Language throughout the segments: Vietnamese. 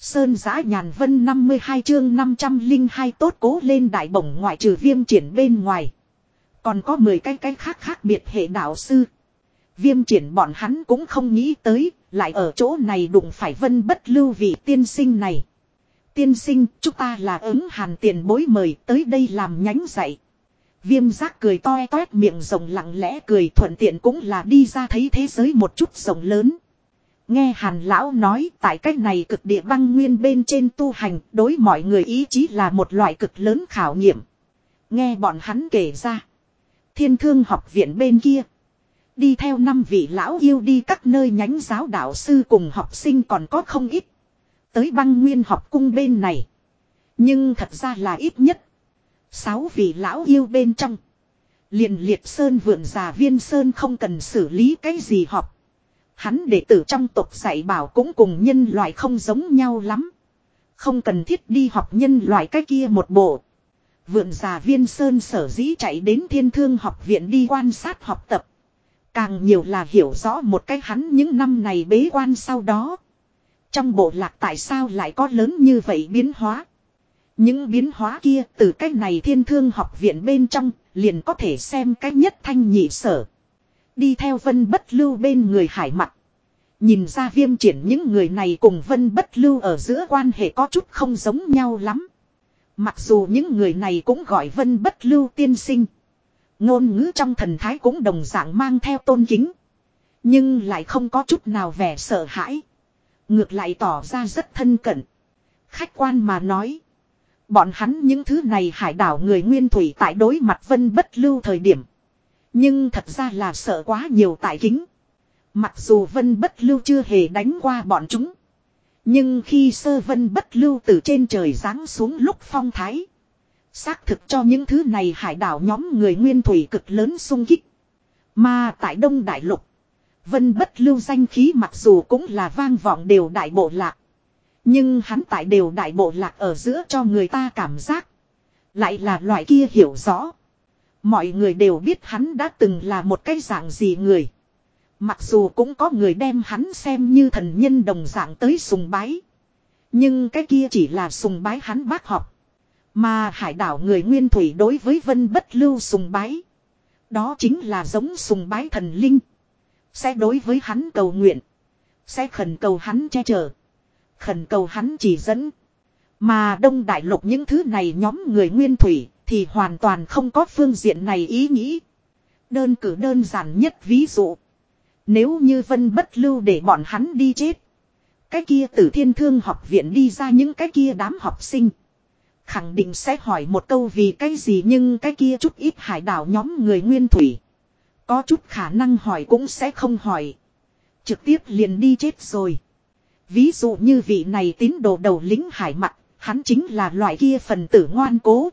Sơn giã nhàn vân 52 chương 502 tốt cố lên đại bổng ngoại trừ viêm triển bên ngoài. Còn có 10 cái cái khác khác biệt hệ đạo sư. Viêm triển bọn hắn cũng không nghĩ tới, lại ở chỗ này đụng phải vân bất lưu vị tiên sinh này. Tiên sinh, chúng ta là ứng hàn tiền bối mời tới đây làm nhánh dạy. Viêm giác cười toe toét miệng rồng lặng lẽ cười thuận tiện cũng là đi ra thấy thế giới một chút rộng lớn. Nghe hàn lão nói, tại cách này cực địa băng nguyên bên trên tu hành, đối mọi người ý chí là một loại cực lớn khảo nghiệm. Nghe bọn hắn kể ra. Thiên thương học viện bên kia. Đi theo năm vị lão yêu đi các nơi nhánh giáo đạo sư cùng học sinh còn có không ít. Tới băng nguyên học cung bên này. Nhưng thật ra là ít nhất. Sáu vị lão yêu bên trong. liền liệt sơn vượn già viên sơn không cần xử lý cái gì học. Hắn đệ tử trong tộc dạy bảo cũng cùng nhân loại không giống nhau lắm. Không cần thiết đi học nhân loại cái kia một bộ. Vượn già viên sơn sở dĩ chạy đến thiên thương học viện đi quan sát học tập. Càng nhiều là hiểu rõ một cái hắn những năm này bế quan sau đó. Trong bộ lạc tại sao lại có lớn như vậy biến hóa. Những biến hóa kia từ cách này thiên thương học viện bên trong liền có thể xem cách nhất thanh nhị sở. Đi theo vân bất lưu bên người hải mặt. Nhìn ra viêm triển những người này cùng vân bất lưu ở giữa quan hệ có chút không giống nhau lắm. Mặc dù những người này cũng gọi vân bất lưu tiên sinh. Ngôn ngữ trong thần thái cũng đồng dạng mang theo tôn kính. Nhưng lại không có chút nào vẻ sợ hãi. Ngược lại tỏ ra rất thân cận. Khách quan mà nói. Bọn hắn những thứ này hải đảo người nguyên thủy tại đối mặt vân bất lưu thời điểm. Nhưng thật ra là sợ quá nhiều tại kính. Mặc dù vân bất lưu chưa hề đánh qua bọn chúng. Nhưng khi sơ vân bất lưu từ trên trời giáng xuống lúc phong thái. Xác thực cho những thứ này hải đảo nhóm người nguyên thủy cực lớn sung kích. Mà tại Đông Đại Lục. Vân bất lưu danh khí mặc dù cũng là vang vọng đều đại bộ lạc. Nhưng hắn tại đều đại bộ lạc ở giữa cho người ta cảm giác. Lại là loại kia hiểu rõ. Mọi người đều biết hắn đã từng là một cái dạng gì người. Mặc dù cũng có người đem hắn xem như thần nhân đồng dạng tới sùng bái. Nhưng cái kia chỉ là sùng bái hắn bác học. Mà hải đảo người nguyên thủy đối với vân bất lưu sùng bái. Đó chính là giống sùng bái thần linh. Sẽ đối với hắn cầu nguyện. Sẽ khẩn cầu hắn che chở. Khẩn cầu hắn chỉ dẫn. Mà đông đại lục những thứ này nhóm người nguyên thủy thì hoàn toàn không có phương diện này ý nghĩ. Đơn cử đơn giản nhất ví dụ. Nếu như vân bất lưu để bọn hắn đi chết. Cái kia từ thiên thương học viện đi ra những cái kia đám học sinh. Khẳng định sẽ hỏi một câu vì cái gì nhưng cái kia chút ít hải đảo nhóm người nguyên thủy. Có chút khả năng hỏi cũng sẽ không hỏi. Trực tiếp liền đi chết rồi. Ví dụ như vị này tín đồ đầu lính hải mặt, hắn chính là loại kia phần tử ngoan cố.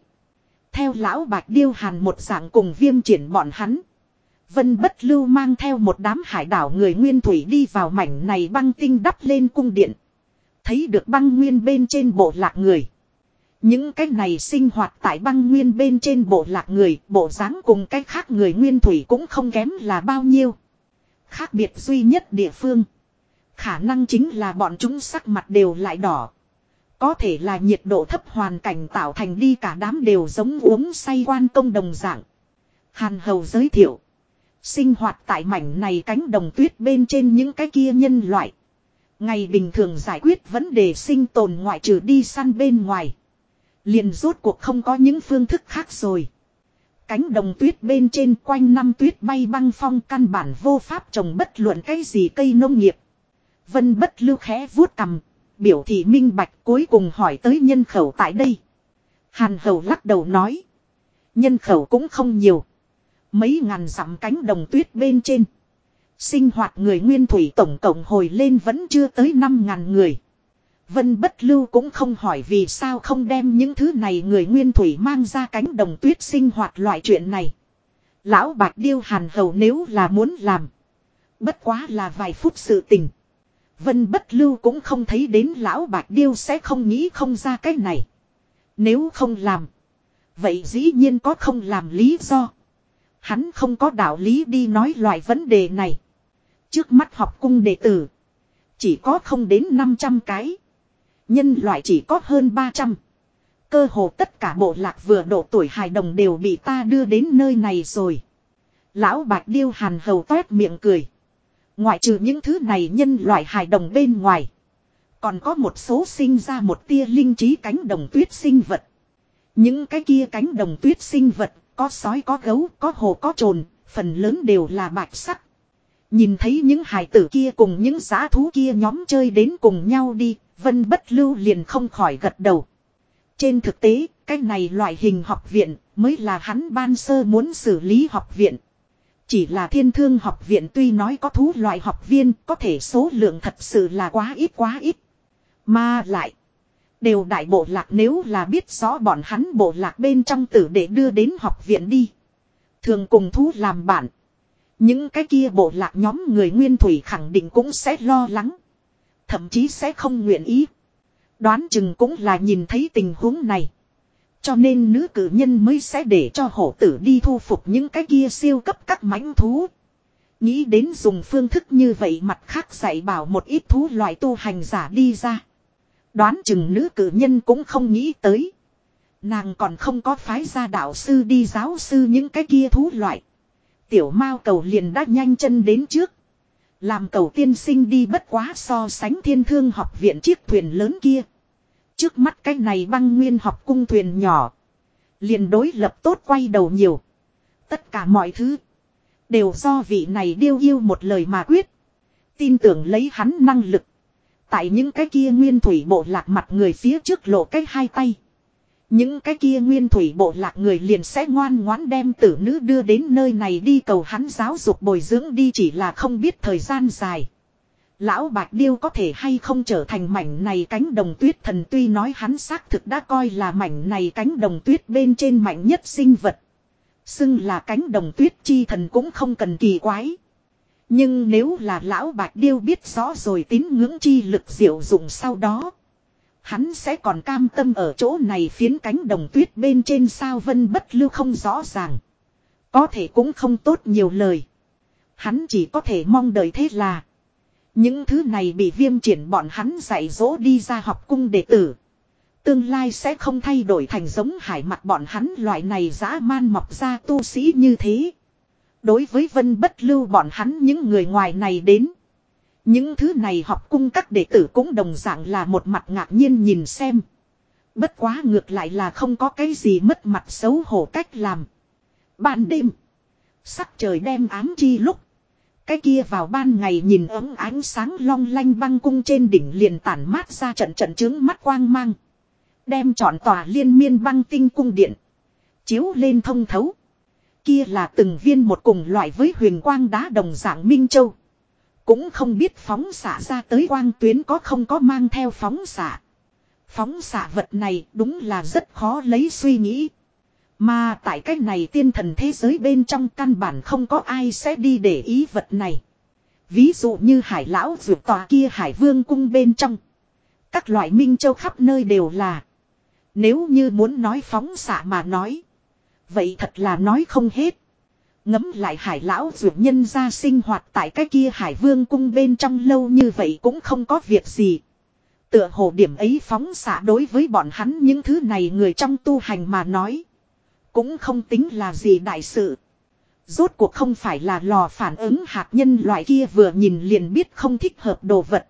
Theo lão bạch điêu hàn một dạng cùng viêm triển bọn hắn. Vân bất lưu mang theo một đám hải đảo người nguyên thủy đi vào mảnh này băng tinh đắp lên cung điện. Thấy được băng nguyên bên trên bộ lạc người. Những cái này sinh hoạt tại băng nguyên bên trên bộ lạc người, bộ dáng cùng cái khác người nguyên thủy cũng không kém là bao nhiêu. Khác biệt duy nhất địa phương. Khả năng chính là bọn chúng sắc mặt đều lại đỏ. Có thể là nhiệt độ thấp hoàn cảnh tạo thành đi cả đám đều giống uống say quan công đồng dạng. Hàn hầu giới thiệu. Sinh hoạt tại mảnh này cánh đồng tuyết bên trên những cái kia nhân loại. Ngày bình thường giải quyết vấn đề sinh tồn ngoại trừ đi săn bên ngoài. Liền rốt cuộc không có những phương thức khác rồi. Cánh đồng tuyết bên trên quanh năm tuyết bay băng phong căn bản vô pháp trồng bất luận cái gì cây nông nghiệp. Vân bất lưu khẽ vuốt cầm, biểu thị minh bạch cuối cùng hỏi tới nhân khẩu tại đây. Hàn hầu lắc đầu nói. Nhân khẩu cũng không nhiều. Mấy ngàn dặm cánh đồng tuyết bên trên. Sinh hoạt người nguyên thủy tổng cộng hồi lên vẫn chưa tới năm ngàn người. Vân bất lưu cũng không hỏi vì sao không đem những thứ này người nguyên thủy mang ra cánh đồng tuyết sinh hoạt loại chuyện này. Lão bạc điêu hàn hầu nếu là muốn làm. Bất quá là vài phút sự tình. Vân bất lưu cũng không thấy đến lão bạc điêu sẽ không nghĩ không ra cái này. Nếu không làm. Vậy dĩ nhiên có không làm lý do. Hắn không có đạo lý đi nói loại vấn đề này. Trước mắt học cung đệ tử. Chỉ có không đến 500 cái. Nhân loại chỉ có hơn 300. Cơ hồ tất cả bộ lạc vừa độ tuổi hài đồng đều bị ta đưa đến nơi này rồi. Lão Bạch Điêu hàn hầu toét miệng cười. Ngoại trừ những thứ này nhân loại hài đồng bên ngoài. Còn có một số sinh ra một tia linh trí cánh đồng tuyết sinh vật. Những cái kia cánh đồng tuyết sinh vật, có sói có gấu, có hồ có trồn, phần lớn đều là bạch sắc. Nhìn thấy những hài tử kia cùng những giá thú kia nhóm chơi đến cùng nhau đi, vân bất lưu liền không khỏi gật đầu. Trên thực tế, cái này loại hình học viện mới là hắn ban sơ muốn xử lý học viện. Chỉ là thiên thương học viện tuy nói có thú loại học viên có thể số lượng thật sự là quá ít quá ít. Mà lại. Đều đại bộ lạc nếu là biết rõ bọn hắn bộ lạc bên trong tử để đưa đến học viện đi. Thường cùng thú làm bạn. Những cái kia bộ lạc nhóm người nguyên thủy khẳng định cũng sẽ lo lắng. Thậm chí sẽ không nguyện ý. Đoán chừng cũng là nhìn thấy tình huống này. Cho nên nữ cử nhân mới sẽ để cho hổ tử đi thu phục những cái kia siêu cấp các mãnh thú. Nghĩ đến dùng phương thức như vậy mặt khác dạy bảo một ít thú loại tu hành giả đi ra. Đoán chừng nữ cử nhân cũng không nghĩ tới. Nàng còn không có phái ra đạo sư đi giáo sư những cái kia thú loại. Tiểu mao cầu liền đã nhanh chân đến trước. Làm cầu tiên sinh đi bất quá so sánh thiên thương học viện chiếc thuyền lớn kia. Trước mắt cái này băng nguyên học cung thuyền nhỏ. liền đối lập tốt quay đầu nhiều. Tất cả mọi thứ. Đều do vị này điêu yêu một lời mà quyết. Tin tưởng lấy hắn năng lực. Tại những cái kia nguyên thủy bộ lạc mặt người phía trước lộ cái hai tay. Những cái kia nguyên thủy bộ lạc người liền sẽ ngoan ngoãn đem tử nữ đưa đến nơi này đi cầu hắn giáo dục bồi dưỡng đi chỉ là không biết thời gian dài. Lão Bạch Điêu có thể hay không trở thành mảnh này cánh đồng tuyết thần tuy nói hắn xác thực đã coi là mảnh này cánh đồng tuyết bên trên mạnh nhất sinh vật. Xưng là cánh đồng tuyết chi thần cũng không cần kỳ quái. Nhưng nếu là lão Bạch Điêu biết rõ rồi tín ngưỡng chi lực diệu dụng sau đó. Hắn sẽ còn cam tâm ở chỗ này phiến cánh đồng tuyết bên trên sao vân bất lưu không rõ ràng. Có thể cũng không tốt nhiều lời. Hắn chỉ có thể mong đợi thế là. Những thứ này bị viêm triển bọn hắn dạy dỗ đi ra học cung đệ tử. Tương lai sẽ không thay đổi thành giống hải mặt bọn hắn loại này dã man mọc ra tu sĩ như thế. Đối với vân bất lưu bọn hắn những người ngoài này đến. Những thứ này học cung các đệ tử cũng đồng dạng là một mặt ngạc nhiên nhìn xem. Bất quá ngược lại là không có cái gì mất mặt xấu hổ cách làm. Ban đêm. Sắc trời đem ám chi lúc. Cái kia vào ban ngày nhìn ấm ánh sáng long lanh băng cung trên đỉnh liền tản mát ra trận trận trướng mắt quang mang. Đem trọn tòa liên miên băng tinh cung điện. Chiếu lên thông thấu. Kia là từng viên một cùng loại với huyền quang đá đồng dạng Minh Châu. Cũng không biết phóng xạ ra tới quang tuyến có không có mang theo phóng xạ. Phóng xạ vật này đúng là rất khó lấy suy nghĩ. Mà tại cách này tiên thần thế giới bên trong căn bản không có ai sẽ đi để ý vật này. Ví dụ như hải lão vượt tòa kia hải vương cung bên trong. Các loại minh châu khắp nơi đều là. Nếu như muốn nói phóng xạ mà nói. Vậy thật là nói không hết. Ngấm lại hải lão dược nhân ra sinh hoạt tại cái kia hải vương cung bên trong lâu như vậy cũng không có việc gì. Tựa hồ điểm ấy phóng xạ đối với bọn hắn những thứ này người trong tu hành mà nói. Cũng không tính là gì đại sự. Rốt cuộc không phải là lò phản ứng hạt nhân loại kia vừa nhìn liền biết không thích hợp đồ vật.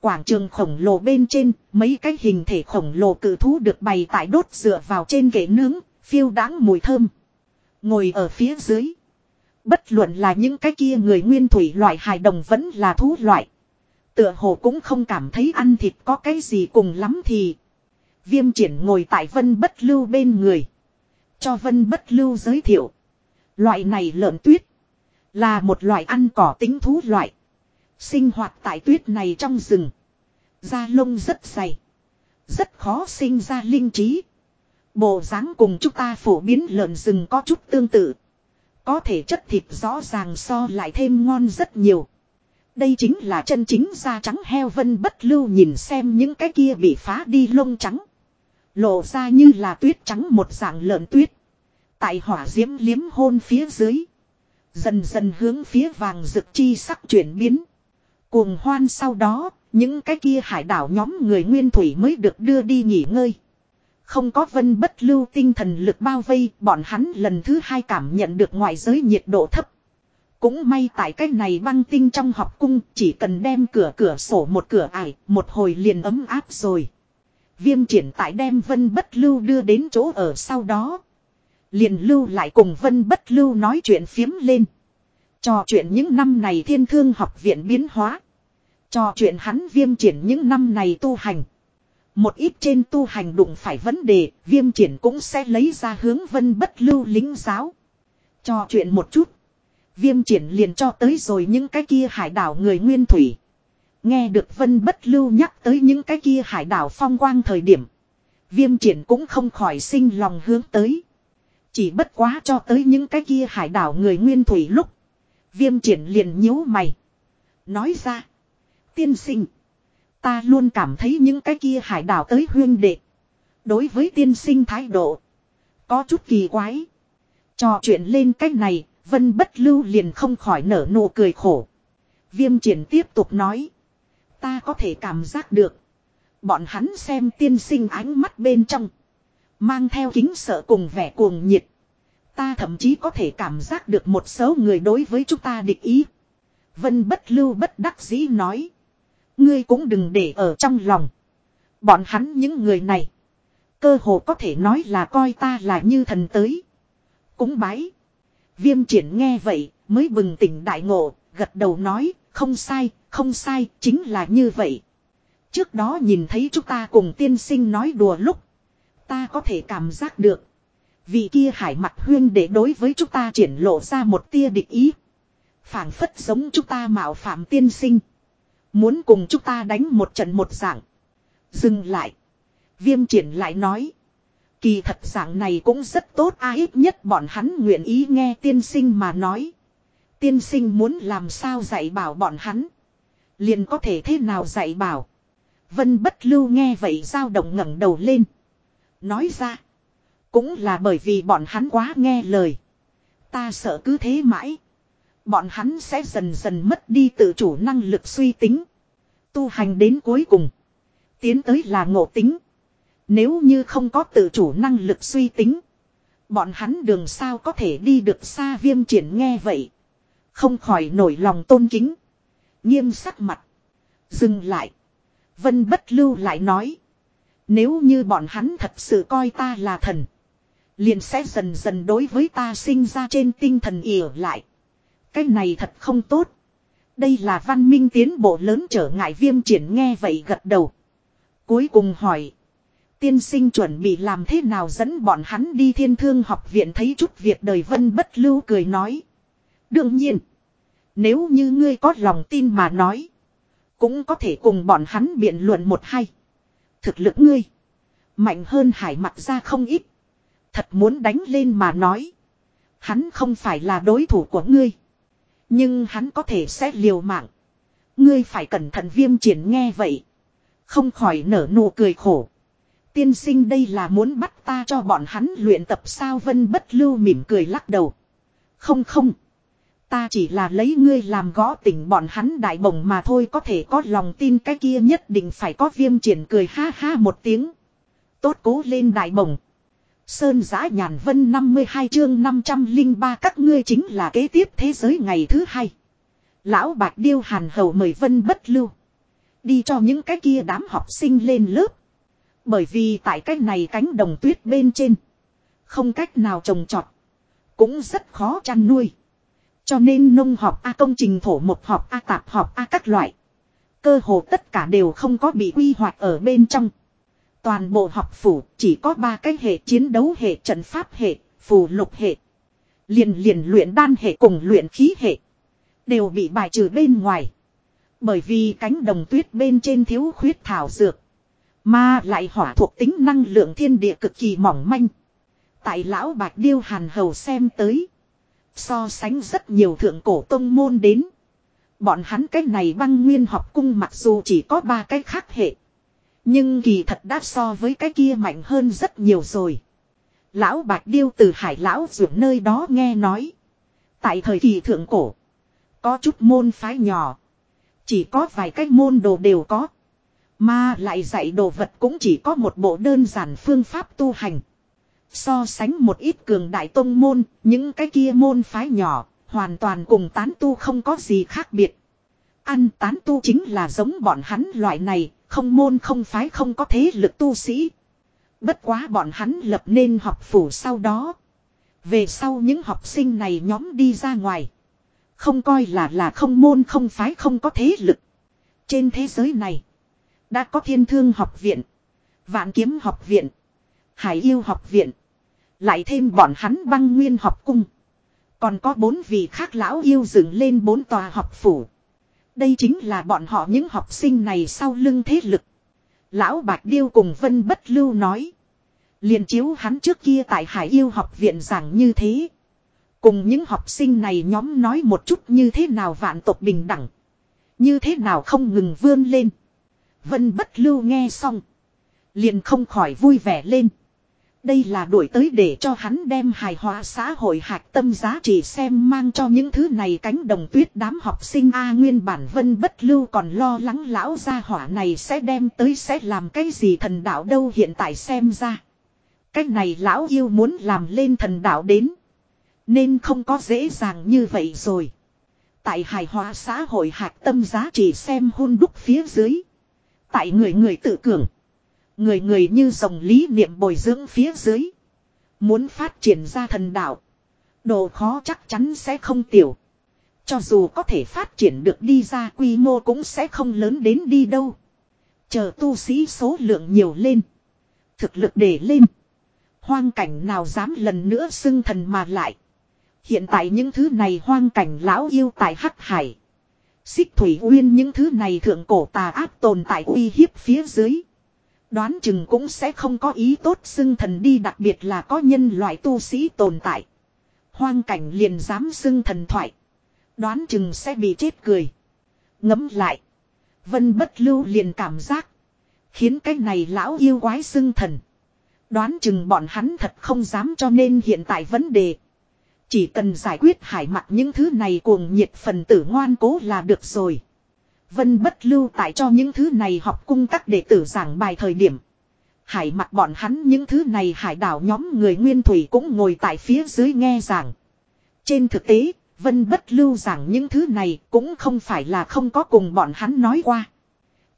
Quảng trường khổng lồ bên trên, mấy cái hình thể khổng lồ cử thú được bày tại đốt dựa vào trên ghế nướng, phiêu đáng mùi thơm. Ngồi ở phía dưới. Bất luận là những cái kia người nguyên thủy loại hài đồng vẫn là thú loại. Tựa hồ cũng không cảm thấy ăn thịt có cái gì cùng lắm thì. Viêm triển ngồi tại vân bất lưu bên người. Cho vân bất lưu giới thiệu. Loại này lợn tuyết. Là một loại ăn cỏ tính thú loại. Sinh hoạt tại tuyết này trong rừng. Da lông rất dày. Rất khó sinh ra linh trí. Bộ dáng cùng chúng ta phổ biến lợn rừng có chút tương tự. Có thể chất thịt rõ ràng so lại thêm ngon rất nhiều. Đây chính là chân chính da trắng heo vân bất lưu nhìn xem những cái kia bị phá đi lông trắng. Lộ ra như là tuyết trắng một dạng lợn tuyết. Tại hỏa diễm liếm hôn phía dưới. Dần dần hướng phía vàng rực chi sắc chuyển biến. Cuồng hoan sau đó, Những cái kia hải đảo nhóm người nguyên thủy mới được đưa đi nghỉ ngơi. Không có vân bất lưu tinh thần lực bao vây, bọn hắn lần thứ hai cảm nhận được ngoại giới nhiệt độ thấp. Cũng may tại cái này băng tinh trong học cung chỉ cần đem cửa cửa sổ một cửa ải, một hồi liền ấm áp rồi. Viêm triển tại đem vân bất lưu đưa đến chỗ ở sau đó. Liền lưu lại cùng vân bất lưu nói chuyện phiếm lên. Trò chuyện những năm này thiên thương học viện biến hóa. Trò chuyện hắn viêm triển những năm này tu hành. Một ít trên tu hành đụng phải vấn đề, viêm triển cũng sẽ lấy ra hướng vân bất lưu lính giáo. Cho chuyện một chút. Viêm triển liền cho tới rồi những cái kia hải đảo người nguyên thủy. Nghe được vân bất lưu nhắc tới những cái kia hải đảo phong quang thời điểm. Viêm triển cũng không khỏi sinh lòng hướng tới. Chỉ bất quá cho tới những cái kia hải đảo người nguyên thủy lúc. Viêm triển liền nhíu mày. Nói ra. Tiên sinh. Ta luôn cảm thấy những cái kia hải đảo tới huyên đệ. Đối với tiên sinh thái độ. Có chút kỳ quái. Trò chuyện lên cách này. Vân bất lưu liền không khỏi nở nụ cười khổ. Viêm triển tiếp tục nói. Ta có thể cảm giác được. Bọn hắn xem tiên sinh ánh mắt bên trong. Mang theo kính sợ cùng vẻ cuồng nhiệt. Ta thậm chí có thể cảm giác được một số người đối với chúng ta địch ý. Vân bất lưu bất đắc dĩ nói. Ngươi cũng đừng để ở trong lòng. Bọn hắn những người này. Cơ hồ có thể nói là coi ta là như thần tới. Cúng bái. Viêm triển nghe vậy mới bừng tỉnh đại ngộ. Gật đầu nói không sai, không sai, chính là như vậy. Trước đó nhìn thấy chúng ta cùng tiên sinh nói đùa lúc. Ta có thể cảm giác được. Vị kia hải mặt huyên để đối với chúng ta triển lộ ra một tia địch ý. phảng phất giống chúng ta mạo phạm tiên sinh. Muốn cùng chúng ta đánh một trận một dạng. Dừng lại. Viêm triển lại nói. Kỳ thật dạng này cũng rất tốt a ít nhất bọn hắn nguyện ý nghe tiên sinh mà nói. Tiên sinh muốn làm sao dạy bảo bọn hắn. Liền có thể thế nào dạy bảo. Vân bất lưu nghe vậy dao động ngẩng đầu lên. Nói ra. Cũng là bởi vì bọn hắn quá nghe lời. Ta sợ cứ thế mãi. Bọn hắn sẽ dần dần mất đi tự chủ năng lực suy tính. Tu hành đến cuối cùng. Tiến tới là ngộ tính. Nếu như không có tự chủ năng lực suy tính. Bọn hắn đường sao có thể đi được xa viêm triển nghe vậy. Không khỏi nổi lòng tôn kính. Nghiêm sắc mặt. Dừng lại. Vân bất lưu lại nói. Nếu như bọn hắn thật sự coi ta là thần. Liền sẽ dần dần đối với ta sinh ra trên tinh thần ỉa lại. Cái này thật không tốt. Đây là văn minh tiến bộ lớn trở ngại viêm triển nghe vậy gật đầu. Cuối cùng hỏi. Tiên sinh chuẩn bị làm thế nào dẫn bọn hắn đi thiên thương học viện thấy chút việc đời vân bất lưu cười nói. Đương nhiên. Nếu như ngươi có lòng tin mà nói. Cũng có thể cùng bọn hắn biện luận một hay. Thực lực ngươi. Mạnh hơn hải mặt ra không ít. Thật muốn đánh lên mà nói. Hắn không phải là đối thủ của ngươi. Nhưng hắn có thể sẽ liều mạng. Ngươi phải cẩn thận viêm triển nghe vậy. Không khỏi nở nụ cười khổ. Tiên sinh đây là muốn bắt ta cho bọn hắn luyện tập sao vân bất lưu mỉm cười lắc đầu. Không không. Ta chỉ là lấy ngươi làm gõ tỉnh bọn hắn đại bổng mà thôi có thể có lòng tin cái kia nhất định phải có viêm triển cười ha ha một tiếng. Tốt, cố lên đại bổng. Sơn giã nhàn vân 52 chương 503 các ngươi chính là kế tiếp thế giới ngày thứ hai. Lão bạc điêu hàn hầu mời vân bất lưu. Đi cho những cái kia đám học sinh lên lớp. Bởi vì tại cái này cánh đồng tuyết bên trên. Không cách nào trồng trọt. Cũng rất khó chăn nuôi. Cho nên nông học A công trình thổ một học A tạp học A các loại. Cơ hồ tất cả đều không có bị quy hoạch ở bên trong. Toàn bộ học phủ chỉ có ba cái hệ chiến đấu hệ trận pháp hệ, phù lục hệ. Liền liền luyện đan hệ cùng luyện khí hệ. Đều bị bài trừ bên ngoài. Bởi vì cánh đồng tuyết bên trên thiếu khuyết thảo dược. Mà lại hỏa thuộc tính năng lượng thiên địa cực kỳ mỏng manh. Tại lão bạch điêu hàn hầu xem tới. So sánh rất nhiều thượng cổ tông môn đến. Bọn hắn cái này băng nguyên học cung mặc dù chỉ có ba cái khác hệ. Nhưng kỳ thật đã so với cái kia mạnh hơn rất nhiều rồi. Lão Bạch Điêu từ hải lão dưỡng nơi đó nghe nói. Tại thời kỳ thượng cổ. Có chút môn phái nhỏ. Chỉ có vài cái môn đồ đều có. Mà lại dạy đồ vật cũng chỉ có một bộ đơn giản phương pháp tu hành. So sánh một ít cường đại tông môn, những cái kia môn phái nhỏ, hoàn toàn cùng tán tu không có gì khác biệt. Ăn tán tu chính là giống bọn hắn loại này, không môn không phái không có thế lực tu sĩ. Bất quá bọn hắn lập nên học phủ sau đó. Về sau những học sinh này nhóm đi ra ngoài. Không coi là là không môn không phái không có thế lực. Trên thế giới này. Đã có thiên thương học viện. Vạn kiếm học viện. Hải yêu học viện. Lại thêm bọn hắn băng nguyên học cung. Còn có bốn vị khác lão yêu dựng lên bốn tòa học phủ. Đây chính là bọn họ những học sinh này sau lưng thế lực. Lão Bạch Điêu cùng Vân Bất Lưu nói. liền chiếu hắn trước kia tại Hải Yêu học viện giảng như thế. Cùng những học sinh này nhóm nói một chút như thế nào vạn tộc bình đẳng. Như thế nào không ngừng vươn lên. Vân Bất Lưu nghe xong. Liền không khỏi vui vẻ lên. Đây là đuổi tới để cho hắn đem hài hòa xã hội hạc tâm giá trị xem mang cho những thứ này cánh đồng tuyết đám học sinh A nguyên bản vân bất lưu còn lo lắng lão gia hỏa này sẽ đem tới sẽ làm cái gì thần đạo đâu hiện tại xem ra. Cái này lão yêu muốn làm lên thần đạo đến. Nên không có dễ dàng như vậy rồi. Tại hài hòa xã hội hạc tâm giá trị xem hôn đúc phía dưới. Tại người người tự cường. Người người như dòng lý niệm bồi dưỡng phía dưới. Muốn phát triển ra thần đạo. Độ khó chắc chắn sẽ không tiểu. Cho dù có thể phát triển được đi ra quy mô cũng sẽ không lớn đến đi đâu. Chờ tu sĩ số lượng nhiều lên. Thực lực để lên. Hoang cảnh nào dám lần nữa xưng thần mà lại. Hiện tại những thứ này hoang cảnh lão yêu tại Hắc Hải. Xích Thủy Uyên những thứ này thượng cổ tà ác tồn tại uy hiếp phía dưới. Đoán chừng cũng sẽ không có ý tốt xưng thần đi, đặc biệt là có nhân loại tu sĩ tồn tại. Hoang cảnh liền dám xưng thần thoại. Đoán chừng sẽ bị chết cười. Ngấm lại. Vân bất lưu liền cảm giác. Khiến cái này lão yêu quái xưng thần. Đoán chừng bọn hắn thật không dám cho nên hiện tại vấn đề. Chỉ cần giải quyết hải mặt những thứ này cuồng nhiệt phần tử ngoan cố là được rồi. Vân bất lưu tại cho những thứ này học cung các đệ tử giảng bài thời điểm. Hải mặt bọn hắn những thứ này hải đảo nhóm người nguyên thủy cũng ngồi tại phía dưới nghe giảng. Trên thực tế, Vân bất lưu giảng những thứ này cũng không phải là không có cùng bọn hắn nói qua.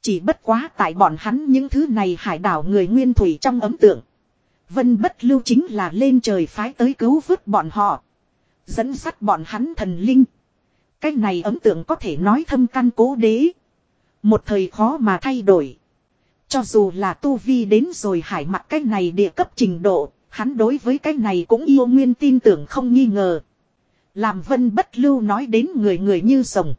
Chỉ bất quá tại bọn hắn những thứ này hải đảo người nguyên thủy trong ấm tượng. Vân bất lưu chính là lên trời phái tới cứu vớt bọn họ. Dẫn sắt bọn hắn thần linh. Cái này ấn tượng có thể nói thâm căn cố đế. Một thời khó mà thay đổi. Cho dù là tu vi đến rồi hải mặt cái này địa cấp trình độ, hắn đối với cái này cũng yêu nguyên tin tưởng không nghi ngờ. Làm vân bất lưu nói đến người người như rồng.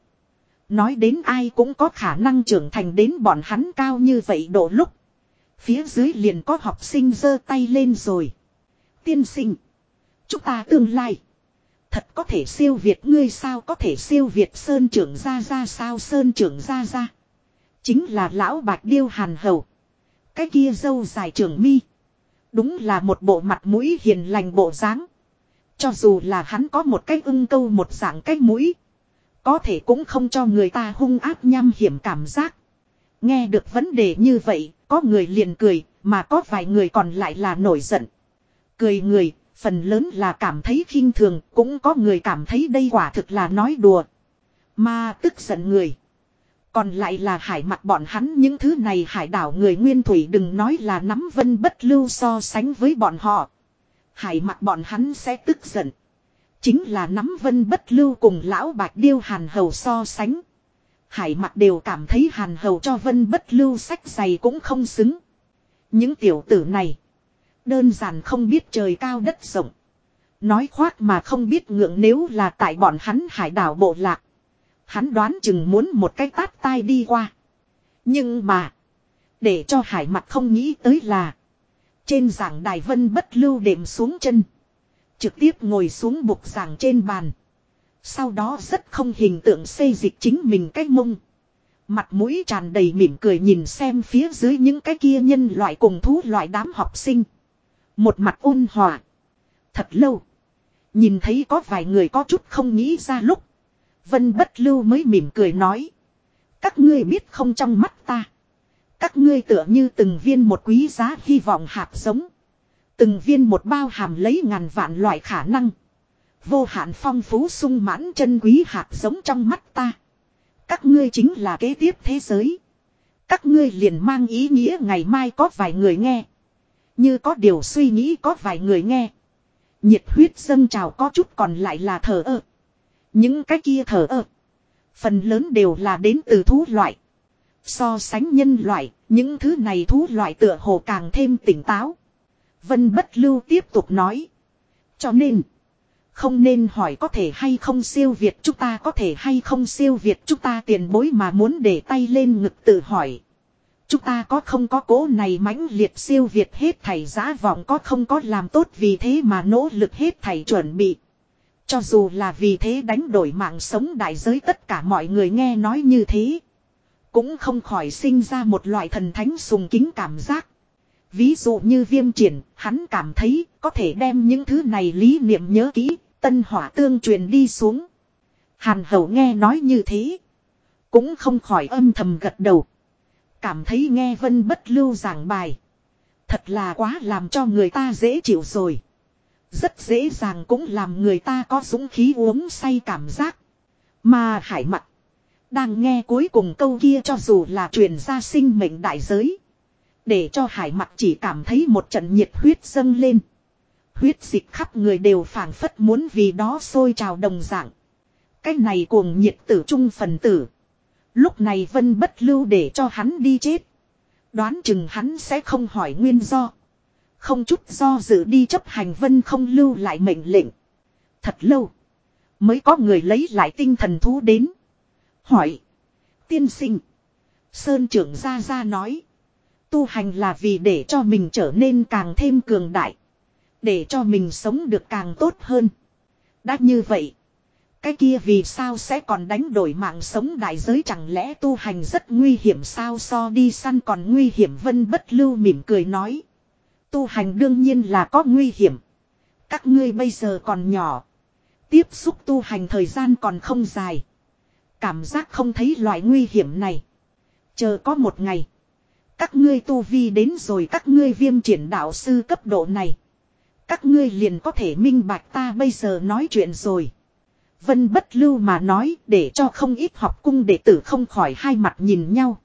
Nói đến ai cũng có khả năng trưởng thành đến bọn hắn cao như vậy độ lúc. Phía dưới liền có học sinh giơ tay lên rồi. Tiên sinh. Chúng ta tương lai. Thật có thể siêu việt ngươi sao có thể siêu việt Sơn trưởng ra ra sao Sơn trưởng ra ra. Chính là lão bạch điêu hàn hầu. Cái kia dâu dài trưởng mi. Đúng là một bộ mặt mũi hiền lành bộ dáng. Cho dù là hắn có một cái ưng câu một dạng cái mũi. Có thể cũng không cho người ta hung áp nham hiểm cảm giác. Nghe được vấn đề như vậy, có người liền cười, mà có vài người còn lại là nổi giận. Cười người, Phần lớn là cảm thấy khinh thường, cũng có người cảm thấy đây quả thực là nói đùa. Mà tức giận người. Còn lại là hải mặt bọn hắn những thứ này hải đảo người nguyên thủy đừng nói là nắm vân bất lưu so sánh với bọn họ. Hải mặt bọn hắn sẽ tức giận. Chính là nắm vân bất lưu cùng lão bạch điêu hàn hầu so sánh. Hải mặt đều cảm thấy hàn hầu cho vân bất lưu sách giày cũng không xứng. Những tiểu tử này. Đơn giản không biết trời cao đất rộng. Nói khoác mà không biết ngượng nếu là tại bọn hắn hải đảo bộ lạc. Hắn đoán chừng muốn một cái tát tai đi qua. Nhưng mà. Để cho hải mặt không nghĩ tới là. Trên giảng đài vân bất lưu đệm xuống chân. Trực tiếp ngồi xuống bục giảng trên bàn. Sau đó rất không hình tượng xây dịch chính mình cái mông. Mặt mũi tràn đầy mỉm cười nhìn xem phía dưới những cái kia nhân loại cùng thú loại đám học sinh. Một mặt ôn hòa. Thật lâu. Nhìn thấy có vài người có chút không nghĩ ra lúc. Vân bất lưu mới mỉm cười nói. Các ngươi biết không trong mắt ta. Các ngươi tựa như từng viên một quý giá hy vọng hạt giống. Từng viên một bao hàm lấy ngàn vạn loại khả năng. Vô hạn phong phú sung mãn chân quý hạt giống trong mắt ta. Các ngươi chính là kế tiếp thế giới. Các ngươi liền mang ý nghĩa ngày mai có vài người nghe. Như có điều suy nghĩ có vài người nghe. Nhiệt huyết dâng trào có chút còn lại là thờ ơ. Những cái kia thờ ơ. Phần lớn đều là đến từ thú loại. So sánh nhân loại, những thứ này thú loại tựa hồ càng thêm tỉnh táo. Vân bất lưu tiếp tục nói. Cho nên, không nên hỏi có thể hay không siêu việt chúng ta có thể hay không siêu việt chúng ta tiền bối mà muốn để tay lên ngực tự hỏi. Chúng ta có không có cố này mãnh liệt siêu việt hết thảy giá vọng có không có làm tốt vì thế mà nỗ lực hết thảy chuẩn bị. Cho dù là vì thế đánh đổi mạng sống đại giới tất cả mọi người nghe nói như thế. Cũng không khỏi sinh ra một loại thần thánh sùng kính cảm giác. Ví dụ như viêm triển, hắn cảm thấy có thể đem những thứ này lý niệm nhớ kỹ, tân hỏa tương truyền đi xuống. Hàn hậu nghe nói như thế. Cũng không khỏi âm thầm gật đầu. Cảm thấy nghe vân bất lưu giảng bài. Thật là quá làm cho người ta dễ chịu rồi. Rất dễ dàng cũng làm người ta có dũng khí uống say cảm giác. Mà hải mặt. Đang nghe cuối cùng câu kia cho dù là truyền ra sinh mệnh đại giới. Để cho hải mặt chỉ cảm thấy một trận nhiệt huyết dâng lên. Huyết dịch khắp người đều phảng phất muốn vì đó sôi trào đồng dạng. Cái này cuồng nhiệt tử trung phần tử. Lúc này vân bất lưu để cho hắn đi chết. Đoán chừng hắn sẽ không hỏi nguyên do. Không chút do dự đi chấp hành vân không lưu lại mệnh lệnh. Thật lâu. Mới có người lấy lại tinh thần thú đến. Hỏi. Tiên sinh. Sơn trưởng ra ra nói. Tu hành là vì để cho mình trở nên càng thêm cường đại. Để cho mình sống được càng tốt hơn. Đã như vậy. Cái kia vì sao sẽ còn đánh đổi mạng sống đại giới chẳng lẽ tu hành rất nguy hiểm sao so đi săn còn nguy hiểm vân bất lưu mỉm cười nói. Tu hành đương nhiên là có nguy hiểm. Các ngươi bây giờ còn nhỏ. Tiếp xúc tu hành thời gian còn không dài. Cảm giác không thấy loại nguy hiểm này. Chờ có một ngày. Các ngươi tu vi đến rồi, các ngươi viêm triển đạo sư cấp độ này. Các ngươi liền có thể minh bạch ta bây giờ nói chuyện rồi. Vân bất lưu mà nói để cho không ít học cung đệ tử không khỏi hai mặt nhìn nhau.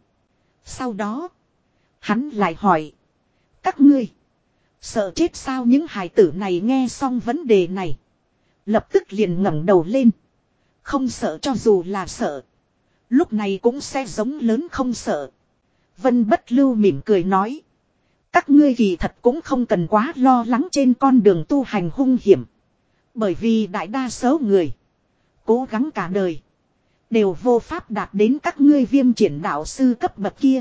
Sau đó, hắn lại hỏi. Các ngươi, sợ chết sao những hài tử này nghe xong vấn đề này. Lập tức liền ngẩng đầu lên. Không sợ cho dù là sợ. Lúc này cũng sẽ giống lớn không sợ. Vân bất lưu mỉm cười nói. Các ngươi kỳ thật cũng không cần quá lo lắng trên con đường tu hành hung hiểm. Bởi vì đại đa số người. Cố gắng cả đời. Đều vô pháp đạt đến các ngươi viêm triển đạo sư cấp bậc kia.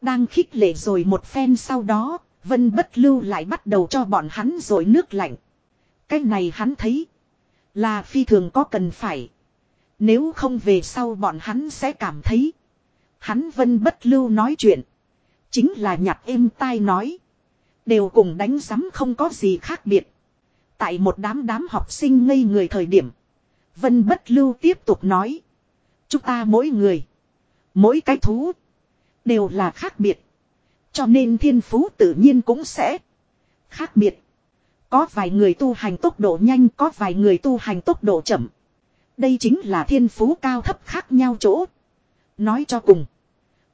Đang khích lệ rồi một phen sau đó. Vân bất lưu lại bắt đầu cho bọn hắn rồi nước lạnh. Cái này hắn thấy. Là phi thường có cần phải. Nếu không về sau bọn hắn sẽ cảm thấy. Hắn vân bất lưu nói chuyện. Chính là nhặt êm tai nói. Đều cùng đánh giám không có gì khác biệt. Tại một đám đám học sinh ngây người thời điểm. Vân bất lưu tiếp tục nói. Chúng ta mỗi người. Mỗi cái thú. Đều là khác biệt. Cho nên thiên phú tự nhiên cũng sẽ. Khác biệt. Có vài người tu hành tốc độ nhanh. Có vài người tu hành tốc độ chậm. Đây chính là thiên phú cao thấp khác nhau chỗ. Nói cho cùng.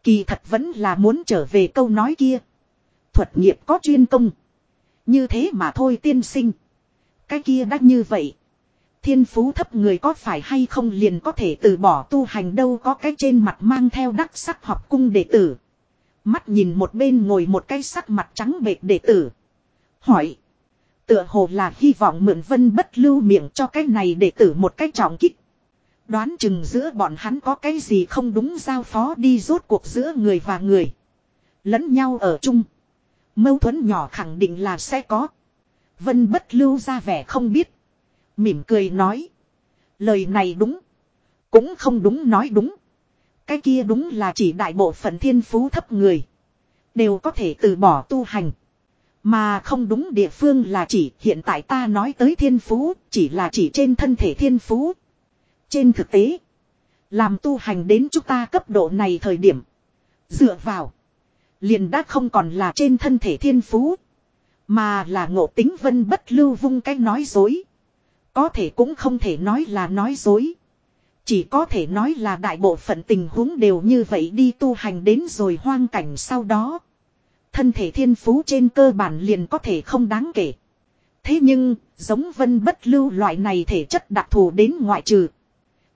Kỳ thật vẫn là muốn trở về câu nói kia. Thuật nghiệp có chuyên công. Như thế mà thôi tiên sinh. Cái kia đắt như vậy. Thiên phú thấp người có phải hay không liền có thể từ bỏ tu hành đâu, có cái trên mặt mang theo đắc sắc học cung đệ tử. Mắt nhìn một bên ngồi một cái sắc mặt trắng bệt đệ tử. Hỏi. Tựa hồ là hy vọng mượn vân bất lưu miệng cho cái này đệ tử một cái trọng kích. Đoán chừng giữa bọn hắn có cái gì không đúng giao phó đi rốt cuộc giữa người và người. Lẫn nhau ở chung. Mâu thuẫn nhỏ khẳng định là sẽ có. Vân bất lưu ra vẻ không biết. Mỉm cười nói. Lời này đúng. Cũng không đúng nói đúng. Cái kia đúng là chỉ đại bộ phận thiên phú thấp người. Đều có thể từ bỏ tu hành. Mà không đúng địa phương là chỉ hiện tại ta nói tới thiên phú, chỉ là chỉ trên thân thể thiên phú. Trên thực tế, Làm tu hành đến chúng ta cấp độ này thời điểm. Dựa vào. Liền đã không còn là trên thân thể thiên phú. Mà là ngộ tính vân bất lưu vung cái nói dối. Có thể cũng không thể nói là nói dối. Chỉ có thể nói là đại bộ phận tình huống đều như vậy đi tu hành đến rồi hoang cảnh sau đó. Thân thể thiên phú trên cơ bản liền có thể không đáng kể. Thế nhưng, giống vân bất lưu loại này thể chất đặc thù đến ngoại trừ.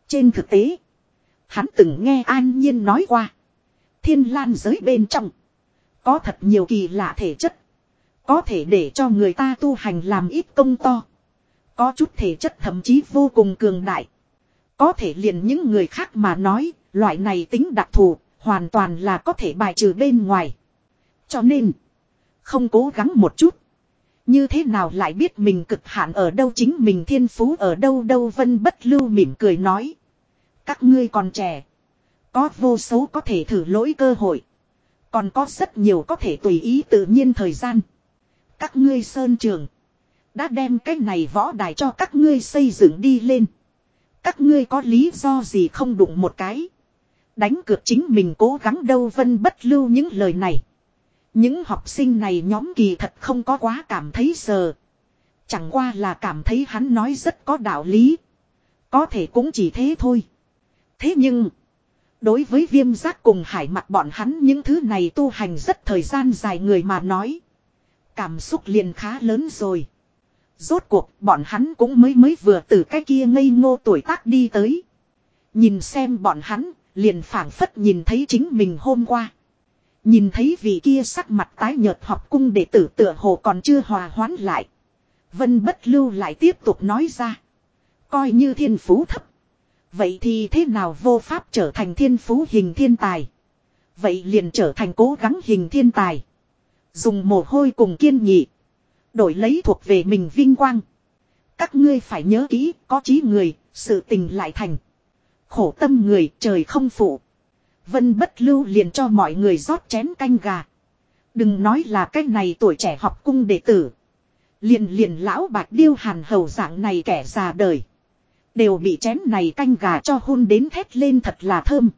Trên thực tế, hắn từng nghe an nhiên nói qua. Thiên lan giới bên trong. Có thật nhiều kỳ lạ thể chất. Có thể để cho người ta tu hành làm ít công to. Có chút thể chất thậm chí vô cùng cường đại. Có thể liền những người khác mà nói, loại này tính đặc thù, hoàn toàn là có thể bài trừ bên ngoài. Cho nên, không cố gắng một chút. Như thế nào lại biết mình cực hạn ở đâu chính mình thiên phú ở đâu đâu vân bất lưu mỉm cười nói. Các ngươi còn trẻ. Có vô số có thể thử lỗi cơ hội. Còn có rất nhiều có thể tùy ý tự nhiên thời gian. Các ngươi sơn trường. Đã đem cái này võ đài cho các ngươi xây dựng đi lên. Các ngươi có lý do gì không đụng một cái. Đánh cược chính mình cố gắng đâu vân bất lưu những lời này. Những học sinh này nhóm kỳ thật không có quá cảm thấy sờ. Chẳng qua là cảm thấy hắn nói rất có đạo lý. Có thể cũng chỉ thế thôi. Thế nhưng. Đối với viêm giác cùng hải mặt bọn hắn những thứ này tu hành rất thời gian dài người mà nói. Cảm xúc liền khá lớn rồi. Rốt cuộc bọn hắn cũng mới mới vừa từ cái kia ngây ngô tuổi tác đi tới. Nhìn xem bọn hắn, liền phảng phất nhìn thấy chính mình hôm qua. Nhìn thấy vị kia sắc mặt tái nhợt học cung đệ tử tựa hồ còn chưa hòa hoãn lại. Vân bất lưu lại tiếp tục nói ra. Coi như thiên phú thấp. Vậy thì thế nào vô pháp trở thành thiên phú hình thiên tài. Vậy liền trở thành cố gắng hình thiên tài. Dùng mồ hôi cùng kiên nhị. Đổi lấy thuộc về mình vinh quang. Các ngươi phải nhớ kỹ, có trí người, sự tình lại thành. Khổ tâm người, trời không phụ. Vân bất lưu liền cho mọi người rót chén canh gà. Đừng nói là cái này tuổi trẻ học cung đệ tử. Liền liền lão bạc điêu hàn hầu dạng này kẻ già đời. Đều bị chén này canh gà cho hôn đến thét lên thật là thơm.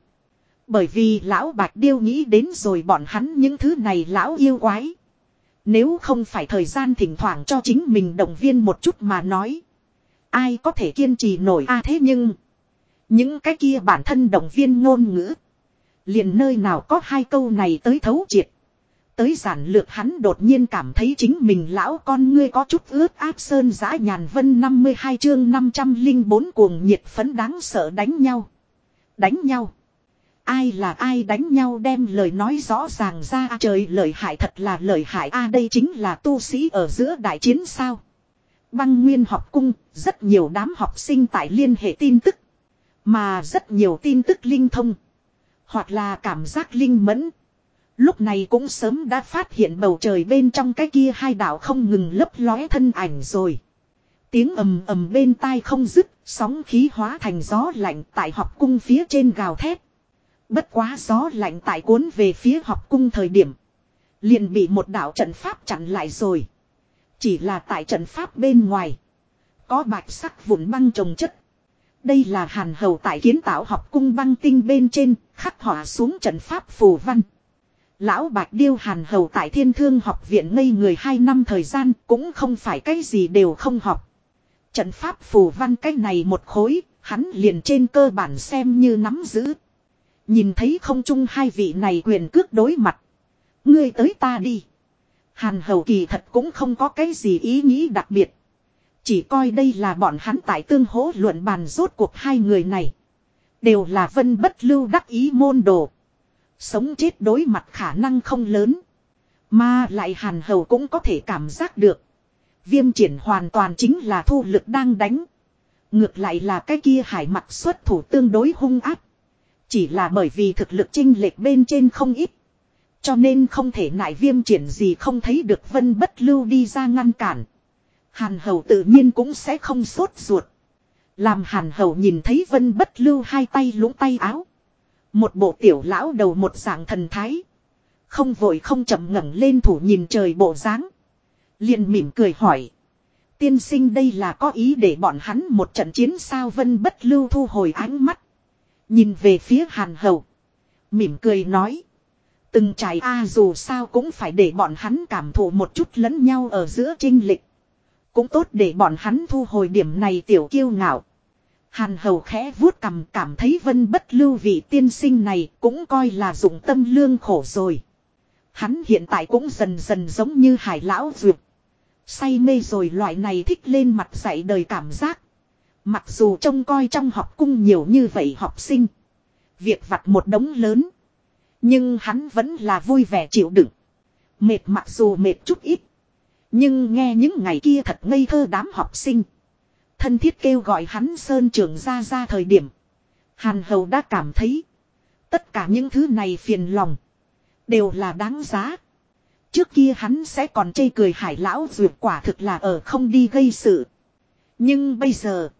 Bởi vì lão bạc điêu nghĩ đến rồi bọn hắn những thứ này lão yêu quái. Nếu không phải thời gian thỉnh thoảng cho chính mình động viên một chút mà nói. Ai có thể kiên trì nổi a thế nhưng. Những cái kia bản thân động viên ngôn ngữ. Liền nơi nào có hai câu này tới thấu triệt. Tới giản lược hắn đột nhiên cảm thấy chính mình lão con ngươi có chút ướt áp sơn giã nhàn vân 52 chương 504 cuồng nhiệt phấn đáng sợ đánh nhau. Đánh nhau. Ai là ai đánh nhau đem lời nói rõ ràng ra trời lời hại thật là lời hại a đây chính là tu sĩ ở giữa đại chiến sao. Băng nguyên học cung, rất nhiều đám học sinh tại liên hệ tin tức. Mà rất nhiều tin tức linh thông. Hoặc là cảm giác linh mẫn. Lúc này cũng sớm đã phát hiện bầu trời bên trong cái kia hai đảo không ngừng lấp lóe thân ảnh rồi. Tiếng ầm ầm bên tai không dứt, sóng khí hóa thành gió lạnh tại học cung phía trên gào thét. Bất quá gió lạnh tại cuốn về phía học cung thời điểm. Liền bị một đảo trận pháp chặn lại rồi. Chỉ là tại trận pháp bên ngoài. Có bạch sắc vụn băng trồng chất. Đây là hàn hầu tại kiến tạo học cung băng tinh bên trên, khắc họa xuống trận pháp phù văn. Lão Bạch Điêu hàn hầu tại thiên thương học viện ngây người hai năm thời gian cũng không phải cái gì đều không học. Trận pháp phù văn cái này một khối, hắn liền trên cơ bản xem như nắm giữ. Nhìn thấy không chung hai vị này quyền cước đối mặt. Ngươi tới ta đi. Hàn hầu kỳ thật cũng không có cái gì ý nghĩ đặc biệt. Chỉ coi đây là bọn hắn tại tương hỗ luận bàn rốt cuộc hai người này. Đều là vân bất lưu đắc ý môn đồ. Sống chết đối mặt khả năng không lớn. Mà lại hàn hầu cũng có thể cảm giác được. Viêm triển hoàn toàn chính là thu lực đang đánh. Ngược lại là cái kia hải mặt xuất thủ tương đối hung áp. Chỉ là bởi vì thực lực chinh lệch bên trên không ít. Cho nên không thể nại viêm triển gì không thấy được vân bất lưu đi ra ngăn cản. Hàn hầu tự nhiên cũng sẽ không sốt ruột. Làm hàn hầu nhìn thấy vân bất lưu hai tay lũng tay áo. Một bộ tiểu lão đầu một dạng thần thái. Không vội không chậm ngẩng lên thủ nhìn trời bộ dáng liền mỉm cười hỏi. Tiên sinh đây là có ý để bọn hắn một trận chiến sao vân bất lưu thu hồi ánh mắt. Nhìn về phía hàn hầu. Mỉm cười nói. Từng trải A dù sao cũng phải để bọn hắn cảm thụ một chút lẫn nhau ở giữa trinh lịch. Cũng tốt để bọn hắn thu hồi điểm này tiểu kiêu ngạo. Hàn hầu khẽ vuốt cầm cảm thấy vân bất lưu vị tiên sinh này cũng coi là dụng tâm lương khổ rồi. Hắn hiện tại cũng dần dần giống như hải lão duyệt. Say mê rồi loại này thích lên mặt dạy đời cảm giác. Mặc dù trông coi trong học cung nhiều như vậy học sinh. Việc vặt một đống lớn. Nhưng hắn vẫn là vui vẻ chịu đựng. Mệt mặc dù mệt chút ít. Nhưng nghe những ngày kia thật ngây thơ đám học sinh. Thân thiết kêu gọi hắn Sơn trưởng ra ra thời điểm. Hàn Hầu đã cảm thấy. Tất cả những thứ này phiền lòng. Đều là đáng giá. Trước kia hắn sẽ còn chê cười hải lão duyệt quả thực là ở không đi gây sự. Nhưng bây giờ.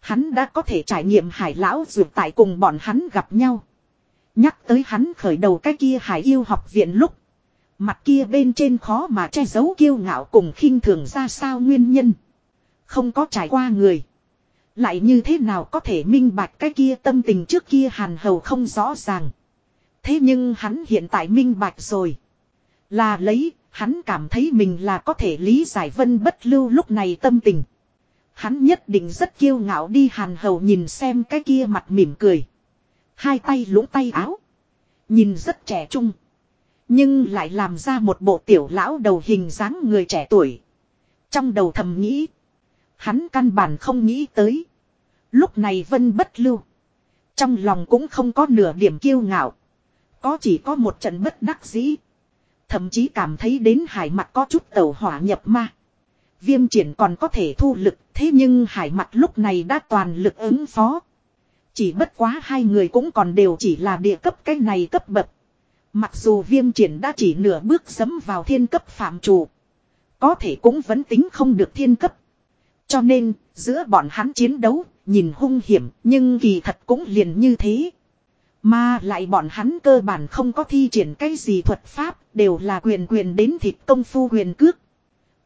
Hắn đã có thể trải nghiệm hải lão dược tại cùng bọn hắn gặp nhau. Nhắc tới hắn khởi đầu cái kia hải yêu học viện lúc. Mặt kia bên trên khó mà che giấu kiêu ngạo cùng khinh thường ra sao nguyên nhân. Không có trải qua người. Lại như thế nào có thể minh bạch cái kia tâm tình trước kia hàn hầu không rõ ràng. Thế nhưng hắn hiện tại minh bạch rồi. Là lấy, hắn cảm thấy mình là có thể lý giải vân bất lưu lúc này tâm tình. Hắn nhất định rất kiêu ngạo đi hàn hầu nhìn xem cái kia mặt mỉm cười. Hai tay lũng tay áo. Nhìn rất trẻ trung. Nhưng lại làm ra một bộ tiểu lão đầu hình dáng người trẻ tuổi. Trong đầu thầm nghĩ. Hắn căn bản không nghĩ tới. Lúc này vân bất lưu. Trong lòng cũng không có nửa điểm kiêu ngạo. Có chỉ có một trận bất đắc dĩ. Thậm chí cảm thấy đến hải mặt có chút tẩu hỏa nhập ma. Viêm triển còn có thể thu lực thế nhưng hải mặt lúc này đã toàn lực ứng phó. Chỉ bất quá hai người cũng còn đều chỉ là địa cấp cái này cấp bậc. Mặc dù viêm triển đã chỉ nửa bước sấm vào thiên cấp phạm chủ. Có thể cũng vẫn tính không được thiên cấp. Cho nên, giữa bọn hắn chiến đấu, nhìn hung hiểm, nhưng kỳ thật cũng liền như thế. Mà lại bọn hắn cơ bản không có thi triển cái gì thuật pháp, đều là quyền quyền đến thịt công phu quyền cước.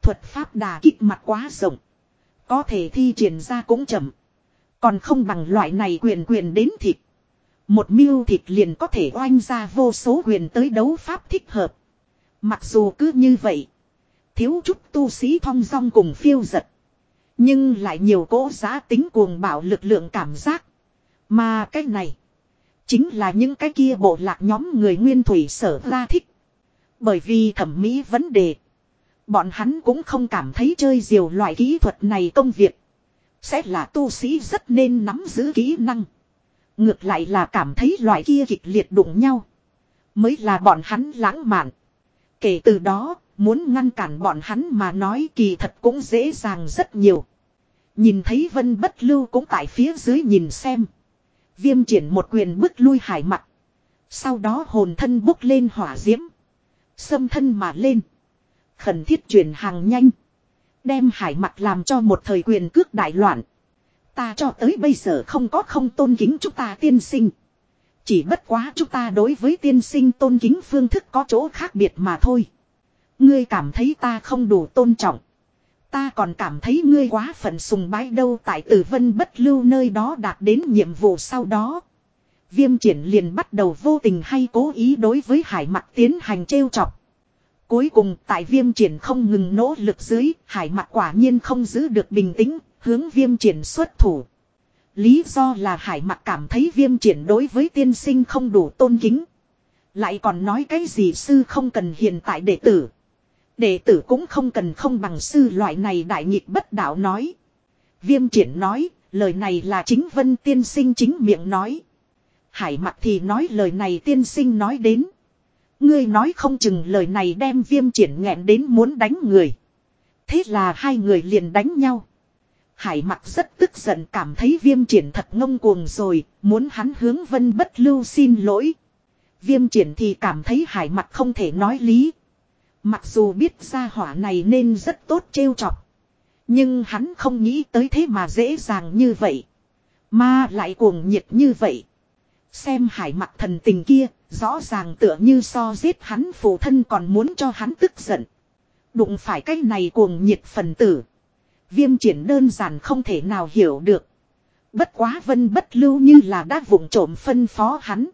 Thuật pháp đà kích mặt quá rộng. Có thể thi triển ra cũng chậm. Còn không bằng loại này quyền quyền đến thịt. Một miêu thịt liền có thể oanh ra vô số quyền tới đấu pháp thích hợp. Mặc dù cứ như vậy. Thiếu chút tu sĩ thong dong cùng phiêu giật. Nhưng lại nhiều cỗ giá tính cuồng bạo lực lượng cảm giác. Mà cái này. Chính là những cái kia bộ lạc nhóm người nguyên thủy sở ra thích. Bởi vì thẩm mỹ vấn đề. Bọn hắn cũng không cảm thấy chơi diều loại kỹ thuật này công việc. Sẽ là tu sĩ rất nên nắm giữ kỹ năng. Ngược lại là cảm thấy loại kia kịch liệt đụng nhau. Mới là bọn hắn lãng mạn. Kể từ đó, muốn ngăn cản bọn hắn mà nói kỳ thật cũng dễ dàng rất nhiều. Nhìn thấy vân bất lưu cũng tại phía dưới nhìn xem. Viêm triển một quyền bước lui hải mặt. Sau đó hồn thân bốc lên hỏa diễm. Xâm thân mà lên. Khẩn thiết chuyển hàng nhanh. Đem hải mặt làm cho một thời quyền cước đại loạn. Ta cho tới bây giờ không có không tôn kính chúng ta tiên sinh. Chỉ bất quá chúng ta đối với tiên sinh tôn kính phương thức có chỗ khác biệt mà thôi. Ngươi cảm thấy ta không đủ tôn trọng. Ta còn cảm thấy ngươi quá phận sùng bái đâu tại tử vân bất lưu nơi đó đạt đến nhiệm vụ sau đó. Viêm triển liền bắt đầu vô tình hay cố ý đối với hải mặt tiến hành trêu chọc. Cuối cùng tại viêm triển không ngừng nỗ lực dưới, hải mặt quả nhiên không giữ được bình tĩnh, hướng viêm triển xuất thủ. Lý do là hải mặt cảm thấy viêm triển đối với tiên sinh không đủ tôn kính. Lại còn nói cái gì sư không cần hiện tại đệ tử. Đệ tử cũng không cần không bằng sư loại này đại nghịch bất đạo nói. Viêm triển nói, lời này là chính vân tiên sinh chính miệng nói. Hải mặt thì nói lời này tiên sinh nói đến. Ngươi nói không chừng lời này đem viêm triển nghẹn đến muốn đánh người. Thế là hai người liền đánh nhau. Hải mặc rất tức giận cảm thấy viêm triển thật ngông cuồng rồi, muốn hắn hướng vân bất lưu xin lỗi. Viêm triển thì cảm thấy hải mặc không thể nói lý. Mặc dù biết ra hỏa này nên rất tốt trêu chọc. Nhưng hắn không nghĩ tới thế mà dễ dàng như vậy. Mà lại cuồng nhiệt như vậy. Xem hải mặc thần tình kia, rõ ràng tựa như so giết hắn phụ thân còn muốn cho hắn tức giận. Đụng phải cái này cuồng nhiệt phần tử. Viêm triển đơn giản không thể nào hiểu được. Bất quá vân bất lưu như là đã vụng trộm phân phó hắn.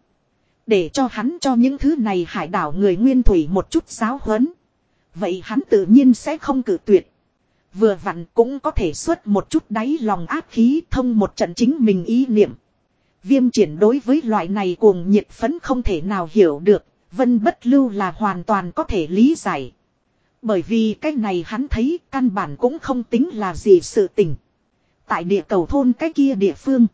Để cho hắn cho những thứ này hải đảo người nguyên thủy một chút giáo huấn. Vậy hắn tự nhiên sẽ không cử tuyệt. Vừa vặn cũng có thể xuất một chút đáy lòng áp khí thông một trận chính mình ý niệm. Viêm triển đối với loại này cuồng nhiệt phấn không thể nào hiểu được, vân bất lưu là hoàn toàn có thể lý giải. Bởi vì cái này hắn thấy căn bản cũng không tính là gì sự tình. Tại địa cầu thôn cái kia địa phương.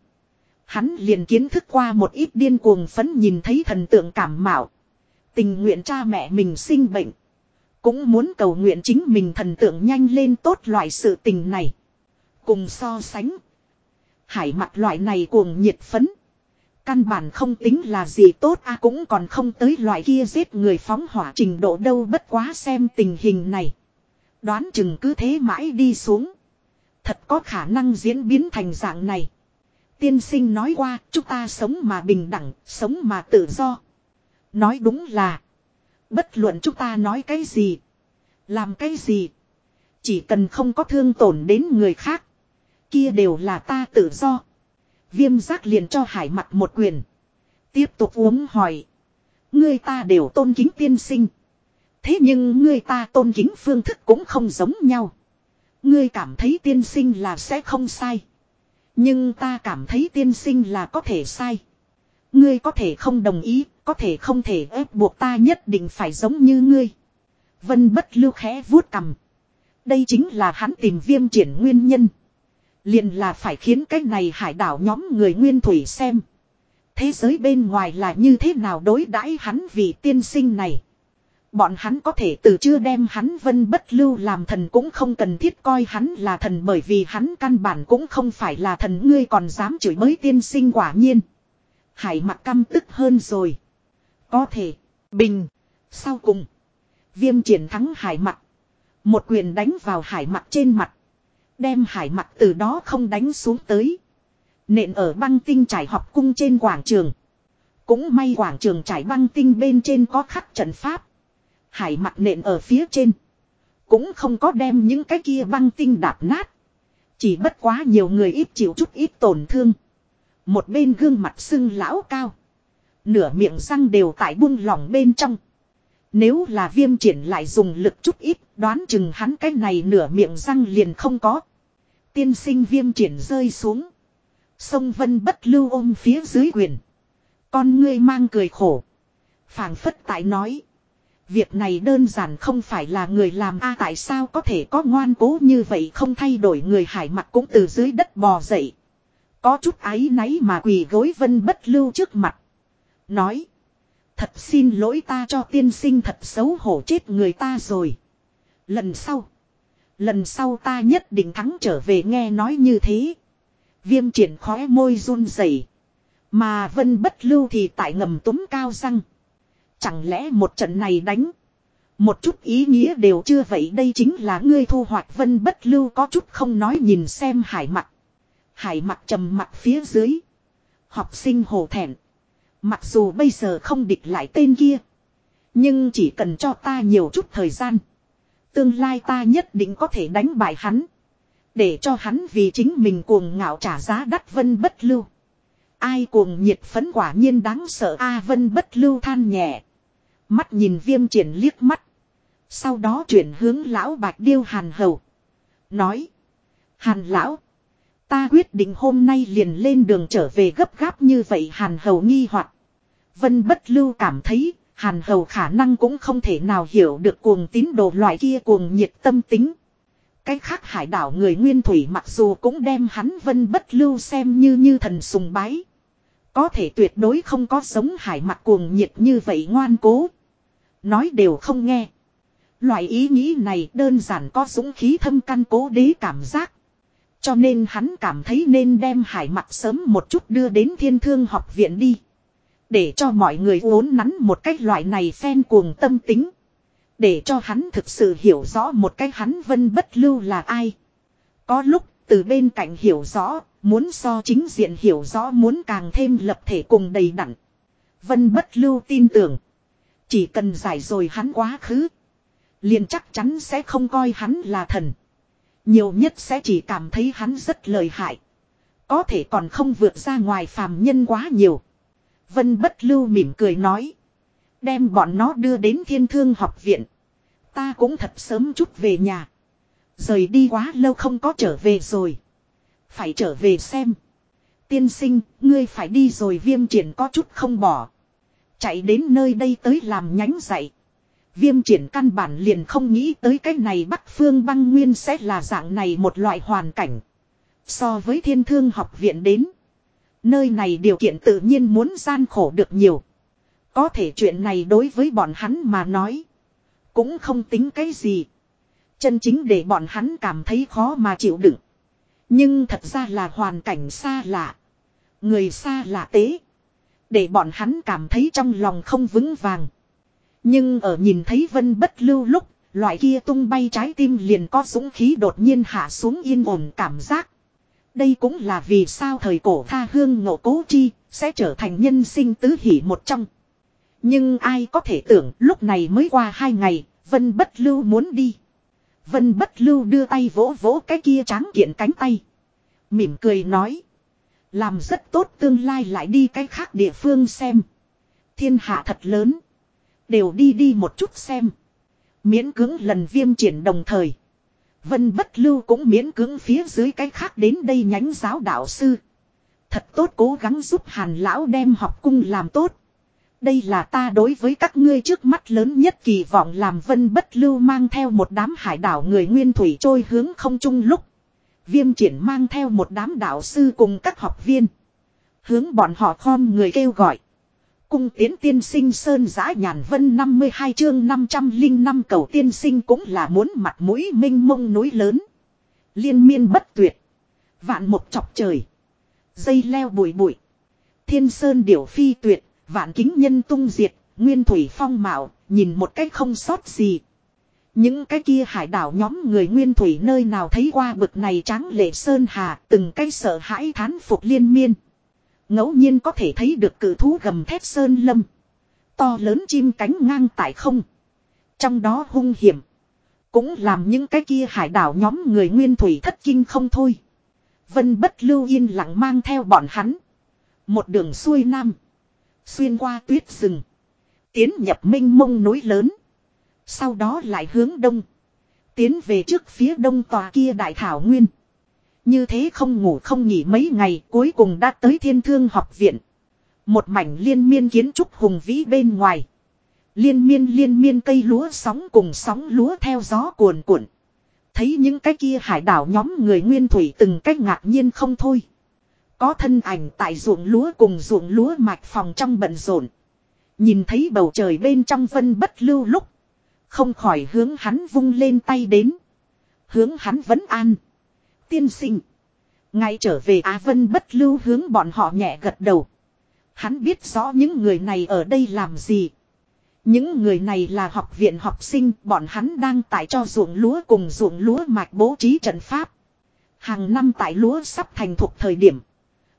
Hắn liền kiến thức qua một ít điên cuồng phấn nhìn thấy thần tượng cảm mạo. Tình nguyện cha mẹ mình sinh bệnh. Cũng muốn cầu nguyện chính mình thần tượng nhanh lên tốt loại sự tình này. Cùng so sánh. Hải mặt loại này cuồng nhiệt phấn. Căn bản không tính là gì tốt a cũng còn không tới loại kia giết người phóng hỏa trình độ đâu bất quá xem tình hình này. Đoán chừng cứ thế mãi đi xuống. Thật có khả năng diễn biến thành dạng này. Tiên sinh nói qua chúng ta sống mà bình đẳng, sống mà tự do. Nói đúng là. Bất luận chúng ta nói cái gì. Làm cái gì. Chỉ cần không có thương tổn đến người khác. Kia đều là ta tự do. Viêm giác liền cho hải mặt một quyền. Tiếp tục uống hỏi. Ngươi ta đều tôn kính tiên sinh. Thế nhưng ngươi ta tôn kính phương thức cũng không giống nhau. Ngươi cảm thấy tiên sinh là sẽ không sai. Nhưng ta cảm thấy tiên sinh là có thể sai. Ngươi có thể không đồng ý, có thể không thể ép buộc ta nhất định phải giống như ngươi. Vân bất lưu khẽ vuốt cầm. Đây chính là hắn tìm viêm triển nguyên nhân. Liền là phải khiến cái này hải đảo nhóm người nguyên thủy xem. Thế giới bên ngoài là như thế nào đối đãi hắn vì tiên sinh này. Bọn hắn có thể từ chưa đem hắn vân bất lưu làm thần cũng không cần thiết coi hắn là thần bởi vì hắn căn bản cũng không phải là thần ngươi còn dám chửi bới tiên sinh quả nhiên. Hải mặt căm tức hơn rồi. Có thể, bình, sau cùng. Viêm triển thắng hải mặt. Một quyền đánh vào hải mặt trên mặt. Đem hải mặt từ đó không đánh xuống tới. Nện ở băng tinh trải học cung trên quảng trường. Cũng may quảng trường trải băng tinh bên trên có khắc trận pháp. Hải mặt nện ở phía trên. Cũng không có đem những cái kia băng tinh đạp nát. Chỉ bất quá nhiều người ít chịu chút ít tổn thương. Một bên gương mặt sưng lão cao. Nửa miệng răng đều tại buông lỏng bên trong. Nếu là viêm triển lại dùng lực chút ít, đoán chừng hắn cái này nửa miệng răng liền không có. Tiên sinh viêm triển rơi xuống. Sông Vân bất lưu ôm phía dưới quyền. Con ngươi mang cười khổ. phảng phất tại nói. Việc này đơn giản không phải là người làm a tại sao có thể có ngoan cố như vậy không thay đổi người hải mặt cũng từ dưới đất bò dậy. Có chút áy náy mà quỳ gối vân bất lưu trước mặt. Nói. Thật xin lỗi ta cho tiên sinh thật xấu hổ chết người ta rồi. Lần sau. Lần sau ta nhất định thắng trở về nghe nói như thế. Viêm triển khóe môi run rẩy Mà vân bất lưu thì tại ngầm túm cao răng. Chẳng lẽ một trận này đánh. Một chút ý nghĩa đều chưa vậy đây chính là ngươi thu hoạch vân bất lưu có chút không nói nhìn xem hải mặt. Hải mặt trầm mặt phía dưới. Học sinh hồ thẹn. Mặc dù bây giờ không địch lại tên kia. Nhưng chỉ cần cho ta nhiều chút thời gian. Tương lai ta nhất định có thể đánh bại hắn. Để cho hắn vì chính mình cuồng ngạo trả giá đắt vân bất lưu. Ai cuồng nhiệt phấn quả nhiên đáng sợ A vân bất lưu than nhẹ. Mắt nhìn viêm triển liếc mắt. Sau đó chuyển hướng lão bạch điêu hàn hầu. Nói. Hàn lão. Ta quyết định hôm nay liền lên đường trở về gấp gáp như vậy hàn hầu nghi hoặc Vân bất lưu cảm thấy, hàn hầu khả năng cũng không thể nào hiểu được cuồng tín đồ loại kia cuồng nhiệt tâm tính. Cái khác hải đảo người nguyên thủy mặc dù cũng đem hắn vân bất lưu xem như như thần sùng bái. Có thể tuyệt đối không có sống hải mặt cuồng nhiệt như vậy ngoan cố. Nói đều không nghe. Loại ý nghĩ này đơn giản có dũng khí thâm căn cố đế cảm giác. Cho nên hắn cảm thấy nên đem hải mặt sớm một chút đưa đến thiên thương học viện đi. Để cho mọi người uốn nắn một cách loại này phen cuồng tâm tính. Để cho hắn thực sự hiểu rõ một cách hắn vân bất lưu là ai. Có lúc từ bên cạnh hiểu rõ, muốn so chính diện hiểu rõ muốn càng thêm lập thể cùng đầy đặn. Vân bất lưu tin tưởng. Chỉ cần giải rồi hắn quá khứ. Liền chắc chắn sẽ không coi hắn là thần. Nhiều nhất sẽ chỉ cảm thấy hắn rất lợi hại. Có thể còn không vượt ra ngoài phàm nhân quá nhiều. Vân bất lưu mỉm cười nói. Đem bọn nó đưa đến thiên thương học viện. Ta cũng thật sớm chút về nhà. Rời đi quá lâu không có trở về rồi. Phải trở về xem. Tiên sinh, ngươi phải đi rồi viêm triển có chút không bỏ. Chạy đến nơi đây tới làm nhánh dạy. Viêm triển căn bản liền không nghĩ tới cái này Bắc Phương băng nguyên sẽ là dạng này một loại hoàn cảnh. So với thiên thương học viện đến. Nơi này điều kiện tự nhiên muốn gian khổ được nhiều. Có thể chuyện này đối với bọn hắn mà nói. Cũng không tính cái gì. Chân chính để bọn hắn cảm thấy khó mà chịu đựng. Nhưng thật ra là hoàn cảnh xa lạ. Người xa lạ tế. Để bọn hắn cảm thấy trong lòng không vững vàng. Nhưng ở nhìn thấy vân bất lưu lúc, loại kia tung bay trái tim liền có dũng khí đột nhiên hạ xuống yên ổn cảm giác. Đây cũng là vì sao thời cổ tha hương ngộ cố chi, sẽ trở thành nhân sinh tứ hỷ một trong. Nhưng ai có thể tưởng lúc này mới qua hai ngày, Vân Bất Lưu muốn đi. Vân Bất Lưu đưa tay vỗ vỗ cái kia tráng kiện cánh tay. Mỉm cười nói. Làm rất tốt tương lai lại đi cái khác địa phương xem. Thiên hạ thật lớn. Đều đi đi một chút xem. Miễn cứng lần viêm triển đồng thời. Vân bất lưu cũng miễn cưỡng phía dưới cái khác đến đây nhánh giáo đạo sư. Thật tốt cố gắng giúp hàn lão đem học cung làm tốt. Đây là ta đối với các ngươi trước mắt lớn nhất kỳ vọng làm vân bất lưu mang theo một đám hải đảo người nguyên thủy trôi hướng không chung lúc. Viêm triển mang theo một đám đạo sư cùng các học viên. Hướng bọn họ khom người kêu gọi. Cung tiến tiên sinh Sơn Giã Nhàn Vân 52 chương 505 cầu tiên sinh cũng là muốn mặt mũi minh mông núi lớn. Liên miên bất tuyệt. Vạn một chọc trời. Dây leo bụi bụi. Thiên Sơn điểu phi tuyệt. Vạn kính nhân tung diệt. Nguyên thủy phong mạo. Nhìn một cách không sót gì. Những cái kia hải đảo nhóm người nguyên thủy nơi nào thấy qua bực này tráng lệ sơn hà. Từng cái sợ hãi thán phục liên miên ngẫu nhiên có thể thấy được cử thú gầm thép sơn lâm. To lớn chim cánh ngang tại không. Trong đó hung hiểm. Cũng làm những cái kia hải đảo nhóm người nguyên thủy thất kinh không thôi. Vân bất lưu yên lặng mang theo bọn hắn. Một đường xuôi nam. Xuyên qua tuyết rừng. Tiến nhập minh mông núi lớn. Sau đó lại hướng đông. Tiến về trước phía đông tòa kia đại thảo nguyên. Như thế không ngủ không nghỉ mấy ngày, cuối cùng đã tới thiên thương học viện. Một mảnh liên miên kiến trúc hùng vĩ bên ngoài. Liên miên liên miên cây lúa sóng cùng sóng lúa theo gió cuồn cuộn. Thấy những cái kia hải đảo nhóm người nguyên thủy từng cách ngạc nhiên không thôi. Có thân ảnh tại ruộng lúa cùng ruộng lúa mạch phòng trong bận rộn. Nhìn thấy bầu trời bên trong vân bất lưu lúc. Không khỏi hướng hắn vung lên tay đến. Hướng hắn vẫn an. Tiên sinh. Ngay trở về Á Vân bất lưu hướng bọn họ nhẹ gật đầu. Hắn biết rõ những người này ở đây làm gì. Những người này là học viện học sinh, bọn hắn đang tại cho ruộng lúa cùng ruộng lúa mạch bố trí trận pháp. Hàng năm tại lúa sắp thành thục thời điểm.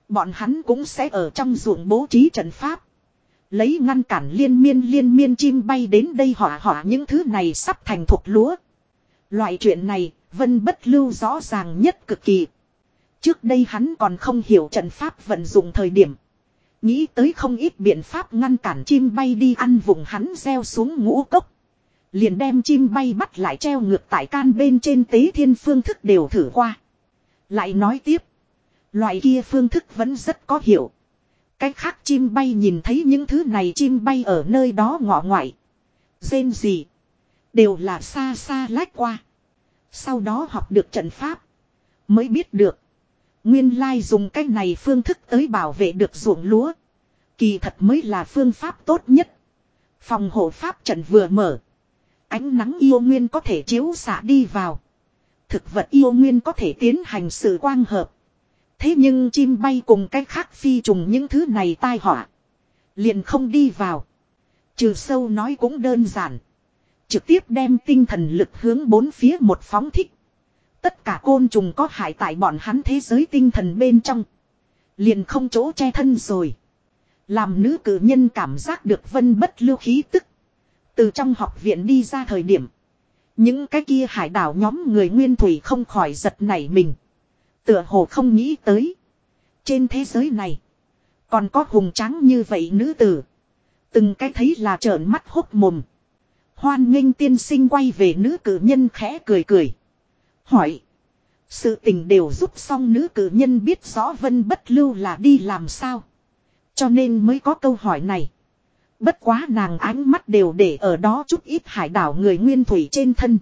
Bọn hắn cũng sẽ ở trong ruộng bố trí trận pháp. Lấy ngăn cản liên miên liên miên chim bay đến đây hỏa hỏa những thứ này sắp thành thục lúa. Loại chuyện này, Vân bất lưu rõ ràng nhất cực kỳ. Trước đây hắn còn không hiểu trận pháp vận dụng thời điểm. Nghĩ tới không ít biện pháp ngăn cản chim bay đi ăn vùng hắn gieo xuống ngũ cốc. Liền đem chim bay bắt lại treo ngược tại can bên trên tế thiên phương thức đều thử qua. Lại nói tiếp. Loại kia phương thức vẫn rất có hiệu. Cách khác chim bay nhìn thấy những thứ này chim bay ở nơi đó ngọ ngoại. Dên gì. Đều là xa xa lách qua. Sau đó học được trận pháp. Mới biết được. Nguyên lai dùng cách này phương thức tới bảo vệ được ruộng lúa. Kỳ thật mới là phương pháp tốt nhất. Phòng hộ pháp trận vừa mở. Ánh nắng yêu nguyên có thể chiếu xạ đi vào. Thực vật yêu nguyên có thể tiến hành sự quang hợp. Thế nhưng chim bay cùng cách khác phi trùng những thứ này tai họa. Liền không đi vào. Trừ sâu nói cũng đơn giản. Trực tiếp đem tinh thần lực hướng bốn phía một phóng thích. Tất cả côn trùng có hại tại bọn hắn thế giới tinh thần bên trong. Liền không chỗ che thân rồi. Làm nữ cử nhân cảm giác được vân bất lưu khí tức. Từ trong học viện đi ra thời điểm. Những cái kia hải đảo nhóm người nguyên thủy không khỏi giật nảy mình. Tựa hồ không nghĩ tới. Trên thế giới này. Còn có hùng tráng như vậy nữ tử. Từng cái thấy là trợn mắt hốt mồm. Hoan nghênh tiên sinh quay về nữ cử nhân khẽ cười cười. Hỏi. Sự tình đều giúp xong nữ cử nhân biết rõ vân bất lưu là đi làm sao. Cho nên mới có câu hỏi này. Bất quá nàng ánh mắt đều để ở đó chút ít hải đảo người nguyên thủy trên thân.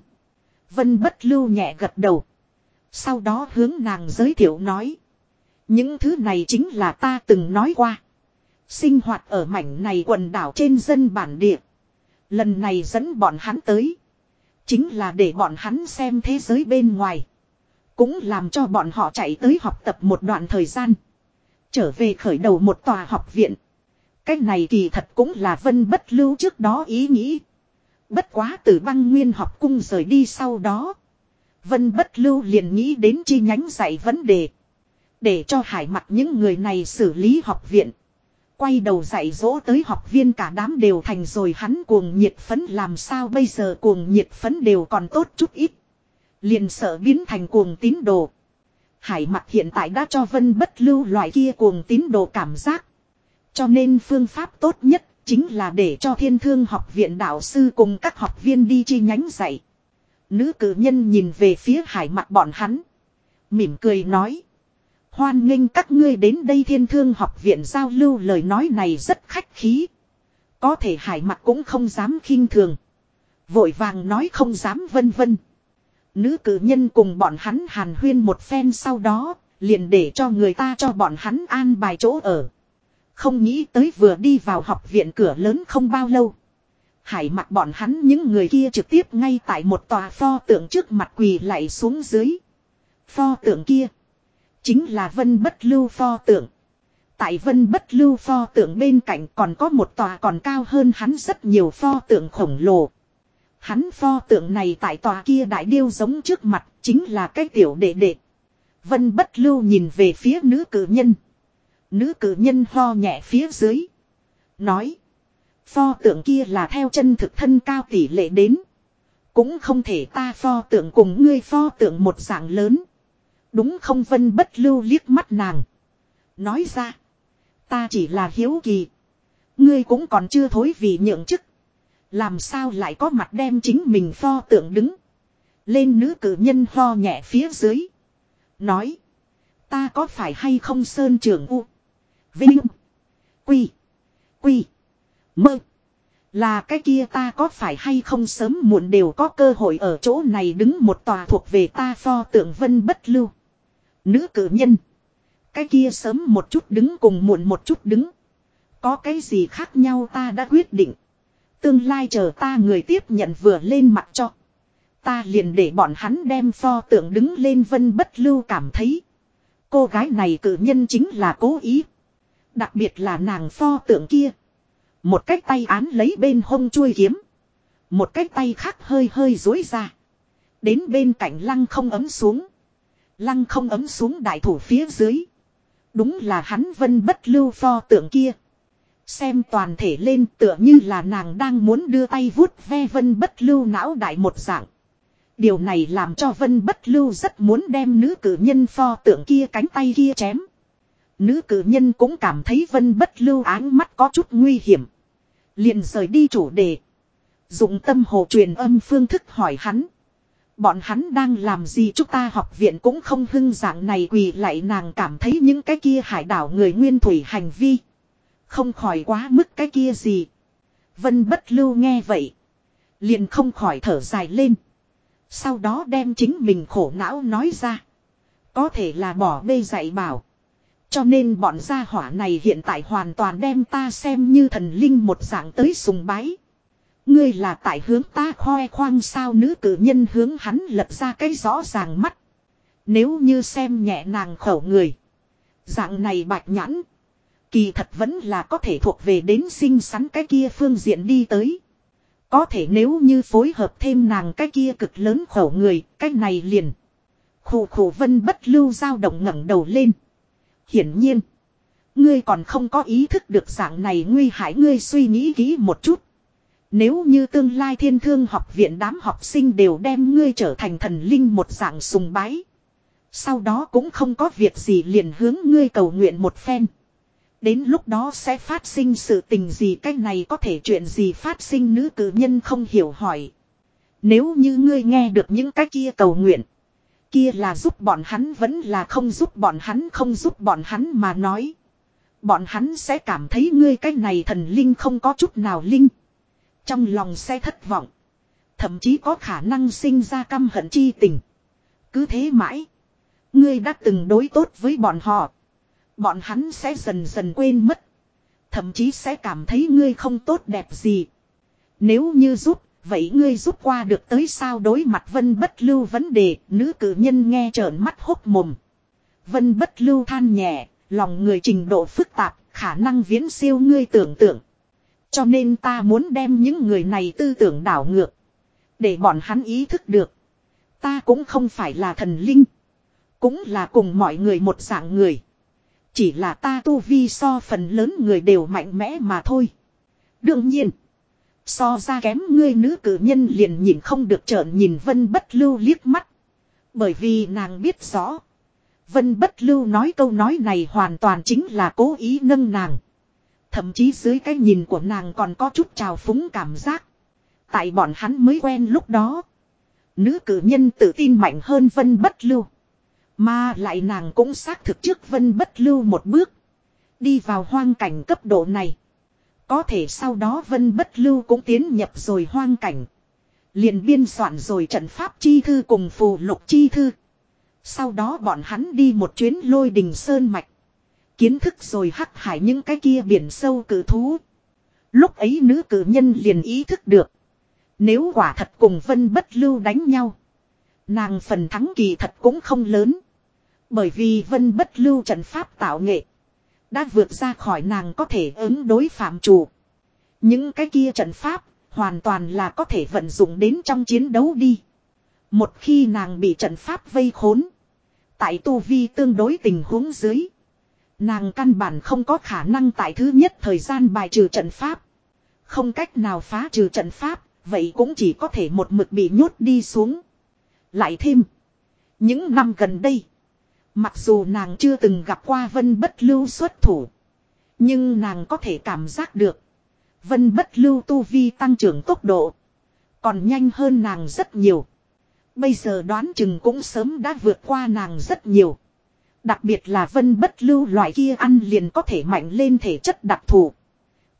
Vân bất lưu nhẹ gật đầu. Sau đó hướng nàng giới thiệu nói. Những thứ này chính là ta từng nói qua. Sinh hoạt ở mảnh này quần đảo trên dân bản địa. Lần này dẫn bọn hắn tới. Chính là để bọn hắn xem thế giới bên ngoài. Cũng làm cho bọn họ chạy tới học tập một đoạn thời gian. Trở về khởi đầu một tòa học viện. Cách này kỳ thật cũng là vân bất lưu trước đó ý nghĩ. Bất quá từ băng nguyên học cung rời đi sau đó. Vân bất lưu liền nghĩ đến chi nhánh dạy vấn đề. Để cho hải mặt những người này xử lý học viện. Quay đầu dạy dỗ tới học viên cả đám đều thành rồi hắn cuồng nhiệt phấn, làm sao bây giờ cuồng nhiệt phấn đều còn tốt chút ít. Liền sợ biến thành cuồng tín đồ. Hải mặt hiện tại đã cho vân bất lưu loại kia cuồng tín đồ cảm giác. Cho nên phương pháp tốt nhất chính là để cho thiên thương học viện đạo sư cùng các học viên đi chi nhánh dạy. Nữ cử nhân nhìn về phía hải mặt bọn hắn. Mỉm cười nói. Hoan nghênh các ngươi đến đây thiên thương học viện giao lưu lời nói này rất khách khí. Có thể hải mặt cũng không dám khinh thường. Vội vàng nói không dám vân vân. Nữ cử nhân cùng bọn hắn hàn huyên một phen sau đó, liền để cho người ta cho bọn hắn an bài chỗ ở. Không nghĩ tới vừa đi vào học viện cửa lớn không bao lâu. Hải mặt bọn hắn những người kia trực tiếp ngay tại một tòa pho tượng trước mặt quỳ lại xuống dưới. Pho tượng kia. Chính là vân bất lưu pho tượng. Tại vân bất lưu pho tượng bên cạnh còn có một tòa còn cao hơn hắn rất nhiều pho tượng khổng lồ. Hắn pho tượng này tại tòa kia đại điêu giống trước mặt chính là cái tiểu đệ đệ. Vân bất lưu nhìn về phía nữ cử nhân. Nữ cử nhân ho nhẹ phía dưới. Nói. Pho tượng kia là theo chân thực thân cao tỷ lệ đến. Cũng không thể ta pho tượng cùng ngươi pho tượng một dạng lớn. Đúng không vân bất lưu liếc mắt nàng. Nói ra. Ta chỉ là hiếu kỳ. Ngươi cũng còn chưa thối vì nhượng chức. Làm sao lại có mặt đem chính mình pho tượng đứng. Lên nữ cử nhân ho nhẹ phía dưới. Nói. Ta có phải hay không sơn trưởng u. Vinh. Quy. Quy. Mơ. Là cái kia ta có phải hay không sớm muộn đều có cơ hội ở chỗ này đứng một tòa thuộc về ta pho tượng vân bất lưu. Nữ cử nhân. Cái kia sớm một chút đứng cùng muộn một chút đứng. Có cái gì khác nhau ta đã quyết định. Tương lai chờ ta người tiếp nhận vừa lên mặt cho. Ta liền để bọn hắn đem pho tượng đứng lên vân bất lưu cảm thấy. Cô gái này cử nhân chính là cố ý. Đặc biệt là nàng pho tượng kia. Một cách tay án lấy bên hông chuôi kiếm. Một cách tay khác hơi hơi dối ra. Đến bên cạnh lăng không ấm xuống. Lăng không ấm xuống đại thủ phía dưới. Đúng là hắn vân bất lưu pho tượng kia. Xem toàn thể lên tựa như là nàng đang muốn đưa tay vuốt ve vân bất lưu não đại một dạng. Điều này làm cho vân bất lưu rất muốn đem nữ cử nhân pho tượng kia cánh tay kia chém. Nữ cử nhân cũng cảm thấy vân bất lưu áng mắt có chút nguy hiểm. liền rời đi chủ đề. Dụng tâm hồ truyền âm phương thức hỏi hắn. Bọn hắn đang làm gì chúng ta học viện cũng không hưng dạng này quỳ lại nàng cảm thấy những cái kia hải đảo người nguyên thủy hành vi. Không khỏi quá mức cái kia gì. Vân bất lưu nghe vậy. Liền không khỏi thở dài lên. Sau đó đem chính mình khổ não nói ra. Có thể là bỏ bê dạy bảo. Cho nên bọn gia hỏa này hiện tại hoàn toàn đem ta xem như thần linh một dạng tới sùng bái. Ngươi là tại hướng ta khoe khoang sao nữ cử nhân hướng hắn lật ra cái rõ ràng mắt. Nếu như xem nhẹ nàng khẩu người. Dạng này bạch nhãn. Kỳ thật vẫn là có thể thuộc về đến xinh xắn cái kia phương diện đi tới. Có thể nếu như phối hợp thêm nàng cái kia cực lớn khẩu người, cái này liền. Khủ khủ vân bất lưu dao động ngẩng đầu lên. Hiển nhiên. Ngươi còn không có ý thức được dạng này nguy hại ngươi suy nghĩ kỹ một chút. Nếu như tương lai thiên thương học viện đám học sinh đều đem ngươi trở thành thần linh một dạng sùng bái. Sau đó cũng không có việc gì liền hướng ngươi cầu nguyện một phen. Đến lúc đó sẽ phát sinh sự tình gì cách này có thể chuyện gì phát sinh nữ cử nhân không hiểu hỏi. Nếu như ngươi nghe được những cái kia cầu nguyện. Kia là giúp bọn hắn vẫn là không giúp bọn hắn, không giúp bọn hắn mà nói. Bọn hắn sẽ cảm thấy ngươi cái này thần linh không có chút nào linh. Trong lòng sẽ thất vọng. Thậm chí có khả năng sinh ra căm hận chi tình. Cứ thế mãi. Ngươi đã từng đối tốt với bọn họ. Bọn hắn sẽ dần dần quên mất. Thậm chí sẽ cảm thấy ngươi không tốt đẹp gì. Nếu như giúp, vậy ngươi giúp qua được tới sao đối mặt vân bất lưu vấn đề, nữ cử nhân nghe trợn mắt hốc mồm. Vân bất lưu than nhẹ, lòng người trình độ phức tạp, khả năng viễn siêu ngươi tưởng tượng. Cho nên ta muốn đem những người này tư tưởng đảo ngược. Để bọn hắn ý thức được. Ta cũng không phải là thần linh. Cũng là cùng mọi người một dạng người. Chỉ là ta tu vi so phần lớn người đều mạnh mẽ mà thôi. Đương nhiên. So ra kém ngươi nữ cử nhân liền nhìn không được trợn nhìn vân bất lưu liếc mắt. Bởi vì nàng biết rõ. Vân bất lưu nói câu nói này hoàn toàn chính là cố ý nâng nàng. Thậm chí dưới cái nhìn của nàng còn có chút trào phúng cảm giác. Tại bọn hắn mới quen lúc đó. Nữ cử nhân tự tin mạnh hơn vân bất lưu. Mà lại nàng cũng xác thực trước vân bất lưu một bước. Đi vào hoang cảnh cấp độ này. Có thể sau đó vân bất lưu cũng tiến nhập rồi hoang cảnh. liền biên soạn rồi trận pháp chi thư cùng phù lục chi thư. Sau đó bọn hắn đi một chuyến lôi đình sơn mạch. Kiến thức rồi hắc hải những cái kia biển sâu cử thú. Lúc ấy nữ cử nhân liền ý thức được. Nếu quả thật cùng vân bất lưu đánh nhau. Nàng phần thắng kỳ thật cũng không lớn. Bởi vì vân bất lưu trận pháp tạo nghệ. Đã vượt ra khỏi nàng có thể ứng đối phạm chủ. Những cái kia trận pháp hoàn toàn là có thể vận dụng đến trong chiến đấu đi. Một khi nàng bị trận pháp vây khốn. Tại tu vi tương đối tình huống dưới. Nàng căn bản không có khả năng tại thứ nhất thời gian bài trừ trận pháp. Không cách nào phá trừ trận pháp, vậy cũng chỉ có thể một mực bị nhốt đi xuống. Lại thêm. Những năm gần đây. Mặc dù nàng chưa từng gặp qua vân bất lưu xuất thủ. Nhưng nàng có thể cảm giác được. Vân bất lưu tu vi tăng trưởng tốc độ. Còn nhanh hơn nàng rất nhiều. Bây giờ đoán chừng cũng sớm đã vượt qua nàng rất nhiều. Đặc biệt là vân bất lưu loại kia ăn liền có thể mạnh lên thể chất đặc thù.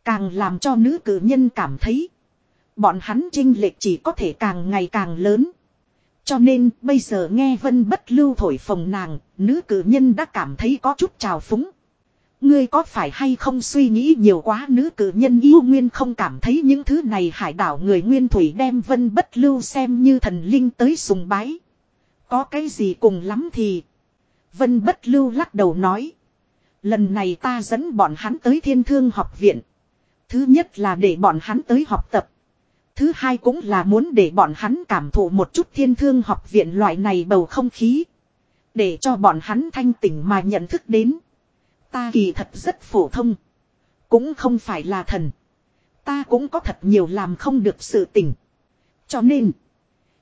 Càng làm cho nữ cử nhân cảm thấy. Bọn hắn trinh lệch chỉ có thể càng ngày càng lớn. Cho nên bây giờ nghe vân bất lưu thổi phồng nàng, nữ cử nhân đã cảm thấy có chút trào phúng. Ngươi có phải hay không suy nghĩ nhiều quá nữ cử nhân yêu nguyên không cảm thấy những thứ này hải đảo người nguyên thủy đem vân bất lưu xem như thần linh tới sùng bái. Có cái gì cùng lắm thì. Vân bất lưu lắc đầu nói. Lần này ta dẫn bọn hắn tới thiên thương học viện. Thứ nhất là để bọn hắn tới học tập. Thứ hai cũng là muốn để bọn hắn cảm thụ một chút thiên thương học viện loại này bầu không khí. Để cho bọn hắn thanh tỉnh mà nhận thức đến. Ta kỳ thật rất phổ thông. Cũng không phải là thần. Ta cũng có thật nhiều làm không được sự tỉnh. Cho nên.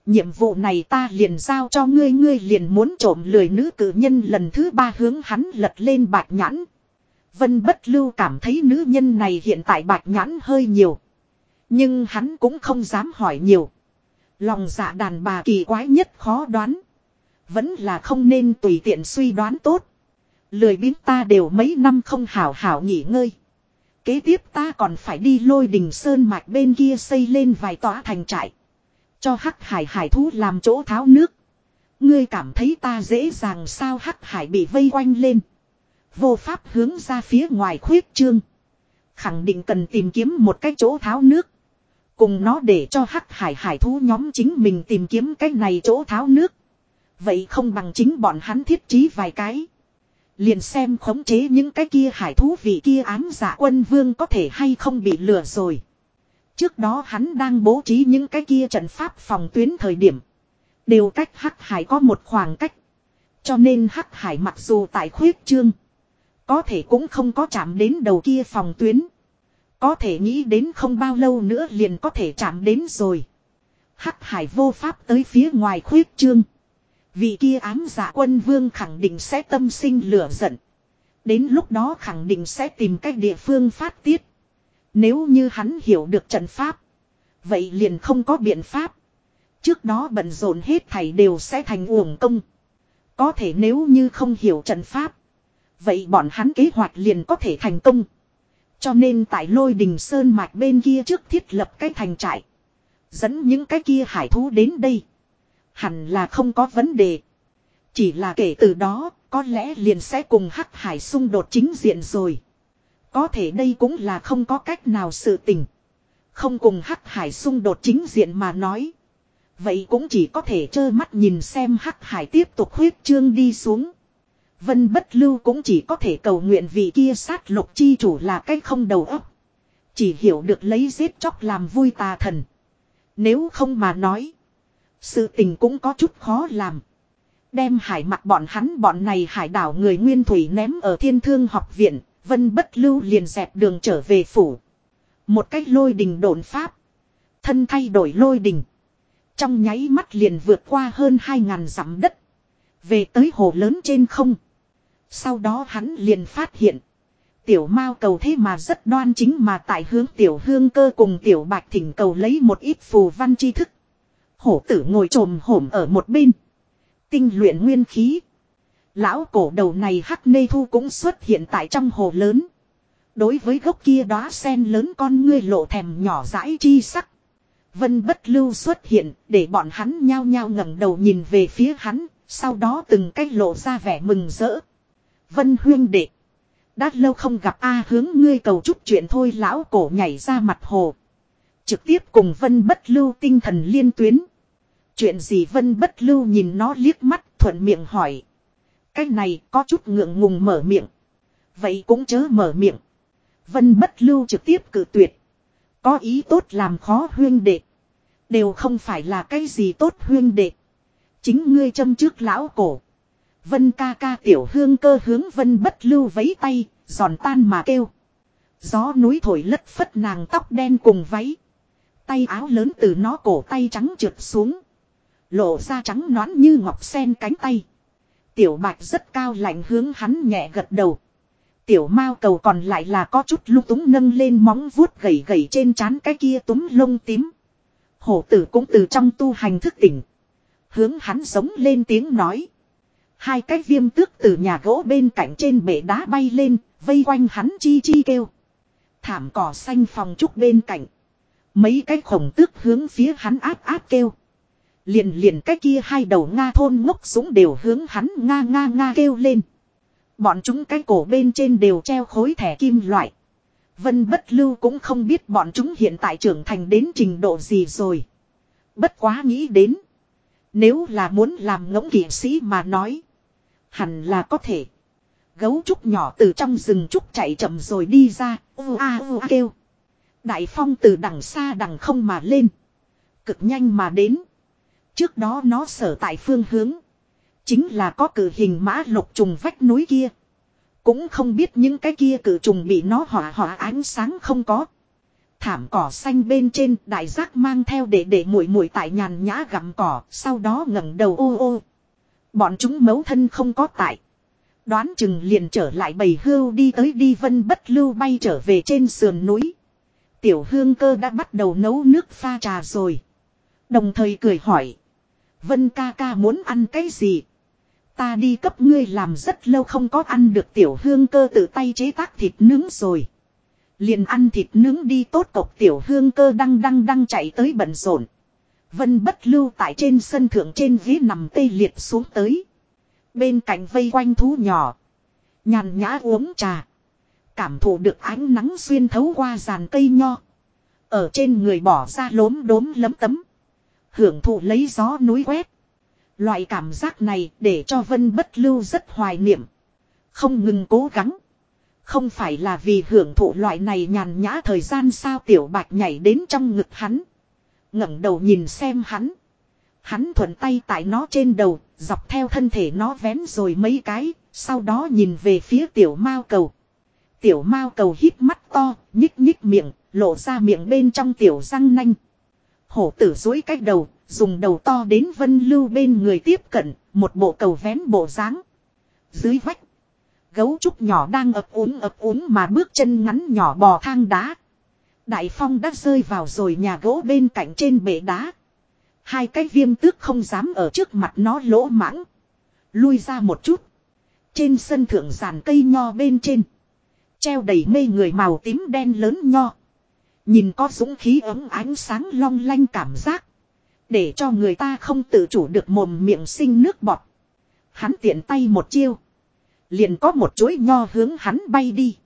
Nhiệm vụ này ta liền giao cho ngươi ngươi liền muốn trộm lười nữ cử nhân lần thứ ba hướng hắn lật lên bạch nhãn. Vân bất lưu cảm thấy nữ nhân này hiện tại bạch nhãn hơi nhiều. Nhưng hắn cũng không dám hỏi nhiều. Lòng dạ đàn bà kỳ quái nhất khó đoán. Vẫn là không nên tùy tiện suy đoán tốt. Lười biếng ta đều mấy năm không hảo hảo nghỉ ngơi. Kế tiếp ta còn phải đi lôi đình sơn mạch bên kia xây lên vài tòa thành trại. Cho hắc hải hải thú làm chỗ tháo nước. Ngươi cảm thấy ta dễ dàng sao hắc hải bị vây quanh lên. Vô pháp hướng ra phía ngoài khuyết trương. Khẳng định cần tìm kiếm một cái chỗ tháo nước. Cùng nó để cho hắc hải hải thú nhóm chính mình tìm kiếm cái này chỗ tháo nước. Vậy không bằng chính bọn hắn thiết trí vài cái. Liền xem khống chế những cái kia hải thú vị kia ám giả quân vương có thể hay không bị lừa rồi. Trước đó hắn đang bố trí những cái kia trận pháp phòng tuyến thời điểm. Đều cách hắc hải có một khoảng cách. Cho nên hắc hải mặc dù tại khuyết trương. Có thể cũng không có chạm đến đầu kia phòng tuyến. Có thể nghĩ đến không bao lâu nữa liền có thể chạm đến rồi. Hắc hải vô pháp tới phía ngoài khuyết trương. Vị kia ám giả quân vương khẳng định sẽ tâm sinh lửa giận. Đến lúc đó khẳng định sẽ tìm cách địa phương phát tiết. Nếu như hắn hiểu được trận pháp. Vậy liền không có biện pháp. Trước đó bận rộn hết thảy đều sẽ thành uổng công. Có thể nếu như không hiểu trận pháp. Vậy bọn hắn kế hoạch liền có thể thành công. Cho nên tại lôi đình sơn mạch bên kia trước thiết lập cái thành trại. Dẫn những cái kia hải thú đến đây. Hẳn là không có vấn đề. Chỉ là kể từ đó, có lẽ liền sẽ cùng hắc hải xung đột chính diện rồi. Có thể đây cũng là không có cách nào sự tình. Không cùng hắc hải xung đột chính diện mà nói. Vậy cũng chỉ có thể trơ mắt nhìn xem hắc hải tiếp tục huyết trương đi xuống. Vân bất lưu cũng chỉ có thể cầu nguyện vị kia sát lục chi chủ là cái không đầu óc. Chỉ hiểu được lấy giết chóc làm vui tà thần. Nếu không mà nói. Sự tình cũng có chút khó làm. Đem hải mặt bọn hắn, bọn này hải đảo người nguyên thủy ném ở thiên thương học viện. Vân bất lưu liền dẹp đường trở về phủ. Một cách lôi đình đồn pháp. Thân thay đổi lôi đình. Trong nháy mắt liền vượt qua hơn hai ngàn dặm đất. Về tới hồ lớn trên không. Sau đó hắn liền phát hiện. Tiểu mao cầu thế mà rất đoan chính mà tại hướng tiểu hương cơ cùng tiểu bạch thỉnh cầu lấy một ít phù văn tri thức. Hổ tử ngồi trồm hổm ở một bên. Tinh luyện nguyên khí. Lão cổ đầu này hắc nê thu cũng xuất hiện tại trong hồ lớn. Đối với gốc kia đóa sen lớn con ngươi lộ thèm nhỏ dãi chi sắc. Vân bất lưu xuất hiện để bọn hắn nhao nhao ngẩng đầu nhìn về phía hắn. Sau đó từng cách lộ ra vẻ mừng rỡ. Vân huyên đệ. Đã lâu không gặp A hướng ngươi cầu chút chuyện thôi, lão cổ nhảy ra mặt hồ. Trực tiếp cùng vân bất lưu tinh thần liên tuyến. Chuyện gì vân bất lưu nhìn nó liếc mắt, thuận miệng hỏi. Cái này có chút ngượng ngùng mở miệng. Vậy cũng chớ mở miệng. Vân bất lưu trực tiếp cử tuyệt. Có ý tốt làm khó huyên đệ. Đều không phải là cái gì tốt huyên đệ. Chính ngươi châm trước lão cổ. Vân ca ca tiểu hương cơ hướng vân bất lưu vấy tay, giòn tan mà kêu. Gió núi thổi lất phất nàng tóc đen cùng váy. Tay áo lớn từ nó cổ tay trắng trượt xuống. Lộ ra trắng nõn như ngọc sen cánh tay. Tiểu bạch rất cao lạnh hướng hắn nhẹ gật đầu. Tiểu mao cầu còn lại là có chút lung túng nâng lên móng vuốt gầy gầy trên trán cái kia túm lông tím. Hổ tử cũng từ trong tu hành thức tỉnh. Hướng hắn giống lên tiếng nói. Hai cái viêm tước từ nhà gỗ bên cạnh trên bể đá bay lên, vây quanh hắn chi chi kêu. Thảm cỏ xanh phòng trúc bên cạnh. Mấy cái khổng tước hướng phía hắn áp áp kêu. Liền liền cái kia hai đầu Nga thôn ngốc súng đều hướng hắn Nga Nga Nga kêu lên. Bọn chúng cái cổ bên trên đều treo khối thẻ kim loại. Vân bất lưu cũng không biết bọn chúng hiện tại trưởng thành đến trình độ gì rồi. Bất quá nghĩ đến. Nếu là muốn làm ngỗng kỷ sĩ mà nói. Hẳn là có thể. Gấu trúc nhỏ từ trong rừng trúc chạy chậm rồi đi ra. U a u a kêu. Đại phong từ đằng xa đằng không mà lên. Cực nhanh mà đến. Trước đó nó sở tại phương hướng. Chính là có cử hình mã lục trùng vách núi kia. Cũng không biết những cái kia cử trùng bị nó hỏa hỏa ánh sáng không có. Thảm cỏ xanh bên trên, đại giác mang theo để để muội muội tại nhàn nhã gặm cỏ. Sau đó ngẩng đầu ô ô. Bọn chúng mấu thân không có tại. Đoán chừng liền trở lại bầy hưu đi tới đi vân bất lưu bay trở về trên sườn núi. Tiểu hương cơ đã bắt đầu nấu nước pha trà rồi. Đồng thời cười hỏi. Vân ca ca muốn ăn cái gì? Ta đi cấp ngươi làm rất lâu không có ăn được tiểu hương cơ tự tay chế tác thịt nướng rồi. Liền ăn thịt nướng đi tốt cộc tiểu hương cơ đăng đăng đăng chạy tới bận rộn. Vân bất lưu tại trên sân thượng trên ghế nằm tê liệt xuống tới. Bên cạnh vây quanh thú nhỏ. Nhàn nhã uống trà. Cảm thụ được ánh nắng xuyên thấu qua giàn cây nho. Ở trên người bỏ ra lốm đốm lấm tấm. Hưởng thụ lấy gió núi quét. Loại cảm giác này để cho Vân bất lưu rất hoài niệm. Không ngừng cố gắng. Không phải là vì hưởng thụ loại này nhàn nhã thời gian sao tiểu bạch nhảy đến trong ngực hắn ngẩng đầu nhìn xem hắn. Hắn thuận tay tại nó trên đầu, dọc theo thân thể nó vén rồi mấy cái, sau đó nhìn về phía tiểu mao cầu. Tiểu mao cầu hít mắt to, nhích nhích miệng, lộ ra miệng bên trong tiểu răng nanh. Hổ tử dối cách đầu, Dùng đầu to đến vân lưu bên người tiếp cận, một bộ cầu vén bộ dáng Dưới vách. Gấu trúc nhỏ đang ập úng ập úng mà bước chân ngắn nhỏ bò thang đá. Đại phong đã rơi vào rồi nhà gỗ bên cạnh trên bể đá. Hai cái viêm tước không dám ở trước mặt nó lỗ mãng. Lui ra một chút. Trên sân thượng giàn cây nho bên trên. Treo đầy mê người màu tím đen lớn nho. Nhìn có dũng khí ấm ánh sáng long lanh cảm giác. Để cho người ta không tự chủ được mồm miệng sinh nước bọt. Hắn tiện tay một chiêu. Liền có một chuỗi nho hướng hắn bay đi.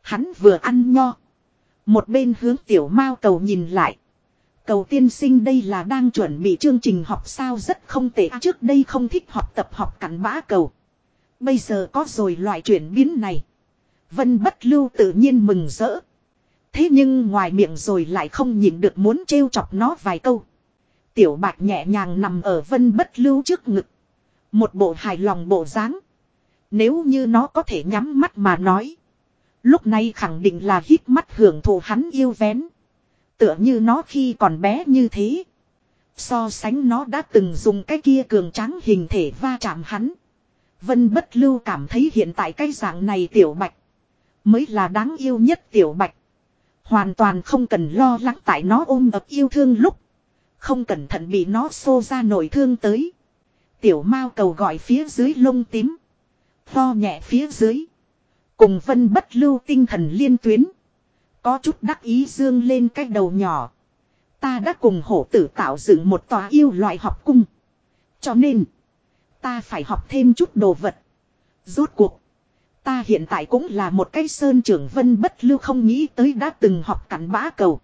Hắn vừa ăn nho. Một bên hướng tiểu mao cầu nhìn lại. Cầu tiên sinh đây là đang chuẩn bị chương trình học sao rất không tệ à, trước đây không thích học tập học cắn bã cầu. Bây giờ có rồi loại chuyển biến này. Vân bất lưu tự nhiên mừng rỡ. Thế nhưng ngoài miệng rồi lại không nhịn được muốn trêu chọc nó vài câu. Tiểu bạch nhẹ nhàng nằm ở vân bất lưu trước ngực. Một bộ hài lòng bộ dáng. Nếu như nó có thể nhắm mắt mà nói. Lúc này khẳng định là hít mắt hưởng thụ hắn yêu vén. Tựa như nó khi còn bé như thế. So sánh nó đã từng dùng cái kia cường tráng hình thể va chạm hắn. Vân bất lưu cảm thấy hiện tại cái dạng này tiểu bạch. Mới là đáng yêu nhất tiểu bạch. Hoàn toàn không cần lo lắng tại nó ôm ập yêu thương lúc. Không cẩn thận bị nó xô ra nổi thương tới. Tiểu mao cầu gọi phía dưới lông tím. Tho nhẹ phía dưới. Cùng vân bất lưu tinh thần liên tuyến. Có chút đắc ý dương lên cái đầu nhỏ. Ta đã cùng hổ tử tạo dựng một tòa yêu loại học cung. Cho nên. Ta phải học thêm chút đồ vật. Rốt cuộc. Ta hiện tại cũng là một cái sơn trưởng vân bất lưu không nghĩ tới đã từng học cắn bã cầu.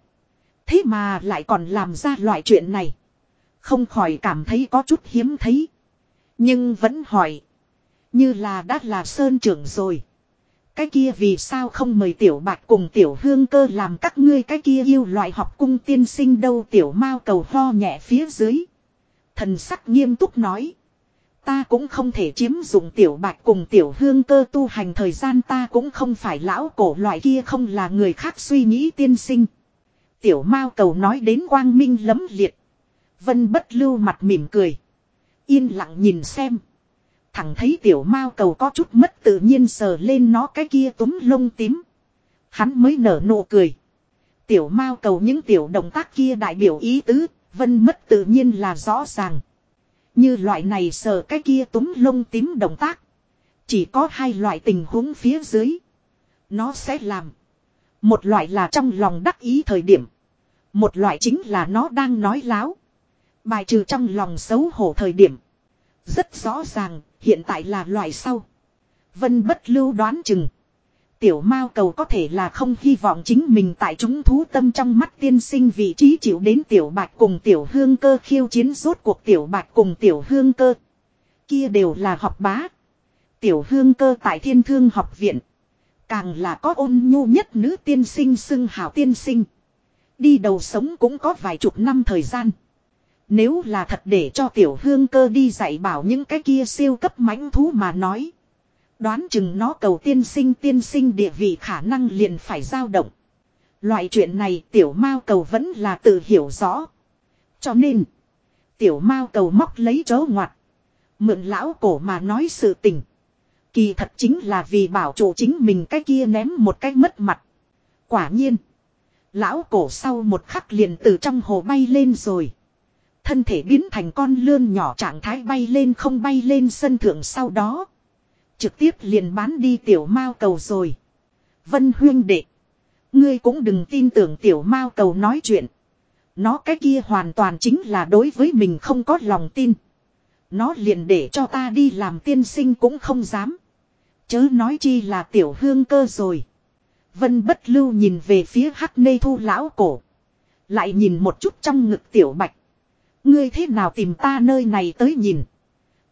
Thế mà lại còn làm ra loại chuyện này. Không khỏi cảm thấy có chút hiếm thấy. Nhưng vẫn hỏi. Như là đã là sơn trưởng rồi. Cái kia vì sao không mời tiểu bạch cùng tiểu hương cơ làm các ngươi cái kia yêu loại học cung tiên sinh đâu tiểu mao cầu ho nhẹ phía dưới. Thần sắc nghiêm túc nói. Ta cũng không thể chiếm dụng tiểu bạch cùng tiểu hương cơ tu hành thời gian ta cũng không phải lão cổ loại kia không là người khác suy nghĩ tiên sinh. Tiểu mao cầu nói đến quang minh lấm liệt. Vân bất lưu mặt mỉm cười. Yên lặng nhìn xem. Thẳng thấy tiểu mao cầu có chút mất tự nhiên sờ lên nó cái kia túm lông tím. Hắn mới nở nụ cười. Tiểu mao cầu những tiểu động tác kia đại biểu ý tứ, vân mất tự nhiên là rõ ràng. Như loại này sờ cái kia túm lông tím động tác. Chỉ có hai loại tình huống phía dưới. Nó sẽ làm. Một loại là trong lòng đắc ý thời điểm. Một loại chính là nó đang nói láo. Bài trừ trong lòng xấu hổ thời điểm. Rất rõ ràng, hiện tại là loại sau. Vân bất lưu đoán chừng. Tiểu mao cầu có thể là không hy vọng chính mình tại chúng thú tâm trong mắt tiên sinh vị trí chịu đến tiểu bạch cùng tiểu hương cơ khiêu chiến rốt cuộc tiểu bạch cùng tiểu hương cơ. Kia đều là học bá. Tiểu hương cơ tại thiên thương học viện. Càng là có ôn nhu nhất nữ tiên sinh xưng hào tiên sinh. Đi đầu sống cũng có vài chục năm thời gian. Nếu là thật để cho tiểu hương cơ đi dạy bảo những cái kia siêu cấp mãnh thú mà nói. Đoán chừng nó cầu tiên sinh tiên sinh địa vị khả năng liền phải dao động. Loại chuyện này tiểu mao cầu vẫn là tự hiểu rõ. Cho nên, tiểu mao cầu móc lấy chó ngoặt. Mượn lão cổ mà nói sự tình. Kỳ thật chính là vì bảo chủ chính mình cái kia ném một cái mất mặt. Quả nhiên, lão cổ sau một khắc liền từ trong hồ bay lên rồi. Thân thể biến thành con lươn nhỏ trạng thái bay lên không bay lên sân thượng sau đó. Trực tiếp liền bán đi tiểu mao cầu rồi. Vân huyên đệ. Ngươi cũng đừng tin tưởng tiểu mao cầu nói chuyện. Nó cái kia hoàn toàn chính là đối với mình không có lòng tin. Nó liền để cho ta đi làm tiên sinh cũng không dám. Chớ nói chi là tiểu hương cơ rồi. Vân bất lưu nhìn về phía hắc nê thu lão cổ. Lại nhìn một chút trong ngực tiểu bạch. Ngươi thế nào tìm ta nơi này tới nhìn.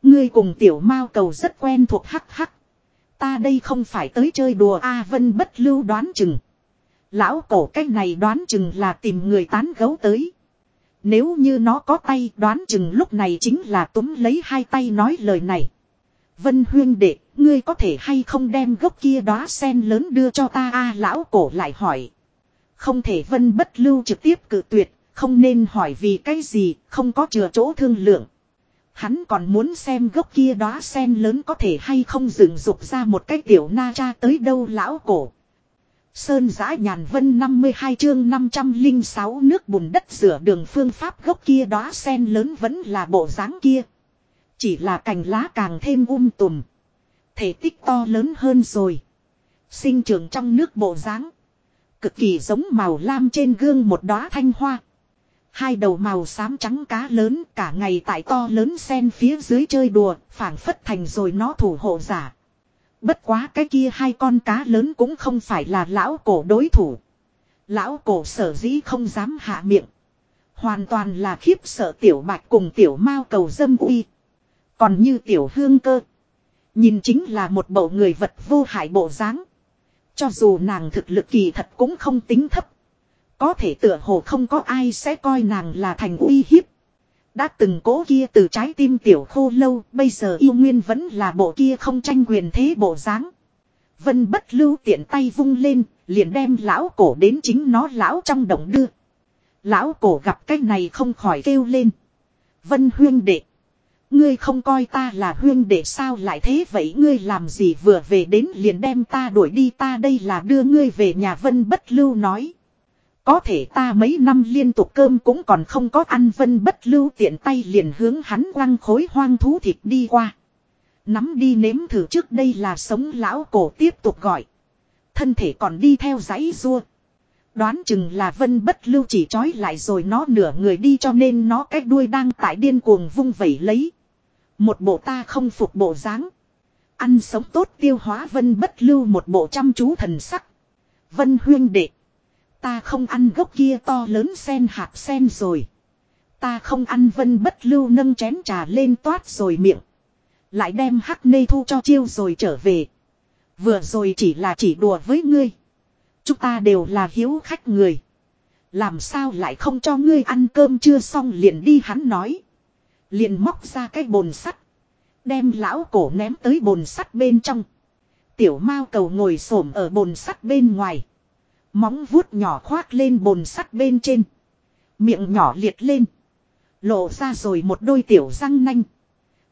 Ngươi cùng tiểu mao cầu rất quen thuộc hắc hắc. Ta đây không phải tới chơi đùa A Vân bất lưu đoán chừng. Lão cổ cách này đoán chừng là tìm người tán gấu tới. Nếu như nó có tay đoán chừng lúc này chính là túm lấy hai tay nói lời này. Vân huyên đệ, ngươi có thể hay không đem gốc kia đóa sen lớn đưa cho ta a lão cổ lại hỏi. Không thể vân bất lưu trực tiếp cự tuyệt, không nên hỏi vì cái gì, không có chừa chỗ thương lượng. Hắn còn muốn xem gốc kia đóa sen lớn có thể hay không dựng dục ra một cái tiểu na cha tới đâu lão cổ. Sơn giã nhàn vân 52 chương 506 nước bùn đất rửa đường phương pháp gốc kia đóa sen lớn vẫn là bộ dáng kia. Chỉ là cành lá càng thêm um tùm. Thể tích to lớn hơn rồi. Sinh trưởng trong nước bộ dáng Cực kỳ giống màu lam trên gương một đóa thanh hoa. Hai đầu màu xám trắng cá lớn cả ngày tại to lớn sen phía dưới chơi đùa, phảng phất thành rồi nó thủ hộ giả. Bất quá cái kia hai con cá lớn cũng không phải là lão cổ đối thủ. Lão cổ sở dĩ không dám hạ miệng. Hoàn toàn là khiếp sợ tiểu bạch cùng tiểu mao cầu dâm uy. Còn như tiểu hương cơ. Nhìn chính là một bộ người vật vô hại bộ dáng. Cho dù nàng thực lực kỳ thật cũng không tính thấp. Có thể tựa hồ không có ai sẽ coi nàng là thành uy hiếp. Đã từng cố kia từ trái tim tiểu khô lâu, bây giờ yêu nguyên vẫn là bộ kia không tranh quyền thế bộ dáng. Vân bất lưu tiện tay vung lên, liền đem lão cổ đến chính nó lão trong động đưa. Lão cổ gặp cái này không khỏi kêu lên. Vân huyên đệ. Ngươi không coi ta là huyên đệ sao lại thế vậy ngươi làm gì vừa về đến liền đem ta đuổi đi ta đây là đưa ngươi về nhà vân bất lưu nói. Có thể ta mấy năm liên tục cơm cũng còn không có ăn vân bất lưu tiện tay liền hướng hắn quăng khối hoang thú thịt đi qua. Nắm đi nếm thử trước đây là sống lão cổ tiếp tục gọi. Thân thể còn đi theo dãy rua. Đoán chừng là vân bất lưu chỉ trói lại rồi nó nửa người đi cho nên nó cái đuôi đang tại điên cuồng vung vẩy lấy. Một bộ ta không phục bộ dáng. Ăn sống tốt tiêu hóa vân bất lưu một bộ chăm chú thần sắc. Vân huyên đệ. Ta không ăn gốc kia to lớn sen hạt sen rồi. Ta không ăn vân bất lưu nâng chén trà lên toát rồi miệng. Lại đem hắc nê thu cho chiêu rồi trở về. Vừa rồi chỉ là chỉ đùa với ngươi. Chúng ta đều là hiếu khách người. Làm sao lại không cho ngươi ăn cơm chưa xong liền đi hắn nói. Liền móc ra cái bồn sắt. Đem lão cổ ném tới bồn sắt bên trong. Tiểu mao cầu ngồi xổm ở bồn sắt bên ngoài. Móng vuốt nhỏ khoác lên bồn sắt bên trên. Miệng nhỏ liệt lên. Lộ ra rồi một đôi tiểu răng nanh.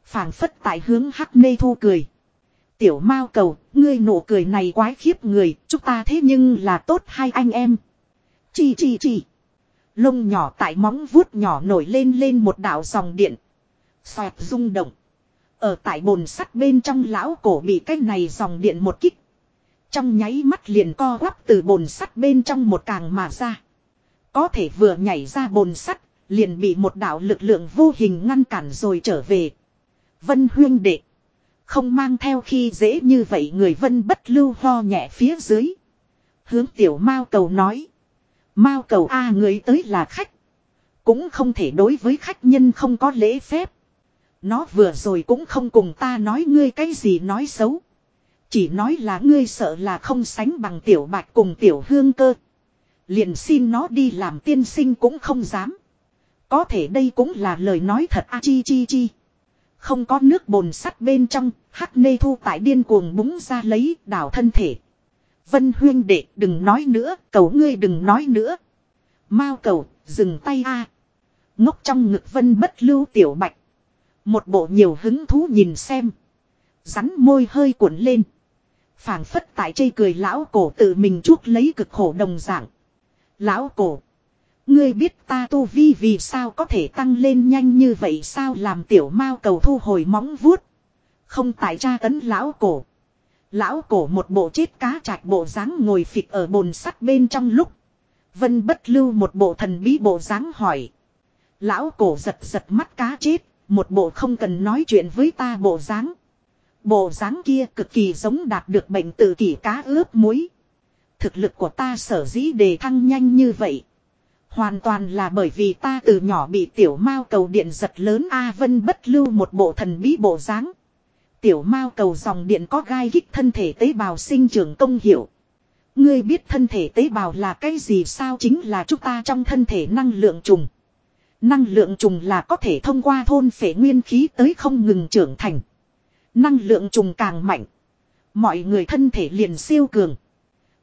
phảng phất tại hướng hắc nê thu cười. Tiểu mao cầu, ngươi nụ cười này quái khiếp người, chúng ta thế nhưng là tốt hai anh em. Chi chi chi. Lông nhỏ tại móng vuốt nhỏ nổi lên lên một đạo dòng điện. Xoẹt rung động. Ở tại bồn sắt bên trong lão cổ bị cái này dòng điện một kích. Trong nháy mắt liền co quắp từ bồn sắt bên trong một càng mà ra. Có thể vừa nhảy ra bồn sắt, liền bị một đạo lực lượng vô hình ngăn cản rồi trở về. Vân huyên đệ. Không mang theo khi dễ như vậy người vân bất lưu ho nhẹ phía dưới. Hướng tiểu mao cầu nói. Mao cầu a người tới là khách. Cũng không thể đối với khách nhân không có lễ phép. Nó vừa rồi cũng không cùng ta nói ngươi cái gì nói xấu. Chỉ nói là ngươi sợ là không sánh bằng tiểu bạch cùng tiểu hương cơ. Liền xin nó đi làm tiên sinh cũng không dám. Có thể đây cũng là lời nói thật a chi chi chi. Không có nước bồn sắt bên trong, hắc nê thu tại điên cuồng búng ra lấy đảo thân thể. Vân huyên đệ đừng nói nữa, cầu ngươi đừng nói nữa. Mao cầu, dừng tay a. Ngốc trong ngực vân bất lưu tiểu bạch. Một bộ nhiều hứng thú nhìn xem. Rắn môi hơi cuộn lên phảng phất tại chây cười lão cổ tự mình chuốc lấy cực khổ đồng dạng. Lão cổ. Ngươi biết ta tu vi vì sao có thể tăng lên nhanh như vậy sao làm tiểu mao cầu thu hồi móng vuốt. Không tại tra tấn lão cổ. Lão cổ một bộ chết cá chạch bộ dáng ngồi phịch ở bồn sắt bên trong lúc. Vân bất lưu một bộ thần bí bộ dáng hỏi. Lão cổ giật giật mắt cá chết, một bộ không cần nói chuyện với ta bộ dáng. Bộ dáng kia cực kỳ giống đạt được bệnh tự kỷ cá ướp muối. Thực lực của ta sở dĩ đề thăng nhanh như vậy. Hoàn toàn là bởi vì ta từ nhỏ bị tiểu mao cầu điện giật lớn A Vân bất lưu một bộ thần bí bộ dáng. Tiểu mao cầu dòng điện có gai kích thân thể tế bào sinh trưởng công hiệu. Ngươi biết thân thể tế bào là cái gì sao chính là chúng ta trong thân thể năng lượng trùng. Năng lượng trùng là có thể thông qua thôn phệ nguyên khí tới không ngừng trưởng thành. Năng lượng trùng càng mạnh. Mọi người thân thể liền siêu cường.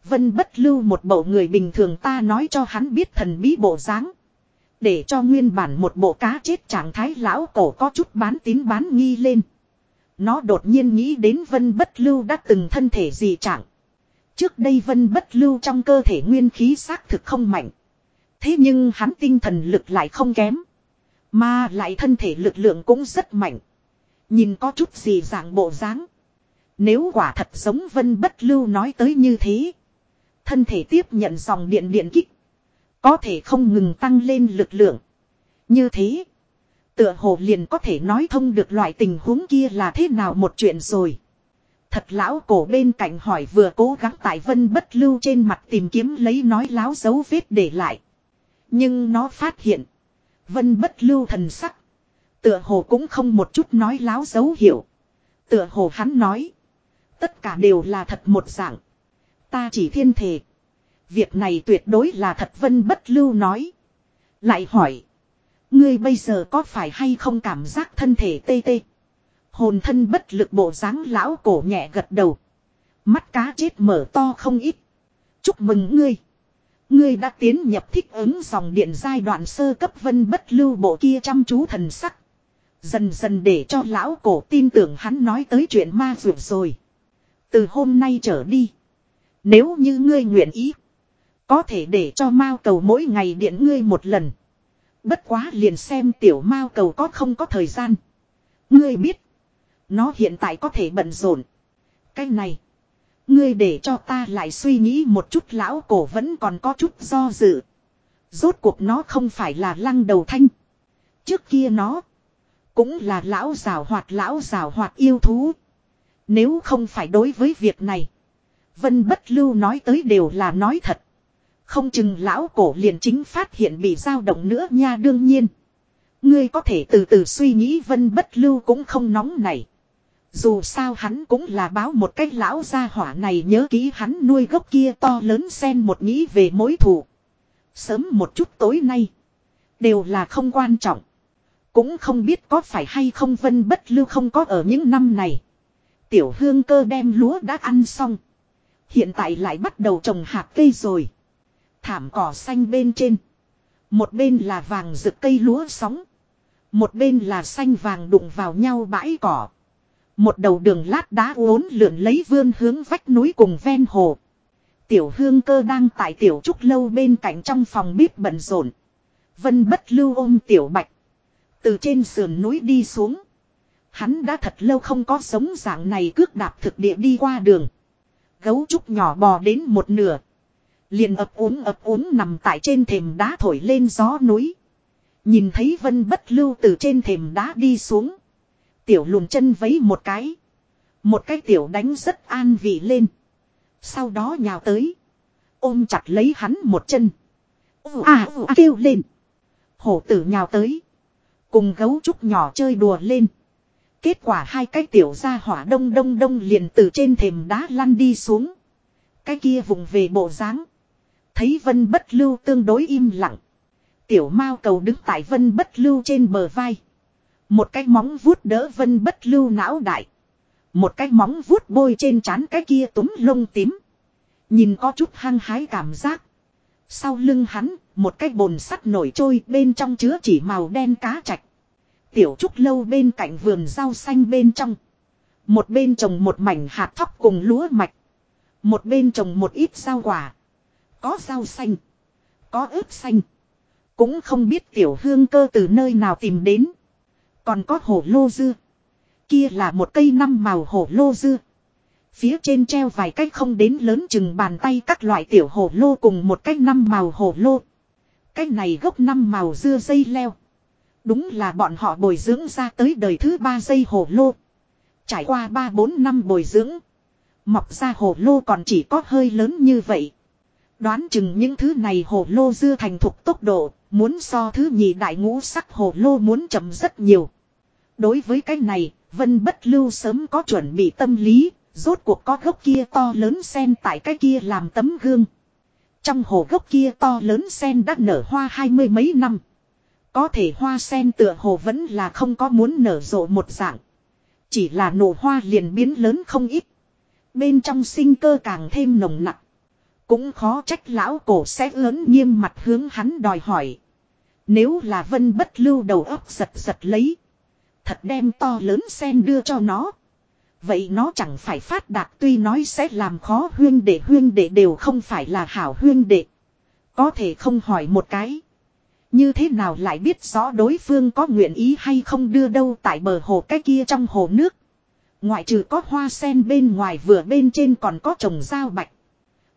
Vân bất lưu một bộ người bình thường ta nói cho hắn biết thần bí bộ dáng. Để cho nguyên bản một bộ cá chết trạng thái lão cổ có chút bán tín bán nghi lên. Nó đột nhiên nghĩ đến vân bất lưu đã từng thân thể gì trạng. Trước đây vân bất lưu trong cơ thể nguyên khí xác thực không mạnh. Thế nhưng hắn tinh thần lực lại không kém. Mà lại thân thể lực lượng cũng rất mạnh. Nhìn có chút gì dạng bộ dáng. Nếu quả thật giống vân bất lưu nói tới như thế. Thân thể tiếp nhận dòng điện điện kích. Có thể không ngừng tăng lên lực lượng. Như thế. Tựa hồ liền có thể nói thông được loại tình huống kia là thế nào một chuyện rồi. Thật lão cổ bên cạnh hỏi vừa cố gắng tại vân bất lưu trên mặt tìm kiếm lấy nói láo dấu vết để lại. Nhưng nó phát hiện. Vân bất lưu thần sắc. Tựa hồ cũng không một chút nói láo dấu hiệu. Tựa hồ hắn nói. Tất cả đều là thật một dạng. Ta chỉ thiên thể. Việc này tuyệt đối là thật vân bất lưu nói. Lại hỏi. Ngươi bây giờ có phải hay không cảm giác thân thể tê tê. Hồn thân bất lực bộ dáng lão cổ nhẹ gật đầu. Mắt cá chết mở to không ít. Chúc mừng ngươi. Ngươi đã tiến nhập thích ứng dòng điện giai đoạn sơ cấp vân bất lưu bộ kia chăm chú thần sắc. Dần dần để cho lão cổ tin tưởng hắn nói tới chuyện ma vượt rồi. Từ hôm nay trở đi. Nếu như ngươi nguyện ý. Có thể để cho mao cầu mỗi ngày điện ngươi một lần. Bất quá liền xem tiểu mao cầu có không có thời gian. Ngươi biết. Nó hiện tại có thể bận rộn. Cái này. Ngươi để cho ta lại suy nghĩ một chút lão cổ vẫn còn có chút do dự. Rốt cuộc nó không phải là lăng đầu thanh. Trước kia nó. Cũng là lão rào hoạt, lão rào hoạt yêu thú. Nếu không phải đối với việc này. Vân bất lưu nói tới đều là nói thật. Không chừng lão cổ liền chính phát hiện bị dao động nữa nha, đương nhiên. Ngươi có thể từ từ suy nghĩ, vân bất lưu cũng không nóng này. Dù sao hắn cũng là báo một cách lão gia hỏa này, nhớ ký hắn nuôi gốc kia to lớn sen một nghĩ về mối thù. Sớm một chút tối nay. Đều là không quan trọng. Cũng không biết có phải hay không vân bất lưu không có ở những năm này. Tiểu hương cơ đem lúa đã ăn xong. Hiện tại lại bắt đầu trồng hạt cây rồi. Thảm cỏ xanh bên trên. Một bên là vàng rực cây lúa sóng. Một bên là xanh vàng đụng vào nhau bãi cỏ. Một đầu đường lát đá uốn lượn lấy vươn hướng vách núi cùng ven hồ. Tiểu hương cơ đang tại tiểu trúc lâu bên cạnh trong phòng bếp bận rộn. Vân bất lưu ôm tiểu bạch. Từ trên sườn núi đi xuống. Hắn đã thật lâu không có sống dạng này cước đạp thực địa đi qua đường. Gấu trúc nhỏ bò đến một nửa. Liền ập uống ập uống nằm tại trên thềm đá thổi lên gió núi. Nhìn thấy vân bất lưu từ trên thềm đá đi xuống. Tiểu lùn chân vấy một cái. Một cái tiểu đánh rất an vị lên. Sau đó nhào tới. Ôm chặt lấy hắn một chân. À, à kêu lên. Hổ tử nhào tới. Cùng gấu trúc nhỏ chơi đùa lên. Kết quả hai cái tiểu ra hỏa đông đông đông liền từ trên thềm đá lăn đi xuống. Cái kia vùng về bộ dáng Thấy vân bất lưu tương đối im lặng. Tiểu mao cầu đứng tại vân bất lưu trên bờ vai. Một cái móng vuốt đỡ vân bất lưu não đại. Một cái móng vuốt bôi trên trán cái kia túm lông tím. Nhìn có chút hăng hái cảm giác. Sau lưng hắn, một cái bồn sắt nổi trôi bên trong chứa chỉ màu đen cá chạch. Tiểu trúc lâu bên cạnh vườn rau xanh bên trong. Một bên trồng một mảnh hạt thóc cùng lúa mạch. Một bên trồng một ít rau quả. Có rau xanh. Có ớt xanh. Cũng không biết tiểu hương cơ từ nơi nào tìm đến. Còn có hổ lô dưa. Kia là một cây năm màu hổ lô dưa. Phía trên treo vài cách không đến lớn chừng bàn tay các loại tiểu hổ lô cùng một cách năm màu hổ lô. Cái này gốc năm màu dưa dây leo. Đúng là bọn họ bồi dưỡng ra tới đời thứ ba dây hồ lô. Trải qua ba bốn năm bồi dưỡng. Mọc ra hồ lô còn chỉ có hơi lớn như vậy. Đoán chừng những thứ này hồ lô dưa thành thục tốc độ, muốn so thứ nhì đại ngũ sắc hồ lô muốn chậm rất nhiều. Đối với cái này, Vân Bất Lưu sớm có chuẩn bị tâm lý, rốt cuộc có gốc kia to lớn sen tại cái kia làm tấm gương. Trong hồ gốc kia to lớn sen đã nở hoa hai mươi mấy năm. Có thể hoa sen tựa hồ vẫn là không có muốn nở rộ một dạng. Chỉ là nổ hoa liền biến lớn không ít. Bên trong sinh cơ càng thêm nồng nặng. Cũng khó trách lão cổ sẽ lớn nghiêm mặt hướng hắn đòi hỏi. Nếu là vân bất lưu đầu óc giật giật lấy. Thật đem to lớn sen đưa cho nó. Vậy nó chẳng phải phát đạt tuy nói sẽ làm khó huyên đệ huyên đệ đều không phải là hảo huyên đệ. Có thể không hỏi một cái. Như thế nào lại biết rõ đối phương có nguyện ý hay không đưa đâu tại bờ hồ cái kia trong hồ nước. Ngoại trừ có hoa sen bên ngoài vừa bên trên còn có trồng dao bạch.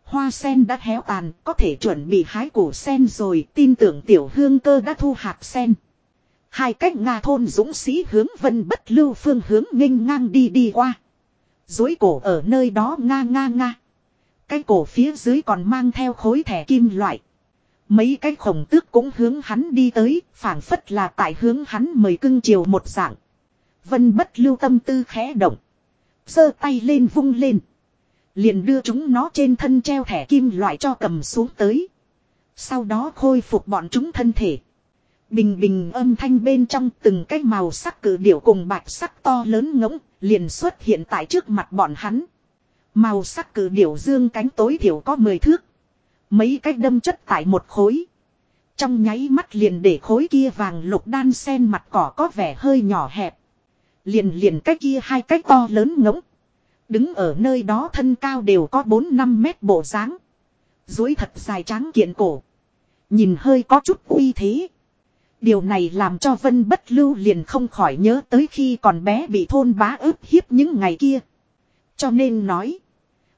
Hoa sen đã héo tàn, có thể chuẩn bị hái củ sen rồi, tin tưởng tiểu hương cơ đã thu hạt sen. Hai cách Nga thôn dũng sĩ hướng vân bất lưu phương hướng nghênh ngang đi đi qua. Dối cổ ở nơi đó nga nga nga. Cái cổ phía dưới còn mang theo khối thẻ kim loại. Mấy cái khổng tước cũng hướng hắn đi tới, phảng phất là tại hướng hắn mời cưng chiều một dạng. Vân bất lưu tâm tư khẽ động. giơ tay lên vung lên. Liền đưa chúng nó trên thân treo thẻ kim loại cho cầm xuống tới. Sau đó khôi phục bọn chúng thân thể. Bình bình âm thanh bên trong từng cái màu sắc cử điểu cùng bạch sắc to lớn ngỗng liền xuất hiện tại trước mặt bọn hắn. Màu sắc cử điểu dương cánh tối thiểu có 10 thước. Mấy cách đâm chất tại một khối. Trong nháy mắt liền để khối kia vàng lục đan sen mặt cỏ có vẻ hơi nhỏ hẹp. Liền liền cách kia hai cách to lớn ngỗng. Đứng ở nơi đó thân cao đều có 4-5 mét bộ dáng Dối thật dài trắng kiện cổ. Nhìn hơi có chút uy thế. Điều này làm cho Vân Bất Lưu liền không khỏi nhớ tới khi còn bé bị thôn bá ức hiếp những ngày kia. Cho nên nói.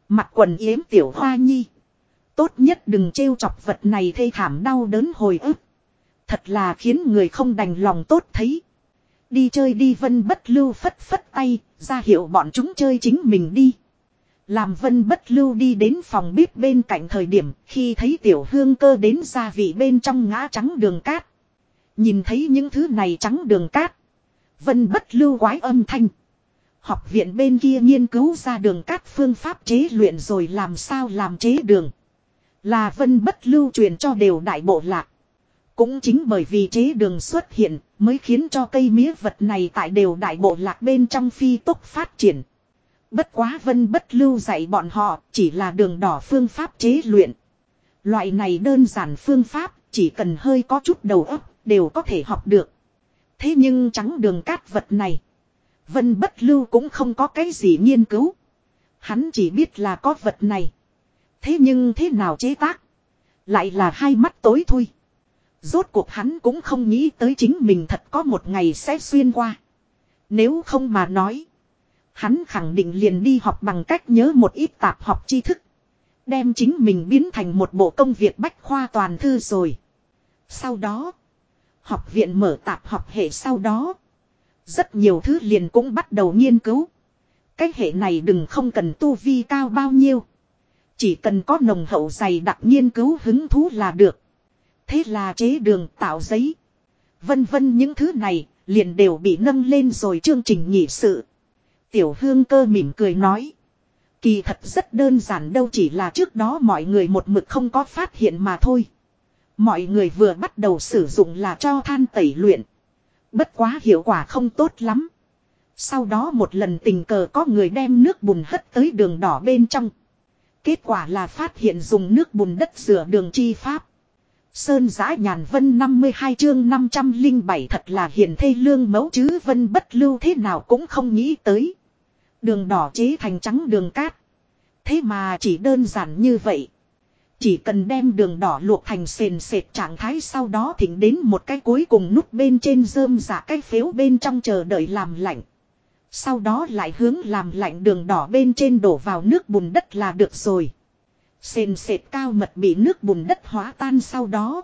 Mặt quần yếm tiểu hoa nhi. Tốt nhất đừng trêu chọc vật này thê thảm đau đớn hồi ức. Thật là khiến người không đành lòng tốt thấy. Đi chơi đi Vân Bất Lưu phất phất tay, ra hiệu bọn chúng chơi chính mình đi. Làm Vân Bất Lưu đi đến phòng bếp bên cạnh thời điểm khi thấy tiểu hương cơ đến gia vị bên trong ngã trắng đường cát. Nhìn thấy những thứ này trắng đường cát. Vân bất lưu quái âm thanh. Học viện bên kia nghiên cứu ra đường cát phương pháp chế luyện rồi làm sao làm chế đường. Là vân bất lưu truyền cho đều đại bộ lạc. Cũng chính bởi vì chế đường xuất hiện mới khiến cho cây mía vật này tại đều đại bộ lạc bên trong phi tốc phát triển. Bất quá vân bất lưu dạy bọn họ chỉ là đường đỏ phương pháp chế luyện. Loại này đơn giản phương pháp chỉ cần hơi có chút đầu óc Đều có thể học được. Thế nhưng trắng đường cát vật này. Vân bất lưu cũng không có cái gì nghiên cứu. Hắn chỉ biết là có vật này. Thế nhưng thế nào chế tác. Lại là hai mắt tối thui. Rốt cuộc hắn cũng không nghĩ tới chính mình thật có một ngày sẽ xuyên qua. Nếu không mà nói. Hắn khẳng định liền đi học bằng cách nhớ một ít tạp học tri thức. Đem chính mình biến thành một bộ công việc bách khoa toàn thư rồi. Sau đó. Học viện mở tạp học hệ sau đó. Rất nhiều thứ liền cũng bắt đầu nghiên cứu. Cái hệ này đừng không cần tu vi cao bao nhiêu. Chỉ cần có nồng hậu dày đặc nghiên cứu hứng thú là được. Thế là chế đường tạo giấy. Vân vân những thứ này liền đều bị nâng lên rồi chương trình nghị sự. Tiểu hương cơ mỉm cười nói. Kỳ thật rất đơn giản đâu chỉ là trước đó mọi người một mực không có phát hiện mà thôi. Mọi người vừa bắt đầu sử dụng là cho than tẩy luyện. Bất quá hiệu quả không tốt lắm. Sau đó một lần tình cờ có người đem nước bùn hất tới đường đỏ bên trong. Kết quả là phát hiện dùng nước bùn đất rửa đường chi pháp. Sơn giã nhàn vân 52 chương 507 thật là hiền thê lương mẫu chứ vân bất lưu thế nào cũng không nghĩ tới. Đường đỏ chế thành trắng đường cát. Thế mà chỉ đơn giản như vậy. Chỉ cần đem đường đỏ luộc thành sền sệt trạng thái sau đó thỉnh đến một cái cuối cùng nút bên trên rơm giả cái phiếu bên trong chờ đợi làm lạnh. Sau đó lại hướng làm lạnh đường đỏ bên trên đổ vào nước bùn đất là được rồi. Sền sệt cao mật bị nước bùn đất hóa tan sau đó.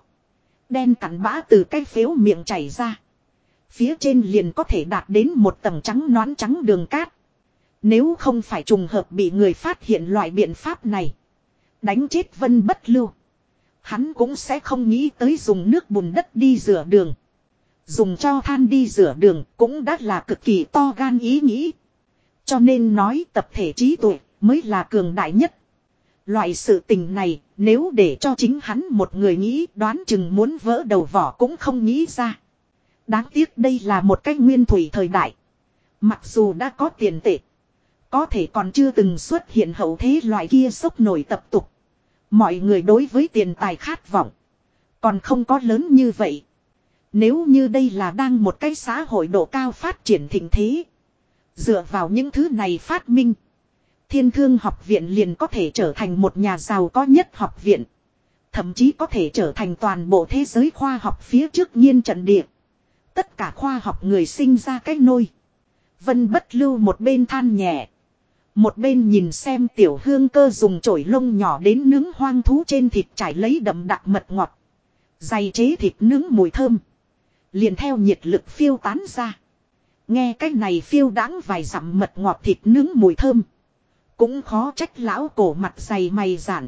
Đen cắn bã từ cái phiếu miệng chảy ra. Phía trên liền có thể đạt đến một tầng trắng nón trắng đường cát. Nếu không phải trùng hợp bị người phát hiện loại biện pháp này. Đánh chết vân bất lưu. Hắn cũng sẽ không nghĩ tới dùng nước bùn đất đi rửa đường. Dùng cho than đi rửa đường cũng đã là cực kỳ to gan ý nghĩ. Cho nên nói tập thể trí tuệ mới là cường đại nhất. Loại sự tình này nếu để cho chính hắn một người nghĩ đoán chừng muốn vỡ đầu vỏ cũng không nghĩ ra. Đáng tiếc đây là một cái nguyên thủy thời đại. Mặc dù đã có tiền tệ. Có thể còn chưa từng xuất hiện hậu thế loại kia sốc nổi tập tục. Mọi người đối với tiền tài khát vọng. Còn không có lớn như vậy. Nếu như đây là đang một cái xã hội độ cao phát triển thịnh thế. Dựa vào những thứ này phát minh. Thiên thương học viện liền có thể trở thành một nhà giàu có nhất học viện. Thậm chí có thể trở thành toàn bộ thế giới khoa học phía trước nhiên trận địa. Tất cả khoa học người sinh ra cái nôi. Vân bất lưu một bên than nhẹ. Một bên nhìn xem tiểu hương cơ dùng chổi lông nhỏ đến nướng hoang thú trên thịt trải lấy đậm đặc mật ngọt. Dày chế thịt nướng mùi thơm. Liền theo nhiệt lực phiêu tán ra. Nghe cái này phiêu đáng vài dặm mật ngọt thịt nướng mùi thơm. Cũng khó trách lão cổ mặt dày mày giản.